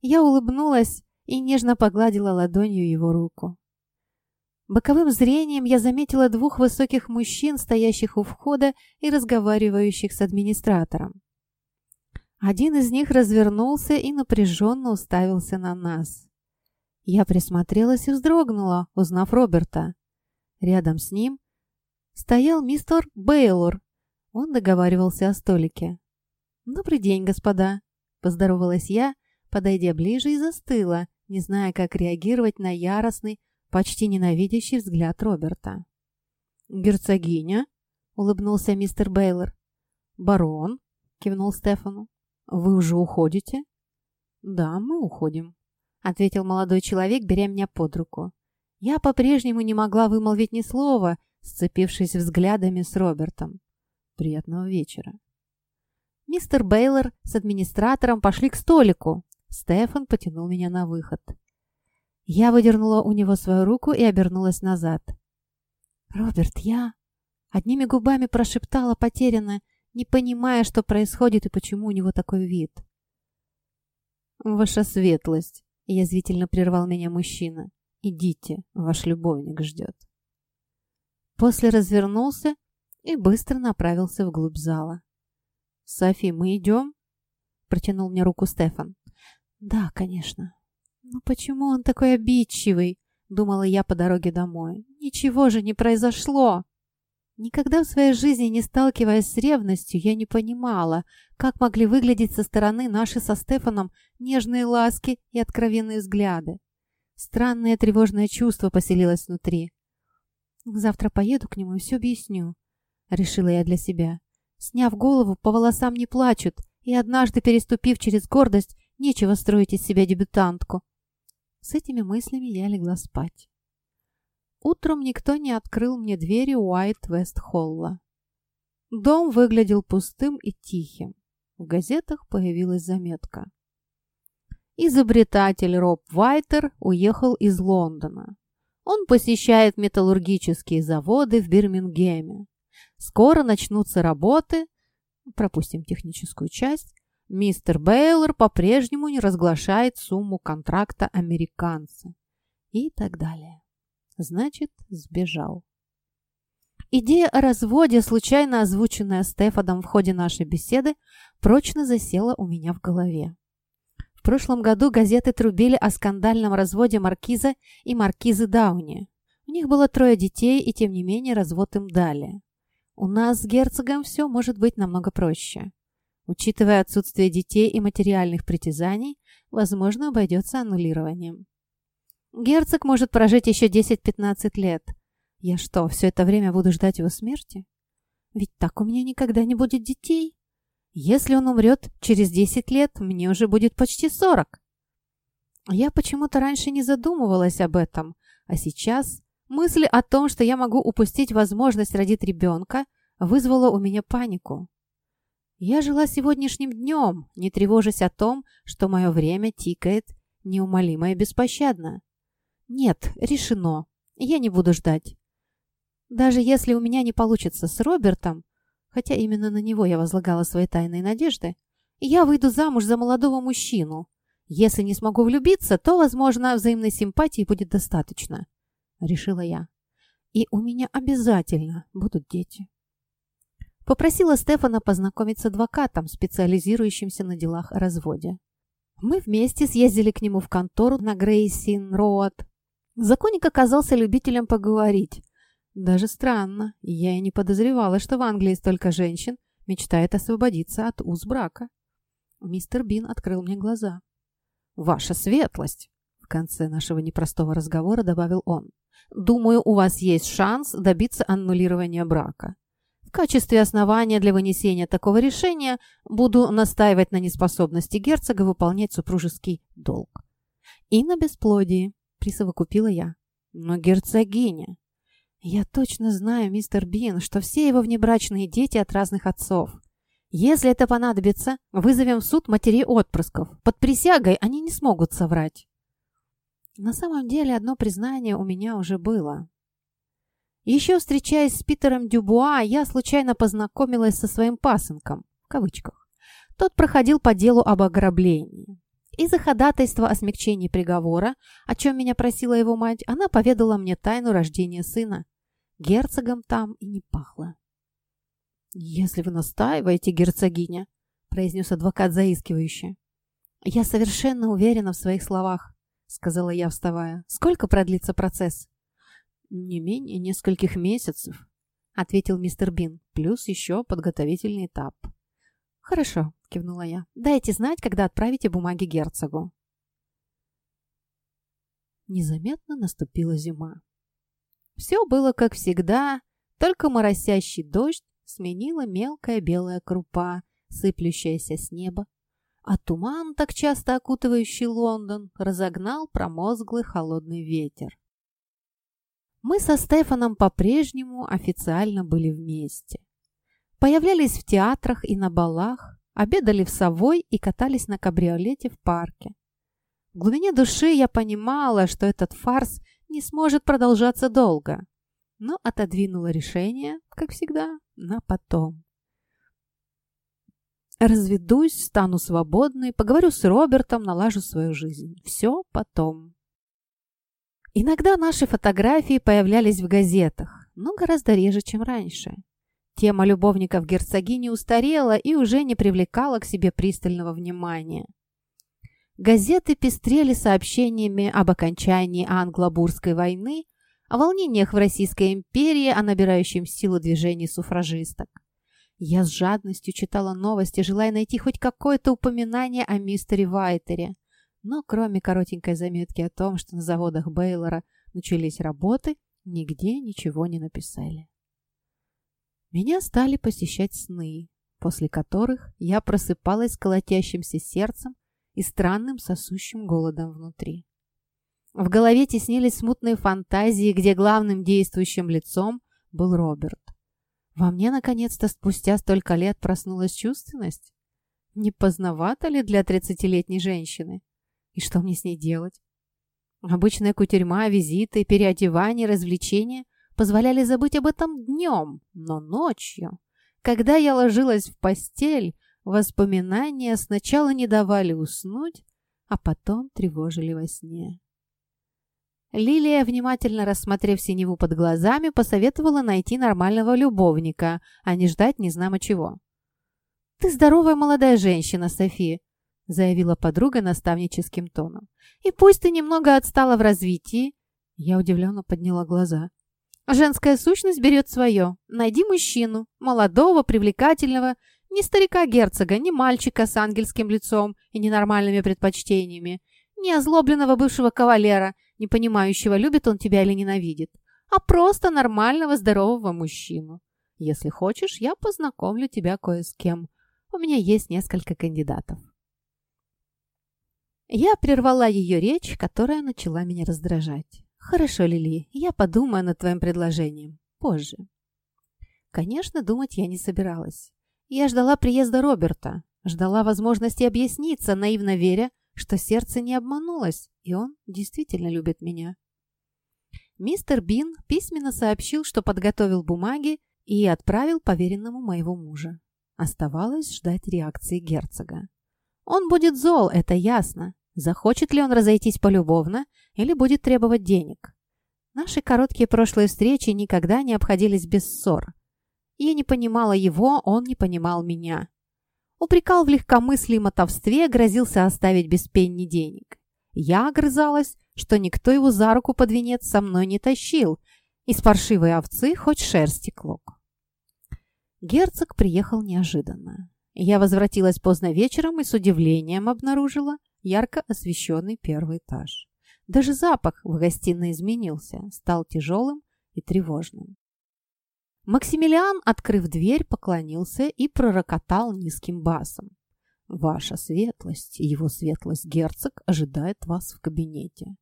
Я улыбнулась и нежно погладила ладонью его руку. Боковым зрением я заметила двух высоких мужчин, стоящих у входа и разговаривающих с администратором. Один из них развернулся и напряженно уставился на нас. Я присмотрелась и вздрогнула, узнав Роберта. Рядом с ним стоял мистер Бейлор. Он договаривался о столике. «Добрый день, господа!» – поздоровалась я, подойдя ближе и застыла, не зная, как реагировать на яростный, почти ненавидящий взгляд Роберта. «Герцогиня?» – улыбнулся мистер Бейлор. «Барон?» – кивнул Стефану. «Вы уже уходите?» «Да, мы уходим», — ответил молодой человек, беря меня под руку. Я по-прежнему не могла вымолвить ни слова, сцепившись взглядами с Робертом. «Приятного вечера». Мистер Бейлор с администратором пошли к столику. Стефан потянул меня на выход. Я выдернула у него свою руку и обернулась назад. «Роберт, я...» Одними губами прошептала потерянно не понимая, что происходит и почему у него такой вид. «Ваша светлость!» — язвительно прервал меня мужчина. «Идите, ваш любовник ждет». После развернулся и быстро направился вглубь зала. «Софи, мы идем?» — протянул мне руку Стефан. «Да, конечно. Но почему он такой обидчивый?» — думала я по дороге домой. «Ничего же не произошло!» Никогда в своей жизни не сталкиваясь с ревностью, я не понимала, как могли выглядеть со стороны наши со Стефаном нежные ласки и откровенные взгляды. Странное тревожное чувство поселилось внутри. «Завтра поеду к нему и все объясню», — решила я для себя. Сняв голову, по волосам не плачут, и однажды, переступив через гордость, нечего строить из себя дебютантку. С этими мыслями я легла спать. Утром никто не открыл мне двери Уайт-Вест-Холла. Дом выглядел пустым и тихим. В газетах появилась заметка. Изобретатель Роб Вайтер уехал из Лондона. Он посещает металлургические заводы в Бирмингеме. Скоро начнутся работы, пропустим техническую часть, мистер Бейлор по-прежнему не разглашает сумму контракта американца и так далее. Значит, сбежал. Идея о разводе, случайно озвученная Стефаном в ходе нашей беседы, прочно засела у меня в голове. В прошлом году газеты трубили о скандальном разводе Маркиза и Маркизы Дауни. У них было трое детей, и тем не менее развод им дали. У нас с герцогом все может быть намного проще. Учитывая отсутствие детей и материальных притязаний, возможно, обойдется аннулированием. Герцог может прожить еще 10-15 лет. Я что, все это время буду ждать его смерти? Ведь так у меня никогда не будет детей. Если он умрет через 10 лет, мне уже будет почти 40. Я почему-то раньше не задумывалась об этом, а сейчас мысль о том, что я могу упустить возможность родить ребенка, вызвала у меня панику. Я жила сегодняшним днем, не тревожась о том, что мое время тикает неумолимо и беспощадно. Нет, решено. Я не буду ждать. Даже если у меня не получится с Робертом, хотя именно на него я возлагала свои тайные надежды, я выйду замуж за молодого мужчину. Если не смогу влюбиться, то, возможно, взаимной симпатии будет достаточно, решила я. И у меня обязательно будут дети. Попросила Стефана познакомить с адвокатом, специализирующимся на делах о разводе. Мы вместе съездили к нему в контору на Грейсин-Роад Законник оказался любителем поговорить. Даже странно, я и не подозревала, что в Англии столько женщин мечтает освободиться от уз брака. Мистер Бин открыл мне глаза. «Ваша светлость!» В конце нашего непростого разговора добавил он. «Думаю, у вас есть шанс добиться аннулирования брака. В качестве основания для вынесения такого решения буду настаивать на неспособности герцога выполнять супружеский долг». «И на бесплодии», — присовокупила я. «Но герцогиня...» «Я точно знаю, мистер Бин, что все его внебрачные дети от разных отцов. Если это понадобится, вызовем в суд матерей отпрысков. Под присягой они не смогут соврать». На самом деле одно признание у меня уже было. Еще встречаясь с Питером Дюбуа, я случайно познакомилась со своим пасынком, в кавычках. Тот проходил по делу об ограблении. Из-за ходатайства о смягчении приговора, о чем меня просила его мать, она поведала мне тайну рождения сына. Герцогом там и не пахло. «Если вы настаиваете, герцогиня», — произнес адвокат заискивающе. «Я совершенно уверена в своих словах. — сказала я, вставая. «Сколько продлится процесс?» «Не менее нескольких месяцев», — ответил мистер Бин. «Плюс еще подготовительный этап». «Хорошо», — кивнула я. «Дайте знать, когда отправите бумаги герцогу». Незаметно наступила зима. Все было как всегда, только моросящий дождь сменила мелкая белая крупа, сыплющаяся с неба, а туман, так часто окутывающий Лондон, разогнал промозглый холодный ветер. Мы со Стефаном по-прежнему официально были вместе. Появлялись в театрах и на балах, обедали в Совой и катались на кабриолете в парке. В глубине души я понимала, что этот фарс не сможет продолжаться долго, но отодвинула решение, как всегда, на потом. Разведусь, стану свободной, поговорю с Робертом, налажу свою жизнь. Все потом. Иногда наши фотографии появлялись в газетах, но гораздо реже, чем раньше. Тема любовников герцогини устарела и уже не привлекала к себе пристального внимания. Газеты пестрели сообщениями об окончании англо-бурской войны, о волнениях в Российской империи, о набирающем силу движении суфражисток. Я с жадностью читала новости, желая найти хоть какое-то упоминание о мистере Вайтере. Но кроме коротенькой заметки о том, что на заводах Бейлора начались работы, нигде ничего не написали. Меня стали посещать сны, после которых я просыпалась с колотящимся сердцем и странным сосущим голодом внутри. В голове теснились смутные фантазии, где главным действующим лицом был Роберт. Во мне, наконец-то, спустя столько лет проснулась чувственность? Не поздновато ли для тридцатилетней женщины? И что мне с ней делать? Обычная кутерьма, визиты, переодевание, развлечения позволяли забыть об этом днем, но ночью, когда я ложилась в постель, воспоминания сначала не давали уснуть, а потом тревожили во сне. Лилия, внимательно рассмотрев синеву под глазами, посоветовала найти нормального любовника, а не ждать незнамо чего. «Ты здоровая молодая женщина, Софи», — заявила подруга наставническим тоном. «И пусть ты немного отстала в развитии...» Я удивленно подняла глаза. «Женская сущность берет свое. Найди мужчину, молодого, привлекательного, не старика-герцога, не мальчика с ангельским лицом и ненормальными предпочтениями, не озлобленного бывшего кавалера, не понимающего, любит он тебя или ненавидит, а просто нормального здорового мужчину. Если хочешь, я познакомлю тебя кое с кем. У меня есть несколько кандидатов. Я прервала ее речь, которая начала меня раздражать. «Хорошо, Лили, я подумаю над твоим предложением. Позже». Конечно, думать я не собиралась. Я ждала приезда Роберта, ждала возможности объясниться, наивно веря, что сердце не обманулось, и он действительно любит меня. Мистер Бин письменно сообщил, что подготовил бумаги и отправил поверенному моего мужа. Оставалось ждать реакции герцога. Он будет зол, это ясно. Захочет ли он разойтись полюбовно или будет требовать денег? Наши короткие прошлые встречи никогда не обходились без ссор. Я не понимала его, он не понимал меня. Упрекал в легкомыслии и мотовстве, грозился оставить без пенни денег. Я огрызалась, что никто его за руку под венец со мной не тащил, из паршивой овцы хоть шерсти клок. Герцог приехал неожиданно. Я возвратилась поздно вечером и с удивлением обнаружила ярко освещенный первый этаж. Даже запах в гостиной изменился, стал тяжелым и тревожным. Максимилиан, открыв дверь, поклонился и пророкотал низким басом. «Ваша светлость, его светлость герцог, ожидает вас в кабинете».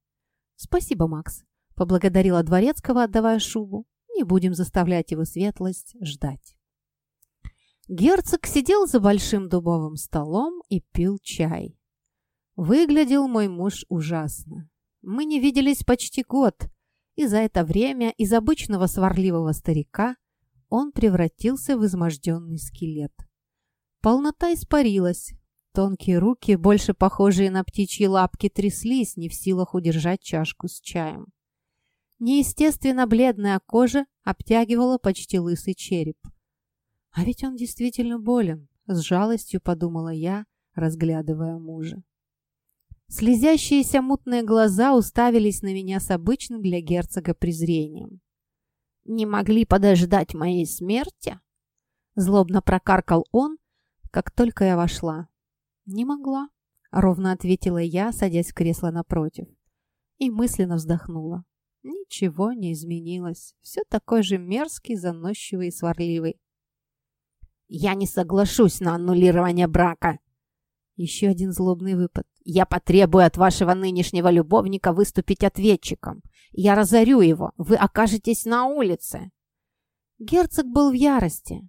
«Спасибо, Макс», — поблагодарила Дворецкого, отдавая шубу. «Не будем заставлять его светлость ждать». Герцог сидел за большим дубовым столом и пил чай. Выглядел мой муж ужасно. Мы не виделись почти год, и за это время из обычного сварливого старика он превратился в изможденный скелет. Полнота испарилась. Тонкие руки, больше похожие на птичьи лапки, тряслись, не в силах удержать чашку с чаем. Неестественно бледная кожа обтягивала почти лысый череп. А ведь он действительно болен, с жалостью подумала я, разглядывая мужа. Слезящиеся мутные глаза уставились на меня с обычным для герцога презрением. «Не могли подождать моей смерти?» Злобно прокаркал он, как только я вошла. «Не могла», — ровно ответила я, садясь в кресло напротив. И мысленно вздохнула. Ничего не изменилось. Все такой же мерзкий, заносчивый и сварливый. «Я не соглашусь на аннулирование брака!» Еще один злобный выпад. «Я потребую от вашего нынешнего любовника выступить ответчиком. Я разорю его. Вы окажетесь на улице». Герцог был в ярости.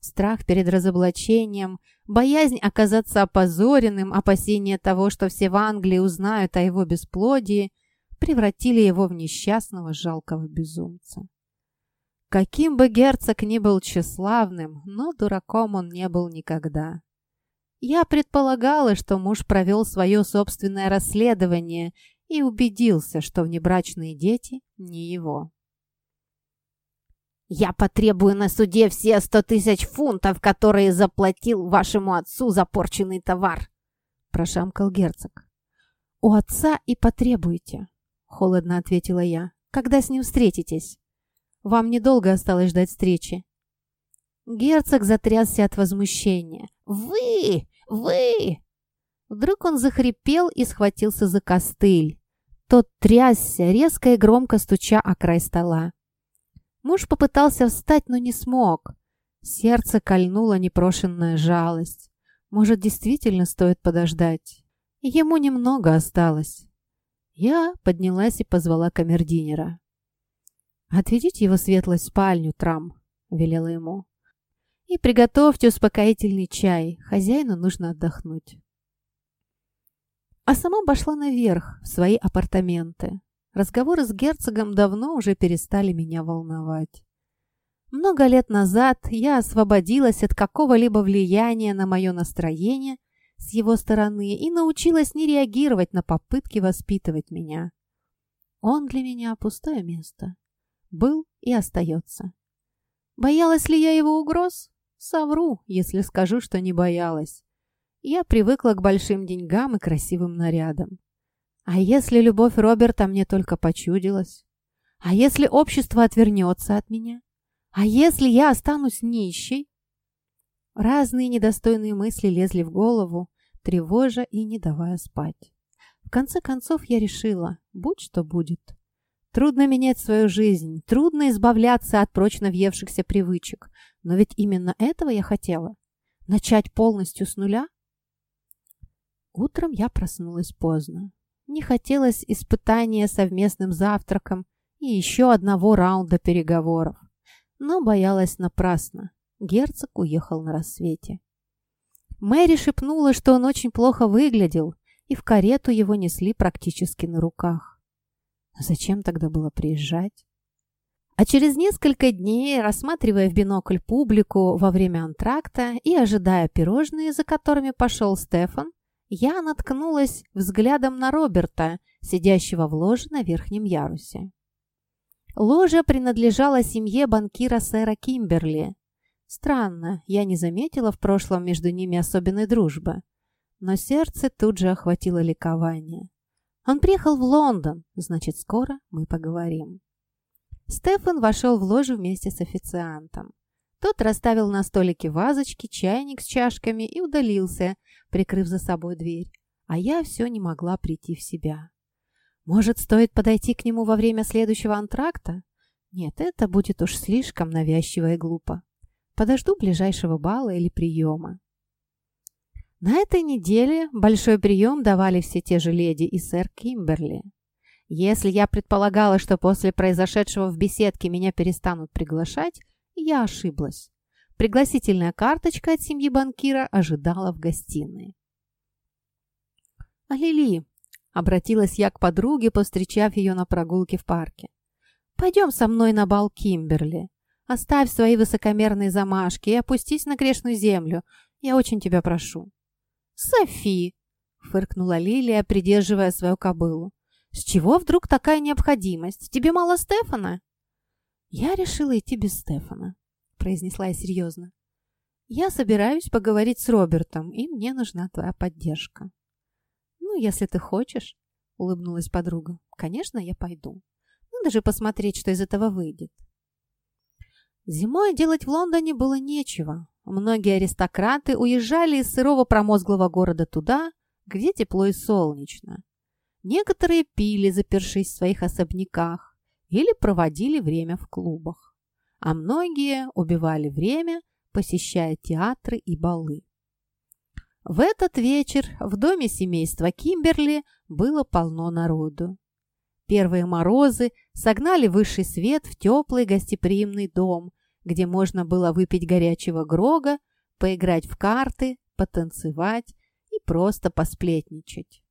Страх перед разоблачением, боязнь оказаться опозоренным, опасение того, что все в Англии узнают о его бесплодии, превратили его в несчастного жалкого безумца. Каким бы герцог ни был тщеславным, но дураком он не был никогда. Я предполагала, что муж провел свое собственное расследование и убедился, что внебрачные дети не его. «Я потребую на суде все сто тысяч фунтов, которые заплатил вашему отцу за порченный товар», – прошамкал герцог. «У отца и потребуйте», – холодно ответила я. «Когда с ним встретитесь? Вам недолго осталось ждать встречи». Герцог затрясся от возмущения. «Вы! Вы!» Вдруг он захрипел и схватился за костыль. Тот трясся, резко и громко стуча о край стола. Муж попытался встать, но не смог. Сердце кольнула непрошенная жалость. Может, действительно стоит подождать? Ему немного осталось. Я поднялась и позвала камердинера. «Отведите его светлость в спальню, Трам», — велела ему. «И приготовьте успокоительный чай. Хозяину нужно отдохнуть». А сама пошла наверх, в свои апартаменты. Разговоры с герцогом давно уже перестали меня волновать. Много лет назад я освободилась от какого-либо влияния на мое настроение с его стороны и научилась не реагировать на попытки воспитывать меня. Он для меня пустое место. Был и остается. Боялась ли я его угроз? Совру, если скажу, что не боялась. Я привыкла к большим деньгам и красивым нарядам. А если любовь Роберта мне только почудилась? А если общество отвернется от меня? А если я останусь нищей? Разные недостойные мысли лезли в голову, тревожа и не давая спать. В конце концов я решила, будь что будет. Трудно менять свою жизнь, трудно избавляться от прочно въевшихся привычек. Но ведь именно этого я хотела. Начать полностью с нуля? Утром я проснулась поздно. Не хотелось испытания совместным завтраком и еще одного раунда переговоров. Но боялась напрасно. Герцог уехал на рассвете. Мэри шепнула, что он очень плохо выглядел, и в карету его несли практически на руках. Зачем тогда было приезжать? А через несколько дней, рассматривая в бинокль публику во время антракта и ожидая пирожные, за которыми пошел Стефан, я наткнулась взглядом на Роберта, сидящего в ложе на верхнем ярусе. Ложа принадлежала семье банкира сэра Кимберли. Странно, я не заметила в прошлом между ними особенной дружбы. Но сердце тут же охватило ликование. Он приехал в Лондон, значит, скоро мы поговорим. Стефан вошел в ложу вместе с официантом. Тот расставил на столике вазочки, чайник с чашками и удалился, прикрыв за собой дверь. А я все не могла прийти в себя. Может, стоит подойти к нему во время следующего антракта? Нет, это будет уж слишком навязчиво и глупо. Подожду ближайшего бала или приема. На этой неделе большой прием давали все те же леди и сэр Кимберли. Если я предполагала, что после произошедшего в беседке меня перестанут приглашать, я ошиблась. Пригласительная карточка от семьи банкира ожидала в гостиной. «А Лили», — обратилась я к подруге, повстречав ее на прогулке в парке, «пойдем со мной на бал Кимберли. Оставь свои высокомерные замашки и опустись на грешную землю. Я очень тебя прошу». «Софи!» — фыркнула Лилия, придерживая свою кобылу. «С чего вдруг такая необходимость? Тебе мало Стефана?» «Я решила идти без Стефана», — произнесла я серьезно. «Я собираюсь поговорить с Робертом, и мне нужна твоя поддержка». «Ну, если ты хочешь», — улыбнулась подруга. «Конечно, я пойду. Надо же посмотреть, что из этого выйдет». Зимой делать в Лондоне было нечего. Многие аристократы уезжали из сырого промозглого города туда, где тепло и солнечно. Некоторые пили, запершись в своих особняках, или проводили время в клубах. А многие убивали время, посещая театры и балы. В этот вечер в доме семейства Кимберли было полно народу. Первые морозы согнали высший свет в теплый гостеприимный дом, где можно было выпить горячего грога, поиграть в карты, потанцевать и просто посплетничать.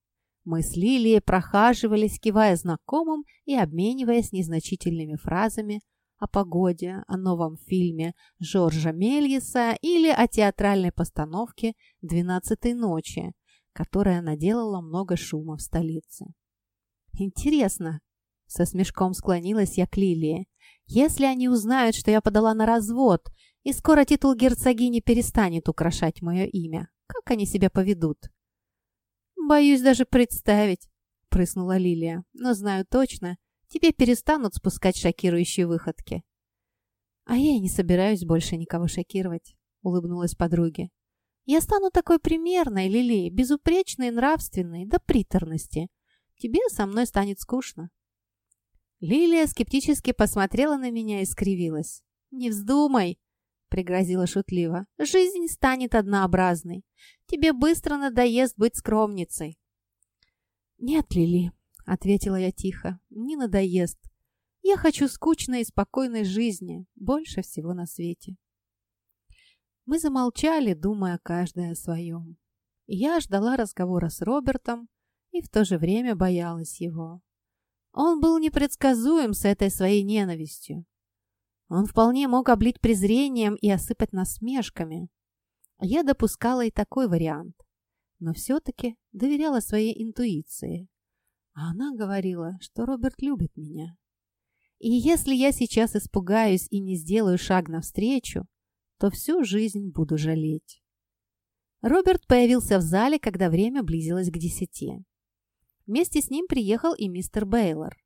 Мы с Лилией прохаживались, кивая знакомым и обмениваясь незначительными фразами о погоде, о новом фильме Жоржа Мельеса или о театральной постановке «Двенадцатой ночи», которая наделала много шума в столице. «Интересно», — со смешком склонилась я к Лилии, «если они узнают, что я подала на развод, и скоро титул герцогини перестанет украшать мое имя, как они себя поведут?» «Боюсь даже представить», — прыснула Лилия. «Но знаю точно, тебе перестанут спускать шокирующие выходки». «А я не собираюсь больше никого шокировать», — улыбнулась подруге. «Я стану такой примерной, Лили, безупречной, нравственной, до приторности. Тебе со мной станет скучно». Лилия скептически посмотрела на меня и скривилась. «Не вздумай!» — пригрозила шутливо. «Жизнь станет однообразной. Тебе быстро надоест быть скромницей». «Нет, Лили», — ответила я тихо, — «не надоест. Я хочу скучной и спокойной жизни, больше всего на свете». Мы замолчали, думая каждая о своем. Я ждала разговора с Робертом и в то же время боялась его. Он был непредсказуем с этой своей ненавистью. Он вполне мог облить презрением и осыпать насмешками. Я допускала и такой вариант, но все-таки доверяла своей интуиции. А она говорила, что Роберт любит меня. И если я сейчас испугаюсь и не сделаю шаг навстречу, то всю жизнь буду жалеть. Роберт появился в зале, когда время близилось к десяти. Вместе с ним приехал и мистер Бейлор.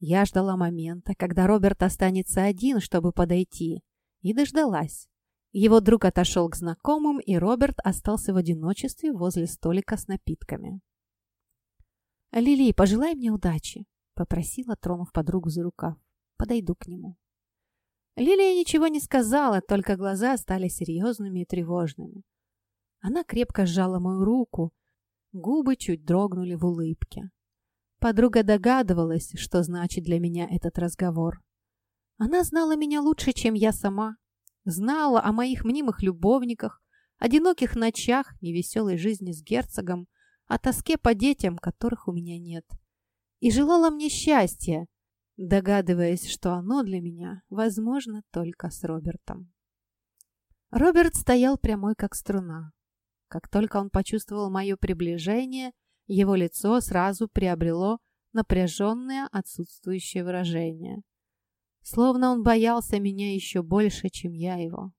Я ждала момента, когда Роберт останется один, чтобы подойти, и дождалась. Его друг отошел к знакомым, и Роберт остался в одиночестве возле столика с напитками. «Лили, пожелай мне удачи», — попросила, тронув подругу за рукав. «Подойду к нему». Лилия ничего не сказала, только глаза стали серьезными и тревожными. Она крепко сжала мою руку, губы чуть дрогнули в улыбке. Подруга догадывалась, что значит для меня этот разговор. Она знала меня лучше, чем я сама. Знала о моих мнимых любовниках, одиноких ночах, невеселой жизни с герцогом, о тоске по детям, которых у меня нет. И желала мне счастья, догадываясь, что оно для меня возможно только с Робертом. Роберт стоял прямой, как струна. Как только он почувствовал мое приближение, его лицо сразу приобрело напряженное отсутствующее выражение. Словно он боялся меня еще больше, чем я его.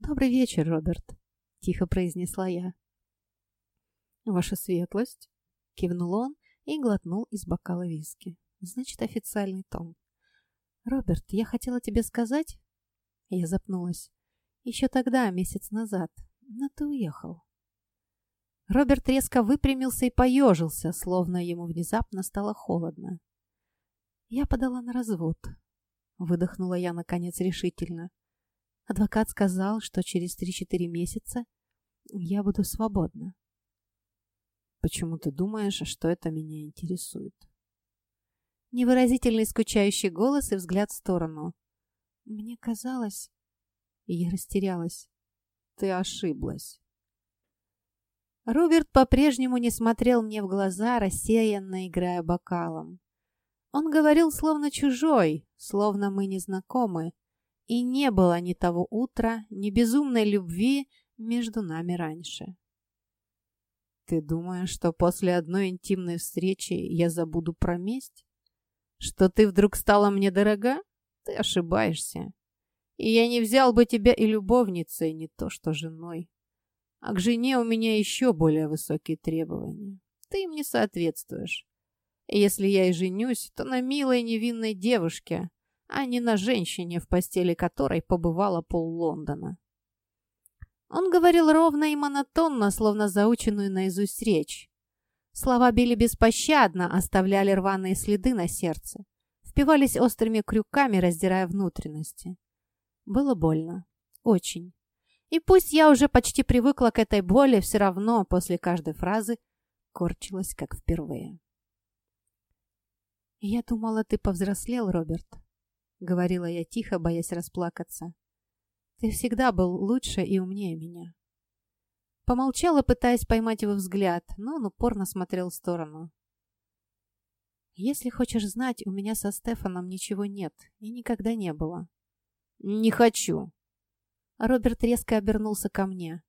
«Добрый вечер, Роберт», — тихо произнесла я. «Ваша светлость», — кивнул он и глотнул из бокала виски. Значит, официальный тон. «Роберт, я хотела тебе сказать...» Я запнулась. «Еще тогда, месяц назад. Но ты уехал». Роберт резко выпрямился и поежился, словно ему внезапно стало холодно. «Я подала на развод», — выдохнула я, наконец, решительно. Адвокат сказал, что через 3-4 месяца я буду свободна. «Почему ты думаешь, что это меня интересует?» Невыразительный скучающий голос и взгляд в сторону. «Мне казалось...» И я растерялась. «Ты ошиблась». Роберт по-прежнему не смотрел мне в глаза, рассеянно играя бокалом. Он говорил словно чужой, словно мы не знакомы, и не было ни того утра, ни безумной любви между нами раньше. «Ты думаешь, что после одной интимной встречи я забуду про месть? Что ты вдруг стала мне дорога? Ты ошибаешься. И я не взял бы тебя и любовницей, не то что женой. А к жене у меня еще более высокие требования. Ты им не соответствуешь. Если я и женюсь, то на милой невинной девушке, а не на женщине, в постели которой побывала пол Лондона. Он говорил ровно и монотонно, словно заученную наизусть речь. Слова били беспощадно, оставляли рваные следы на сердце. Впивались острыми крюками, раздирая внутренности. Было больно. Очень. И пусть я уже почти привыкла к этой боли, все равно после каждой фразы корчилась, как впервые. «Я думала, ты повзрослел, Роберт», — говорила я тихо, боясь расплакаться. «Ты всегда был лучше и умнее меня». Помолчала, пытаясь поймать его взгляд, но он упорно смотрел в сторону. «Если хочешь знать, у меня со Стефаном ничего нет и никогда не было». «Не хочу», Роберт резко обернулся ко мне.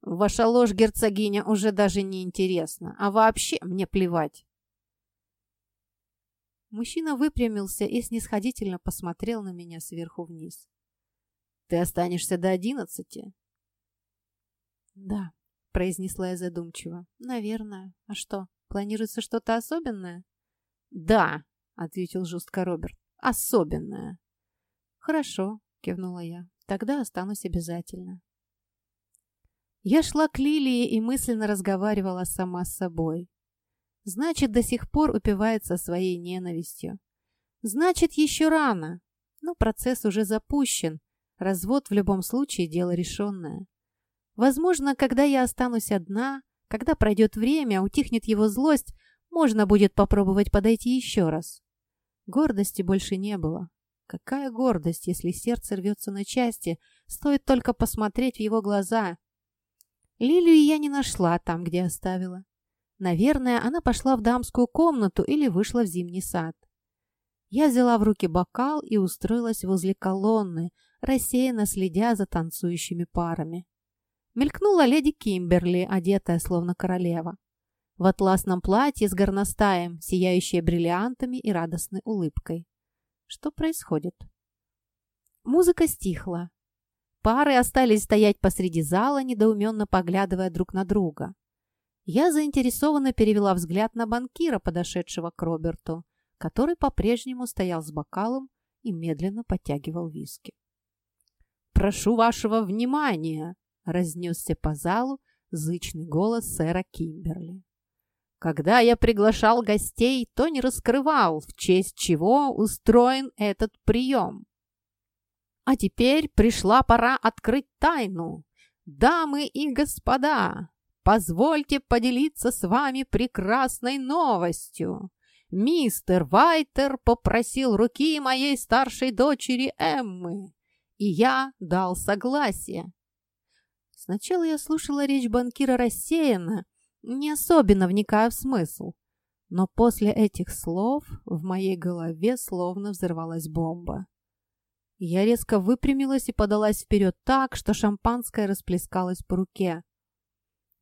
«Ваша ложь, герцогиня, уже даже не интересна, а вообще мне плевать». Мужчина выпрямился и снисходительно посмотрел на меня сверху вниз. «Ты останешься до одиннадцати?» «Да», — произнесла я задумчиво. «Наверное. А что, планируется что-то особенное?» «Да», — ответил жестко Роберт. «Особенное». «Хорошо», — кивнула я. Тогда останусь обязательно. Я шла к Лилии и мысленно разговаривала сама с собой. Значит, до сих пор упивается своей ненавистью. Значит, еще рано. Но процесс уже запущен. Развод в любом случае дело решенное. Возможно, когда я останусь одна, когда пройдет время, утихнет его злость, можно будет попробовать подойти еще раз. Гордости больше не было. Какая гордость, если сердце рвется на части, стоит только посмотреть в его глаза. Лилию я не нашла там, где оставила. Наверное, она пошла в дамскую комнату или вышла в зимний сад. Я взяла в руки бокал и устроилась возле колонны, рассеянно следя за танцующими парами. Мелькнула леди Кимберли, одетая словно королева. В атласном платье с горностаем, сияющая бриллиантами и радостной улыбкой. Что происходит? Музыка стихла. Пары остались стоять посреди зала, недоуменно поглядывая друг на друга. Я заинтересованно перевела взгляд на банкира, подошедшего к Роберту, который по-прежнему стоял с бокалом и медленно подтягивал виски. «Прошу вашего внимания!» — разнесся по залу зычный голос сэра Кимберли. Когда я приглашал гостей, то не раскрывал, в честь чего устроен этот прием. А теперь пришла пора открыть тайну. Дамы и господа, позвольте поделиться с вами прекрасной новостью. Мистер Вайтер попросил руки моей старшей дочери Эммы, и я дал согласие. Сначала я слушала речь банкира рассеянно, не особенно вникая в смысл. Но после этих слов в моей голове словно взорвалась бомба. Я резко выпрямилась и подалась вперед так, что шампанское расплескалось по руке.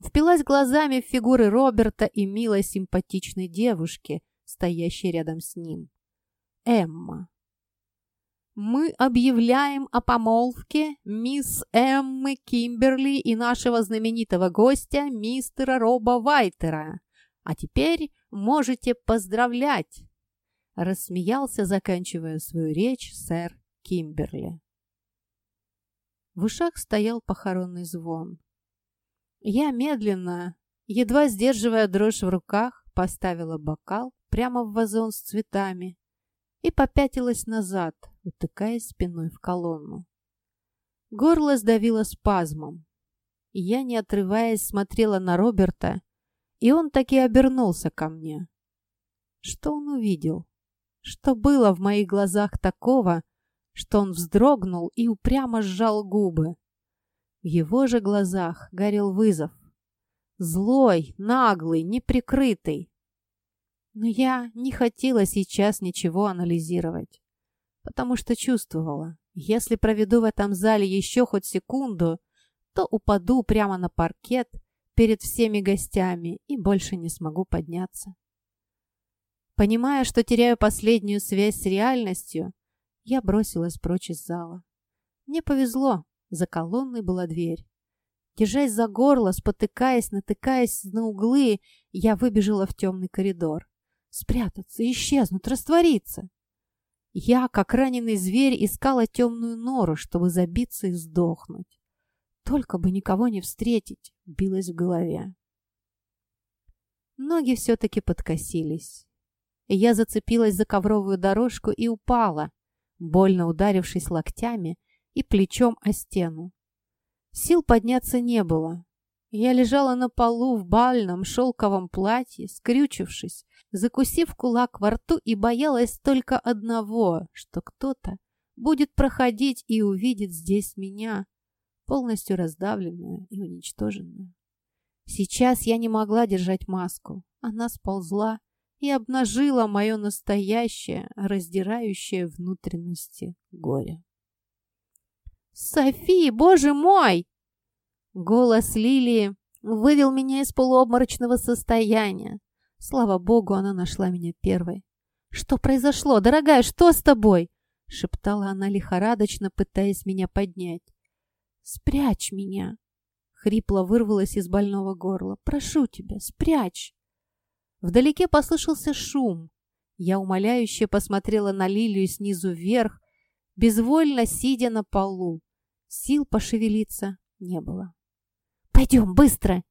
Впилась глазами в фигуры Роберта и милой симпатичной девушки, стоящей рядом с ним. Эмма мы объявляем о помолвке мисс Эммы Кимберли и нашего знаменитого гостя, мистера Роба Вайтера. А теперь можете поздравлять!» Рассмеялся, заканчивая свою речь, сэр Кимберли. В ушах стоял похоронный звон. Я медленно, едва сдерживая дрожь в руках, поставила бокал прямо в вазон с цветами и попятилась назад, утыкаясь спиной в колонну. Горло сдавило спазмом. Я, не отрываясь, смотрела на Роберта, и он таки обернулся ко мне. Что он увидел? Что было в моих глазах такого, что он вздрогнул и упрямо сжал губы? В его же глазах горел вызов. Злой, наглый, неприкрытый. Но я не хотела сейчас ничего анализировать, потому что чувствовала, если проведу в этом зале еще хоть секунду, то упаду прямо на паркет перед всеми гостями и больше не смогу подняться. Понимая, что теряю последнюю связь с реальностью, я бросилась прочь из зала. Мне повезло, за колонной была дверь. Держась за горло, спотыкаясь, натыкаясь на углы, я выбежала в темный коридор спрятаться, исчезнуть, раствориться. Я, как раненый зверь, искала темную нору, чтобы забиться и сдохнуть. Только бы никого не встретить, билась в голове. Ноги все-таки подкосились. Я зацепилась за ковровую дорожку и упала, больно ударившись локтями и плечом о стену. Сил подняться не было. Я лежала на полу в бальном шелковом платье, скрючившись, закусив кулак во рту и боялась только одного, что кто-то будет проходить и увидит здесь меня, полностью раздавленную и уничтоженную. Сейчас я не могла держать маску. Она сползла и обнажила мое настоящее, раздирающее внутренности горе. «Софи, боже мой!» Голос Лилии вывел меня из полуобморочного состояния. Слава богу, она нашла меня первой. «Что произошло, дорогая, что с тобой?» — шептала она лихорадочно, пытаясь меня поднять. «Спрячь меня!» — хрипло вырвалась из больного горла. «Прошу тебя, спрячь!» Вдалеке послышался шум. Я умоляюще посмотрела на Лилию снизу вверх, безвольно сидя на полу. Сил пошевелиться не было. «Пойдем, быстро!»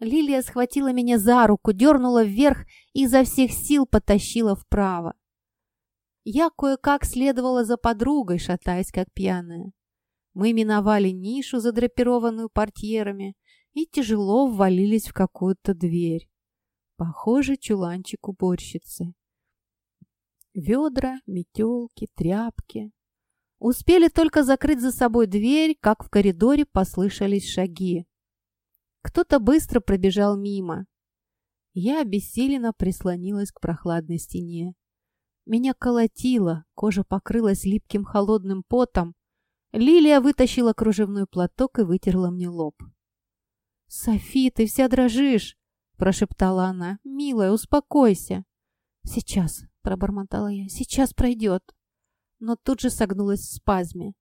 Лилия схватила меня за руку, дернула вверх и изо всех сил потащила вправо. Я кое-как следовала за подругой, шатаясь как пьяная. Мы миновали нишу, задрапированную портьерами, и тяжело ввалились в какую-то дверь. Похоже, чуланчик уборщицы. Ведра, метелки, тряпки. Успели только закрыть за собой дверь, как в коридоре послышались шаги. Кто-то быстро пробежал мимо. Я обессиленно прислонилась к прохладной стене. Меня колотило, кожа покрылась липким холодным потом. Лилия вытащила кружевной платок и вытерла мне лоб. «Софи, ты вся дрожишь!» – прошептала она. «Милая, успокойся!» «Сейчас!» – пробормотала я. «Сейчас пройдет!» Но тут же согнулась в спазме.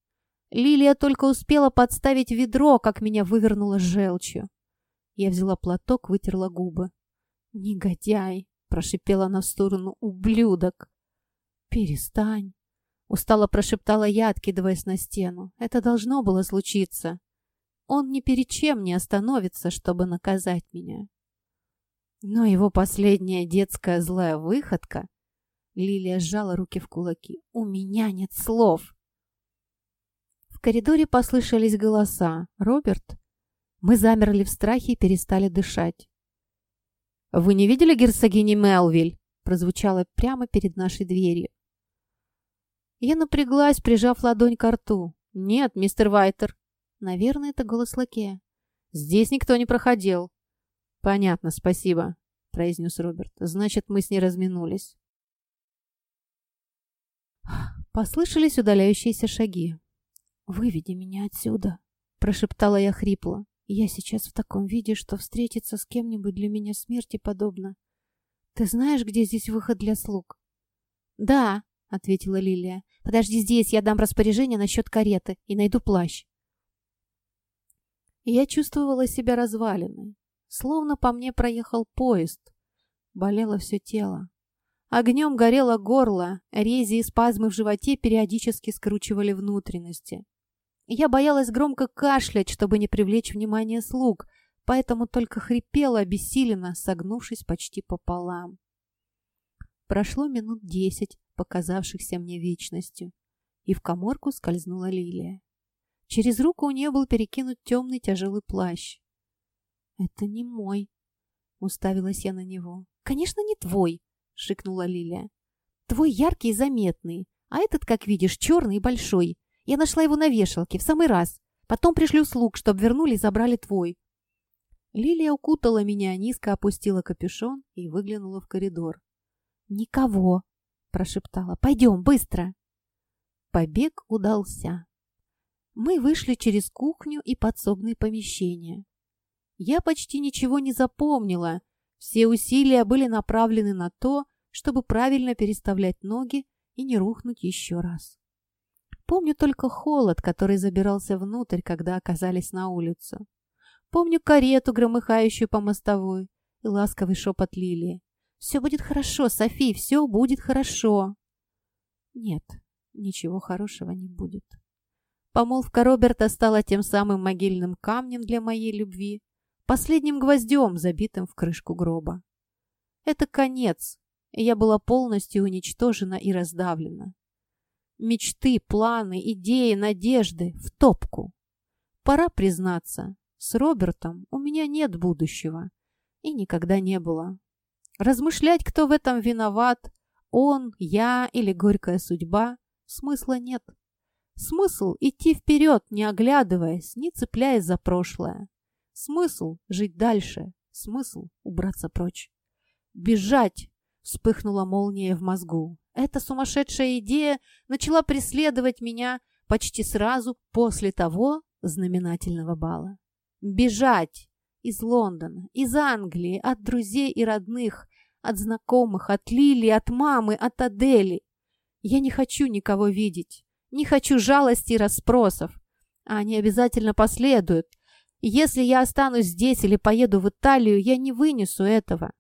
Лилия только успела подставить ведро, как меня вывернуло желчью. Я взяла платок, вытерла губы. «Негодяй!» – прошипела она в сторону. «Ублюдок!» «Перестань!» – устало прошептала я, откидываясь на стену. «Это должно было случиться. Он ни перед чем не остановится, чтобы наказать меня». Но его последняя детская злая выходка... Лилия сжала руки в кулаки. «У меня нет слов!» В коридоре послышались голоса. Роберт мы замерли в страхе и перестали дышать. «Вы не видели герцогини Мелвиль?» прозвучало прямо перед нашей дверью. Я напряглась, прижав ладонь к рту. «Нет, мистер Вайтер». Наверное, это голос лакея. «Здесь никто не проходил». «Понятно, спасибо», — произнес Роберт. «Значит, мы с ней разминулись». Послышались удаляющиеся шаги. «Выведи меня отсюда», — прошептала я хрипло. Я сейчас в таком виде, что встретиться с кем-нибудь для меня смерти подобно. Ты знаешь, где здесь выход для слуг? Да, ответила Лилия. Подожди здесь, я дам распоряжение насчет кареты и найду плащ. Я чувствовала себя разваленной, словно по мне проехал поезд. Болело все тело. Огнем горело горло, рези и спазмы в животе периодически скручивали внутренности. Я боялась громко кашлять, чтобы не привлечь внимание слуг, поэтому только хрипела обессиленно, согнувшись почти пополам. Прошло минут десять, показавшихся мне вечностью, и в коморку скользнула лилия. Через руку у нее был перекинут темный тяжелый плащ. «Это не мой», — уставилась я на него. «Конечно, не твой», — шикнула Лилия. «Твой яркий и заметный, а этот, как видишь, черный и большой. Я нашла его на вешалке, в самый раз. Потом пришлю слуг, чтоб вернули и забрали твой». Лилия укутала меня, низко опустила капюшон и выглянула в коридор. «Никого!» – прошептала. «Пойдем, быстро!» Побег удался. Мы вышли через кухню и подсобные помещения. Я почти ничего не запомнила. Все усилия были направлены на то, чтобы правильно переставлять ноги и не рухнуть еще раз. Помню только холод, который забирался внутрь, когда оказались на улице. Помню карету, громыхающую по мостовой, и ласковый шепот Лилии. «Все будет хорошо, Софи, все будет хорошо!» Нет, ничего хорошего не будет. Помолвка Роберта стала тем самым могильным камнем для моей любви, последним гвоздем, забитым в крышку гроба. Это конец, и я была полностью уничтожена и раздавлена. Мечты, планы, идеи, надежды в топку. Пора признаться, с Робертом у меня нет будущего и никогда не было. Размышлять, кто в этом виноват, он, я или горькая судьба, смысла нет. Смысл идти вперед, не оглядываясь, не цепляясь за прошлое. Смысл жить дальше, смысл убраться прочь. Бежать! Вспыхнула молния в мозгу. Эта сумасшедшая идея начала преследовать меня почти сразу после того знаменательного бала. Бежать! Из Лондона, из Англии, от друзей и родных, от знакомых, от Лили, от мамы, от Адели. Я не хочу никого видеть. Не хочу жалости и расспросов. А они обязательно последуют. Если я останусь здесь или поеду в Италию, я не вынесу этого.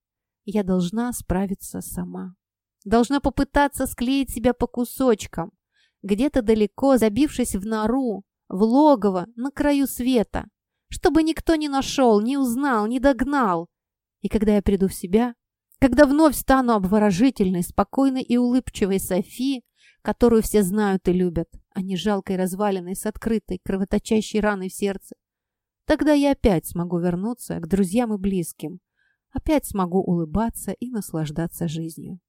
Я должна справиться сама. Должна попытаться склеить себя по кусочкам. Где-то далеко, забившись в нору, в логово, на краю света. Чтобы никто не нашел, не узнал, не догнал. И когда я приду в себя, когда вновь стану обворожительной, спокойной и улыбчивой Софи, которую все знают и любят, а не жалкой развалиной с открытой, кровоточащей раной в сердце. Тогда я опять смогу вернуться к друзьям и близким, опять смогу улыбаться и наслаждаться жизнью.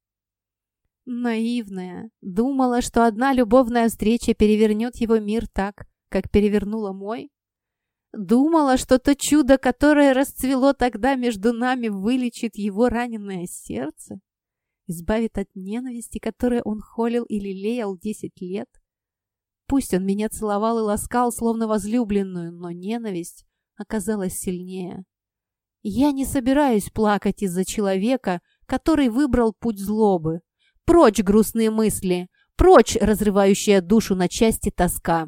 Наивная, думала, что одна любовная встреча перевернет его мир так, как перевернула мой. Думала, что то чудо, которое расцвело тогда между нами, вылечит его раненое сердце избавит от ненависти, которую он холил и лелеял десять лет. Пусть он меня целовал и ласкал, словно возлюбленную, но ненависть оказалась сильнее. Я не собираюсь плакать из-за человека, который выбрал путь злобы. Прочь грустные мысли, прочь разрывающая душу на части тоска.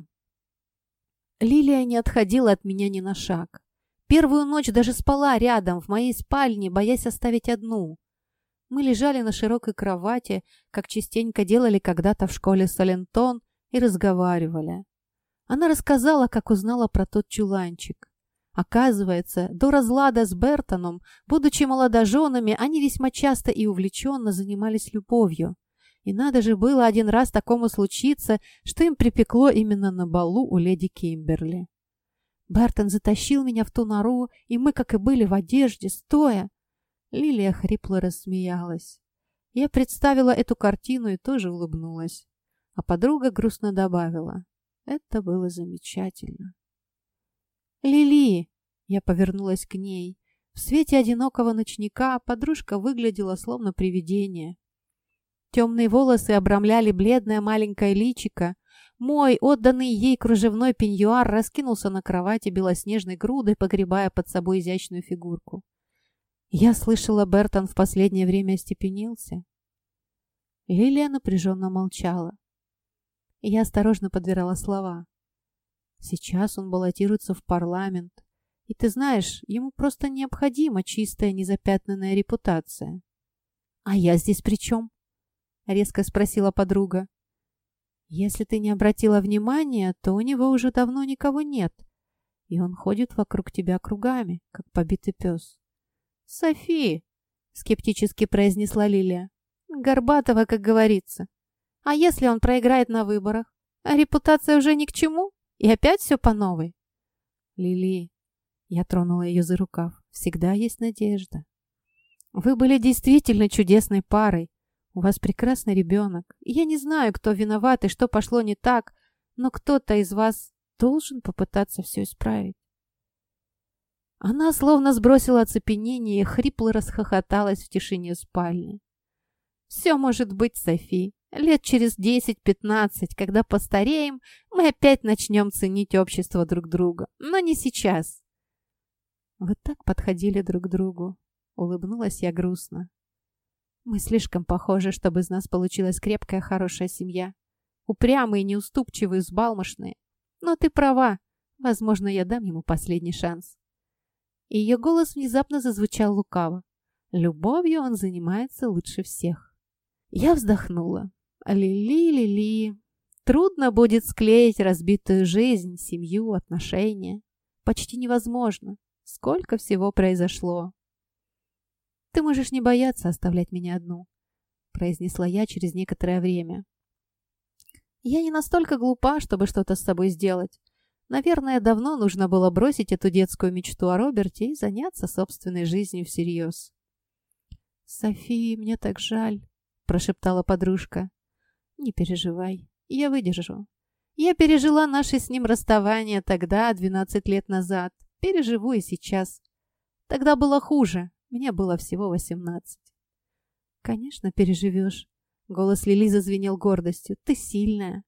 Лилия не отходила от меня ни на шаг. Первую ночь даже спала рядом, в моей спальне, боясь оставить одну. Мы лежали на широкой кровати, как частенько делали когда-то в школе Салентон, и разговаривали. Она рассказала, как узнала про тот чуланчик. Оказывается, до разлада с Бертоном, будучи молодоженами, они весьма часто и увлеченно занимались любовью. И надо же было один раз такому случиться, что им припекло именно на балу у леди Кимберли. Бертон затащил меня в ту нору, и мы, как и были в одежде, стоя, Лилия хрипло рассмеялась. Я представила эту картину и тоже улыбнулась. А подруга грустно добавила. Это было замечательно. «Лили!» Я повернулась к ней. В свете одинокого ночника подружка выглядела словно привидение. Темные волосы обрамляли бледное маленькое личико. Мой, отданный ей кружевной пеньюар, раскинулся на кровати белоснежной грудой, погребая под собой изящную фигурку. Я слышала, Бертон в последнее время остепенился. Лилия напряженно молчала. Я осторожно подбирала слова. Сейчас он баллотируется в парламент. И ты знаешь, ему просто необходима чистая незапятнанная репутация. «А я здесь при чем?» — резко спросила подруга. «Если ты не обратила внимания, то у него уже давно никого нет, и он ходит вокруг тебя кругами, как побитый пес». «Софи!» — скептически произнесла Лилия. «Горбатова, как говорится. А если он проиграет на выборах? А репутация уже ни к чему? И опять все по новой?» «Лили!» — я тронула ее за рукав. «Всегда есть надежда». Вы были действительно чудесной парой. У вас прекрасный ребенок. Я не знаю, кто виноват и что пошло не так, но кто-то из вас должен попытаться все исправить. Она словно сбросила оцепенение и хрипло расхохоталась в тишине спальни. «Все может быть, Софи. Лет через десять-пятнадцать, когда постареем, мы опять начнем ценить общество друг друга. Но не сейчас». Вы так подходили друг к другу. Улыбнулась я грустно. Мы слишком похожи, чтобы из нас получилась крепкая, хорошая семья. Упрямые, неуступчивые, взбалмошные. Но ты права. Возможно, я дам ему последний шанс. И ее голос внезапно зазвучал лукаво. Любовью он занимается лучше всех. Я вздохнула. Лили-лили. Трудно будет склеить разбитую жизнь, семью, отношения. Почти невозможно. Сколько всего произошло. «Ты можешь не бояться оставлять меня одну», — произнесла я через некоторое время. «Я не настолько глупа, чтобы что-то с собой сделать. Наверное, давно нужно было бросить эту детскую мечту о Роберте и заняться собственной жизнью всерьез». «Софи, мне так жаль», — прошептала подружка. «Не переживай, я выдержу. Я пережила наше с ним расставание тогда, 12 лет назад. Переживу и сейчас. Тогда было хуже, мне было всего восемнадцать. «Конечно, переживешь». Голос Лили зазвенел гордостью. «Ты сильная.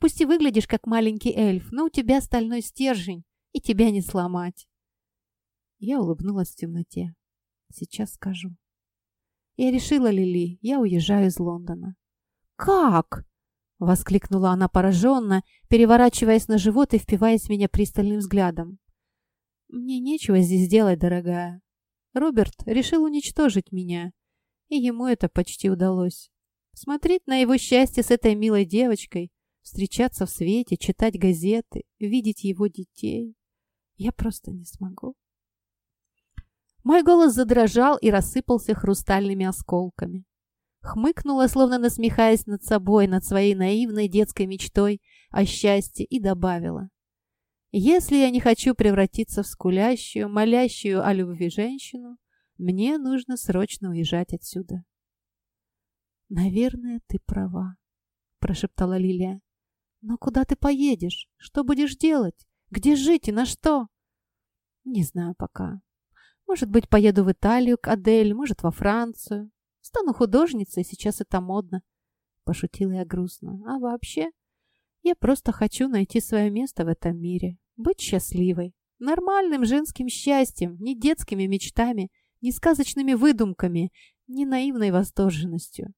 Пусть и выглядишь как маленький эльф, но у тебя стальной стержень, и тебя не сломать». Я улыбнулась в темноте. «Сейчас скажу». «Я решила, Лили, я уезжаю из Лондона». «Как?» — воскликнула она пораженно, переворачиваясь на живот и впиваясь в меня пристальным взглядом. «Мне нечего здесь делать, дорогая. Роберт решил уничтожить меня, и ему это почти удалось. Смотреть на его счастье с этой милой девочкой, встречаться в свете, читать газеты, видеть его детей. Я просто не смогу. Мой голос задрожал и рассыпался хрустальными осколками. Хмыкнула, словно насмехаясь над собой, над своей наивной детской мечтой о счастье, и добавила. Если я не хочу превратиться в скулящую, молящую о любви женщину, мне нужно срочно уезжать отсюда. «Наверное, ты права», — прошептала Лилия. «Но куда ты поедешь? Что будешь делать? Где жить и на что?» «Не знаю пока. Может быть, поеду в Италию к Адель, может, во Францию. Стану художницей, сейчас это модно», — пошутила я грустно. «А вообще, я просто хочу найти свое место в этом мире, быть счастливой. Нормальным женским счастьем, не детскими мечтами, не сказочными выдумками, не наивной восторженностью.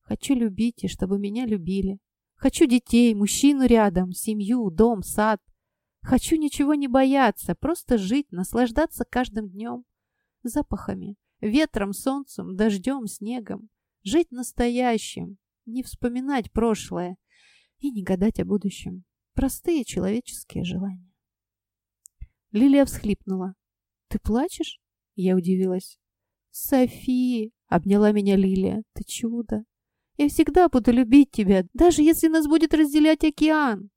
Хочу любить и чтобы меня любили. Хочу детей, мужчину рядом, семью, дом, сад. Хочу ничего не бояться, просто жить, наслаждаться каждым днем. Запахами, ветром, солнцем, дождем, снегом. Жить настоящим, не вспоминать прошлое и не гадать о будущем. Простые человеческие желания. Лилия всхлипнула. «Ты плачешь?» Я удивилась. «Софи!» — обняла меня Лилия. «Ты чудо! Я всегда буду любить тебя, даже если нас будет разделять океан!»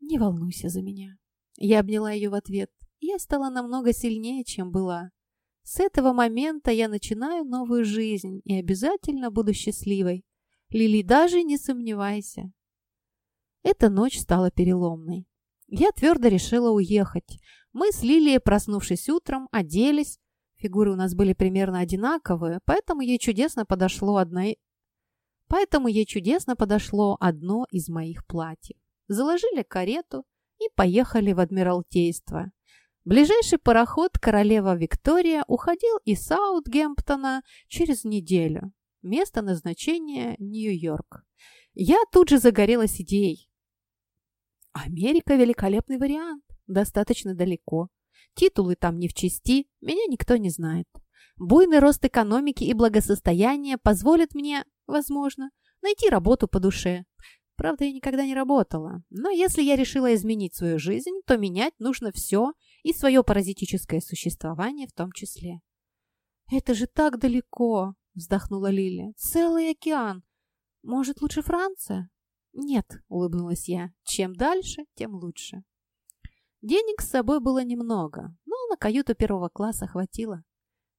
«Не волнуйся за меня!» Я обняла ее в ответ. Я стала намного сильнее, чем была. С этого момента я начинаю новую жизнь и обязательно буду счастливой. Лили, даже не сомневайся. Эта ночь стала переломной. Я твердо решила уехать. Мы с Лилией, проснувшись утром, оделись. Фигуры у нас были примерно одинаковые, поэтому ей чудесно подошло одно... Поэтому ей чудесно подошло одно из моих платьев. Заложили карету и поехали в Адмиралтейство. Ближайший пароход «Королева Виктория» уходил из Саутгемптона через неделю. Место назначения – Нью-Йорк. Я тут же загорелась идеей. Америка – великолепный вариант достаточно далеко. Титулы там не в чести, меня никто не знает. Буйный рост экономики и благосостояния позволит мне, возможно, найти работу по душе. Правда, я никогда не работала. Но если я решила изменить свою жизнь, то менять нужно все и свое паразитическое существование в том числе. «Это же так далеко!» – вздохнула Лилия. «Целый океан! Может, лучше Франция?» «Нет», – улыбнулась я. «Чем дальше, тем лучше». Денег с собой было немного, но на каюту первого класса хватило.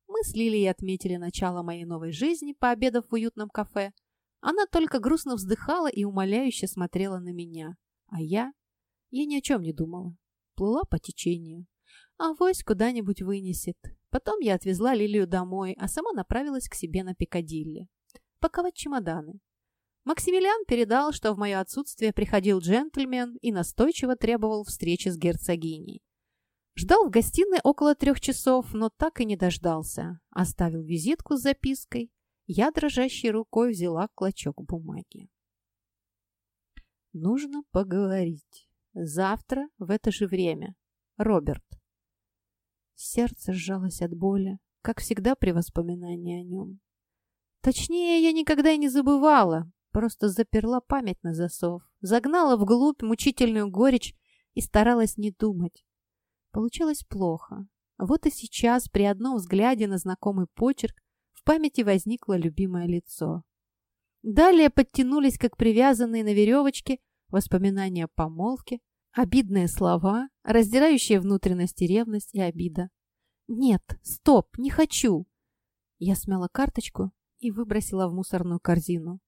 Мы с Лилией отметили начало моей новой жизни, пообедав в уютном кафе – она только грустно вздыхала и умоляюще смотрела на меня. А я? Я ни о чем не думала. Плыла по течению. А вось куда-нибудь вынесет. Потом я отвезла Лилию домой, а сама направилась к себе на Пикадилли. Паковать чемоданы. Максимилиан передал, что в мое отсутствие приходил джентльмен и настойчиво требовал встречи с герцогиней. Ждал в гостиной около трех часов, но так и не дождался. Оставил визитку с запиской я дрожащей рукой взяла клочок бумаги. Нужно поговорить. Завтра в это же время. Роберт. Сердце сжалось от боли, как всегда при воспоминании о нем. Точнее, я никогда и не забывала, просто заперла память на засов, загнала вглубь мучительную горечь и старалась не думать. Получалось плохо. Вот и сейчас, при одном взгляде на знакомый почерк, памяти возникло любимое лицо. Далее подтянулись, как привязанные на веревочке, воспоминания о помолвке, обидные слова, раздирающие внутренности ревность и обида. «Нет, стоп, не хочу!» Я смяла карточку и выбросила в мусорную корзину.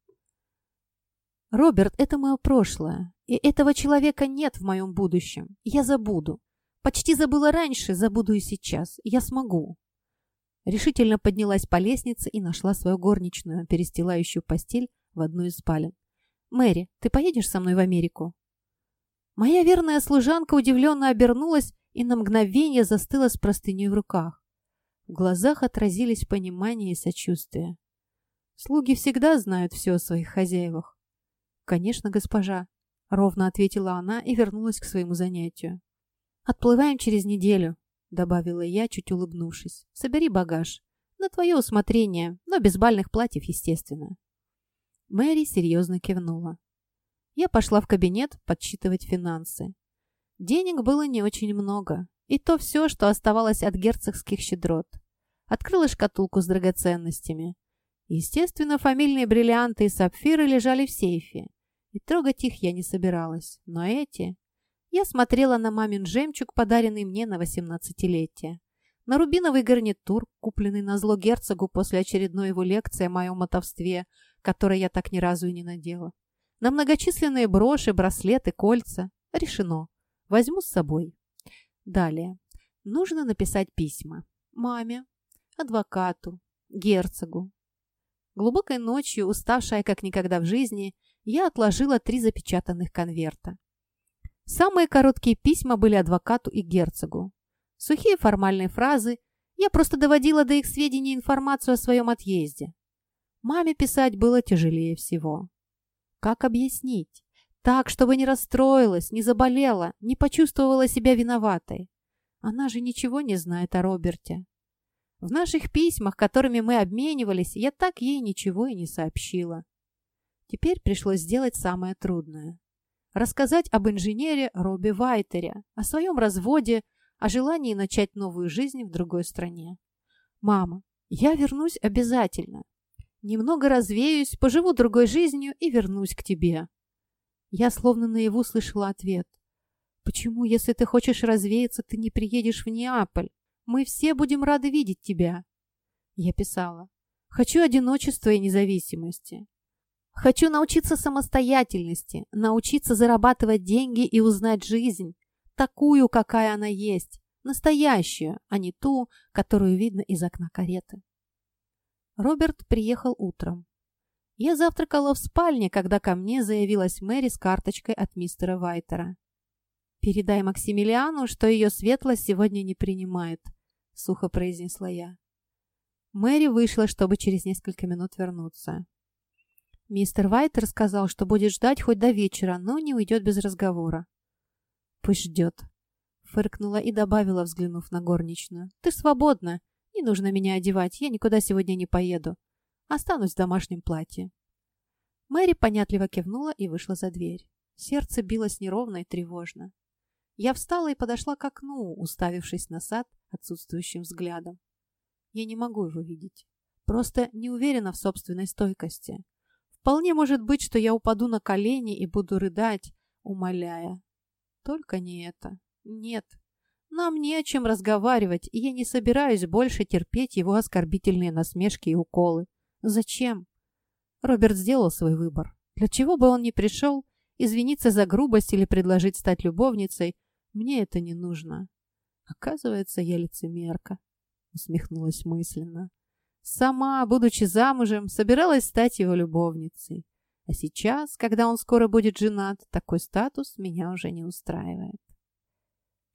«Роберт, это мое прошлое, и этого человека нет в моем будущем. Я забуду. Почти забыла раньше, забуду и сейчас. Я смогу». Решительно поднялась по лестнице и нашла свою горничную, перестилающую постель в одну из спален. «Мэри, ты поедешь со мной в Америку?» Моя верная служанка удивленно обернулась и на мгновение застыла с простыней в руках. В глазах отразились понимание и сочувствие. Слуги всегда знают все о своих хозяевах. «Конечно, госпожа», — ровно ответила она и вернулась к своему занятию. «Отплываем через неделю», — добавила я, чуть улыбнувшись. «Собери багаж. На твое усмотрение, но без бальных платьев, естественно». Мэри серьезно кивнула. Я пошла в кабинет подсчитывать финансы. Денег было не очень много, и то все, что оставалось от герцогских щедрот. Открыла шкатулку с драгоценностями. Естественно, фамильные бриллианты и сапфиры лежали в сейфе, и трогать их я не собиралась, но эти... Я смотрела на мамин жемчуг, подаренный мне на восемнадцатилетие. На рубиновый гарнитур, купленный на зло герцогу после очередной его лекции о моем мотовстве, которое я так ни разу и не надела. На многочисленные броши, браслеты, кольца. Решено. Возьму с собой. Далее. Нужно написать письма. Маме, адвокату, герцогу. Глубокой ночью, уставшая как никогда в жизни, я отложила три запечатанных конверта. Самые короткие письма были адвокату и герцогу. Сухие формальные фразы. Я просто доводила до их сведения информацию о своем отъезде. Маме писать было тяжелее всего. Как объяснить? Так, чтобы не расстроилась, не заболела, не почувствовала себя виноватой. Она же ничего не знает о Роберте. В наших письмах, которыми мы обменивались, я так ей ничего и не сообщила. Теперь пришлось сделать самое трудное рассказать об инженере Робби Вайтере, о своем разводе, о желании начать новую жизнь в другой стране. «Мама, я вернусь обязательно. Немного развеюсь, поживу другой жизнью и вернусь к тебе». Я словно наяву слышала ответ. «Почему, если ты хочешь развеяться, ты не приедешь в Неаполь? Мы все будем рады видеть тебя». Я писала. «Хочу одиночества и независимости. Хочу научиться самостоятельности, научиться зарабатывать деньги и узнать жизнь, такую, какая она есть, настоящую, а не ту, которую видно из окна кареты. Роберт приехал утром. Я завтракала в спальне, когда ко мне заявилась Мэри с карточкой от мистера Вайтера. «Передай Максимилиану, что ее светлость сегодня не принимает», — сухо произнесла я. Мэри вышла, чтобы через несколько минут вернуться. Мистер Вайтер сказал, что будет ждать хоть до вечера, но не уйдет без разговора. «Пусть ждет», — фыркнула и добавила, взглянув на горничную. «Ты свободна. Не нужно меня одевать, я никуда сегодня не поеду. Останусь в домашнем платье». Мэри понятливо кивнула и вышла за дверь. Сердце билось неровно и тревожно. Я встала и подошла к окну, уставившись на сад отсутствующим взглядом. Я не могу его видеть. Просто не уверена в собственной стойкости. Вполне может быть, что я упаду на колени и буду рыдать, умоляя. Только не это. Нет. Нам не о чем разговаривать, и я не собираюсь больше терпеть его оскорбительные насмешки и уколы. Зачем? Роберт сделал свой выбор. Для чего бы он ни пришел, извиниться за грубость или предложить стать любовницей, мне это не нужно. Оказывается, я лицемерка, усмехнулась мысленно. Сама, будучи замужем, собиралась стать его любовницей. А сейчас, когда он скоро будет женат, такой статус меня уже не устраивает.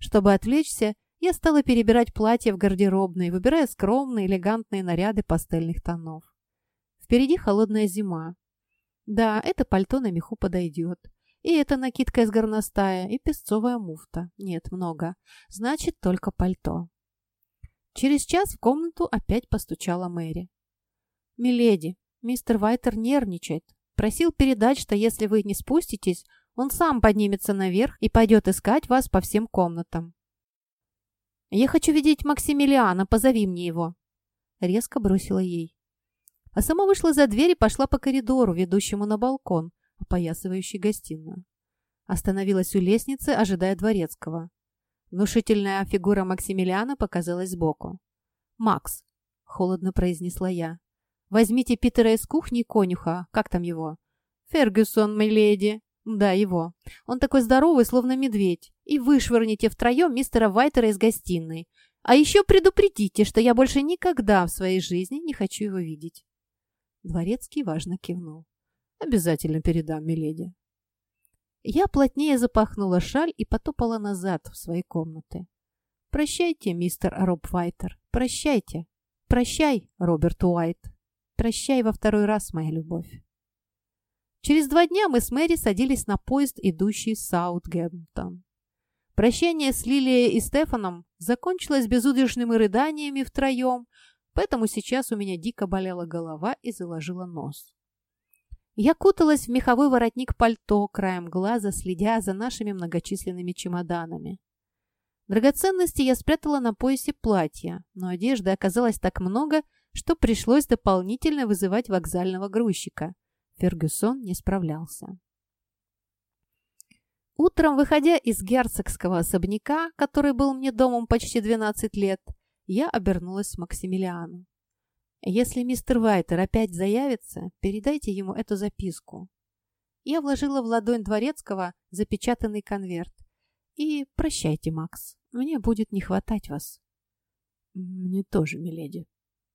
Чтобы отвлечься, я стала перебирать платья в гардеробной, выбирая скромные, элегантные наряды пастельных тонов. Впереди холодная зима. Да, это пальто на меху подойдет. И эта накидка из горностая, и песцовая муфта. Нет, много. Значит, только пальто. Через час в комнату опять постучала Мэри. «Миледи, мистер Вайтер нервничает. Просил передать, что если вы не спуститесь, он сам поднимется наверх и пойдет искать вас по всем комнатам». «Я хочу видеть Максимилиана, позови мне его», — резко бросила ей. А сама вышла за дверь и пошла по коридору, ведущему на балкон, опоясывающий гостиную. Остановилась у лестницы, ожидая дворецкого. Внушительная фигура Максимилиана показалась сбоку. «Макс», — холодно произнесла я, — «возьмите Питера из кухни конюха, как там его?» «Фергюсон, миледи». «Да, его. Он такой здоровый, словно медведь. И вышвырните втроем мистера Вайтера из гостиной. А еще предупредите, что я больше никогда в своей жизни не хочу его видеть». Дворецкий важно кивнул. «Обязательно передам, миледи». Я плотнее запахнула шаль и потопала назад в свои комнаты. «Прощайте, мистер Роб Вайтер, прощайте. Прощай, Роберт Уайт. Прощай во второй раз, моя любовь». Через два дня мы с Мэри садились на поезд, идущий в Саутгемптон. Прощание с Лилией и Стефаном закончилось безудержными рыданиями втроем, поэтому сейчас у меня дико болела голова и заложила нос. Я куталась в меховой воротник пальто, краем глаза следя за нашими многочисленными чемоданами. Драгоценности я спрятала на поясе платья, но одежды оказалось так много, что пришлось дополнительно вызывать вокзального грузчика. Фергюсон не справлялся. Утром, выходя из герцогского особняка, который был мне домом почти 12 лет, я обернулась к Максимилиану. Если мистер Вайтер опять заявится, передайте ему эту записку. Я вложила в ладонь дворецкого запечатанный конверт. И прощайте, Макс, мне будет не хватать вас. Мне тоже, миледи,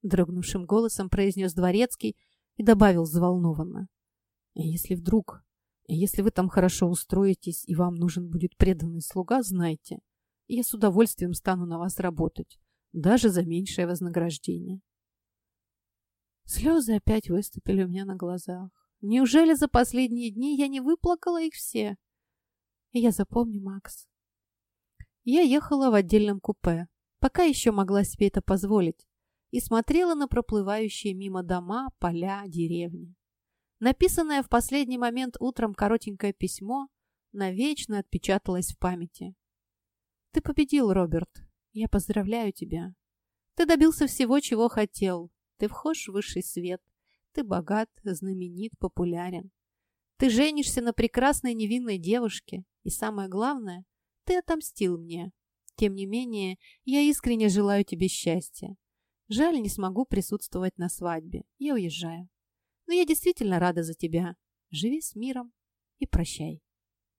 дрогнувшим голосом произнес дворецкий и добавил взволнованно. Если вдруг, если вы там хорошо устроитесь и вам нужен будет преданный слуга, знайте, я с удовольствием стану на вас работать, даже за меньшее вознаграждение. Слезы опять выступили у меня на глазах. Неужели за последние дни я не выплакала их все? я запомню, Макс. Я ехала в отдельном купе, пока еще могла себе это позволить, и смотрела на проплывающие мимо дома, поля, деревни. Написанное в последний момент утром коротенькое письмо навечно отпечаталось в памяти. «Ты победил, Роберт. Я поздравляю тебя. Ты добился всего, чего хотел. Ты вхож в высший свет. Ты богат, знаменит, популярен. Ты женишься на прекрасной невинной девушке. И самое главное, ты отомстил мне. Тем не менее, я искренне желаю тебе счастья. Жаль, не смогу присутствовать на свадьбе. Я уезжаю. Но я действительно рада за тебя. Живи с миром и прощай.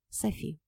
Софи.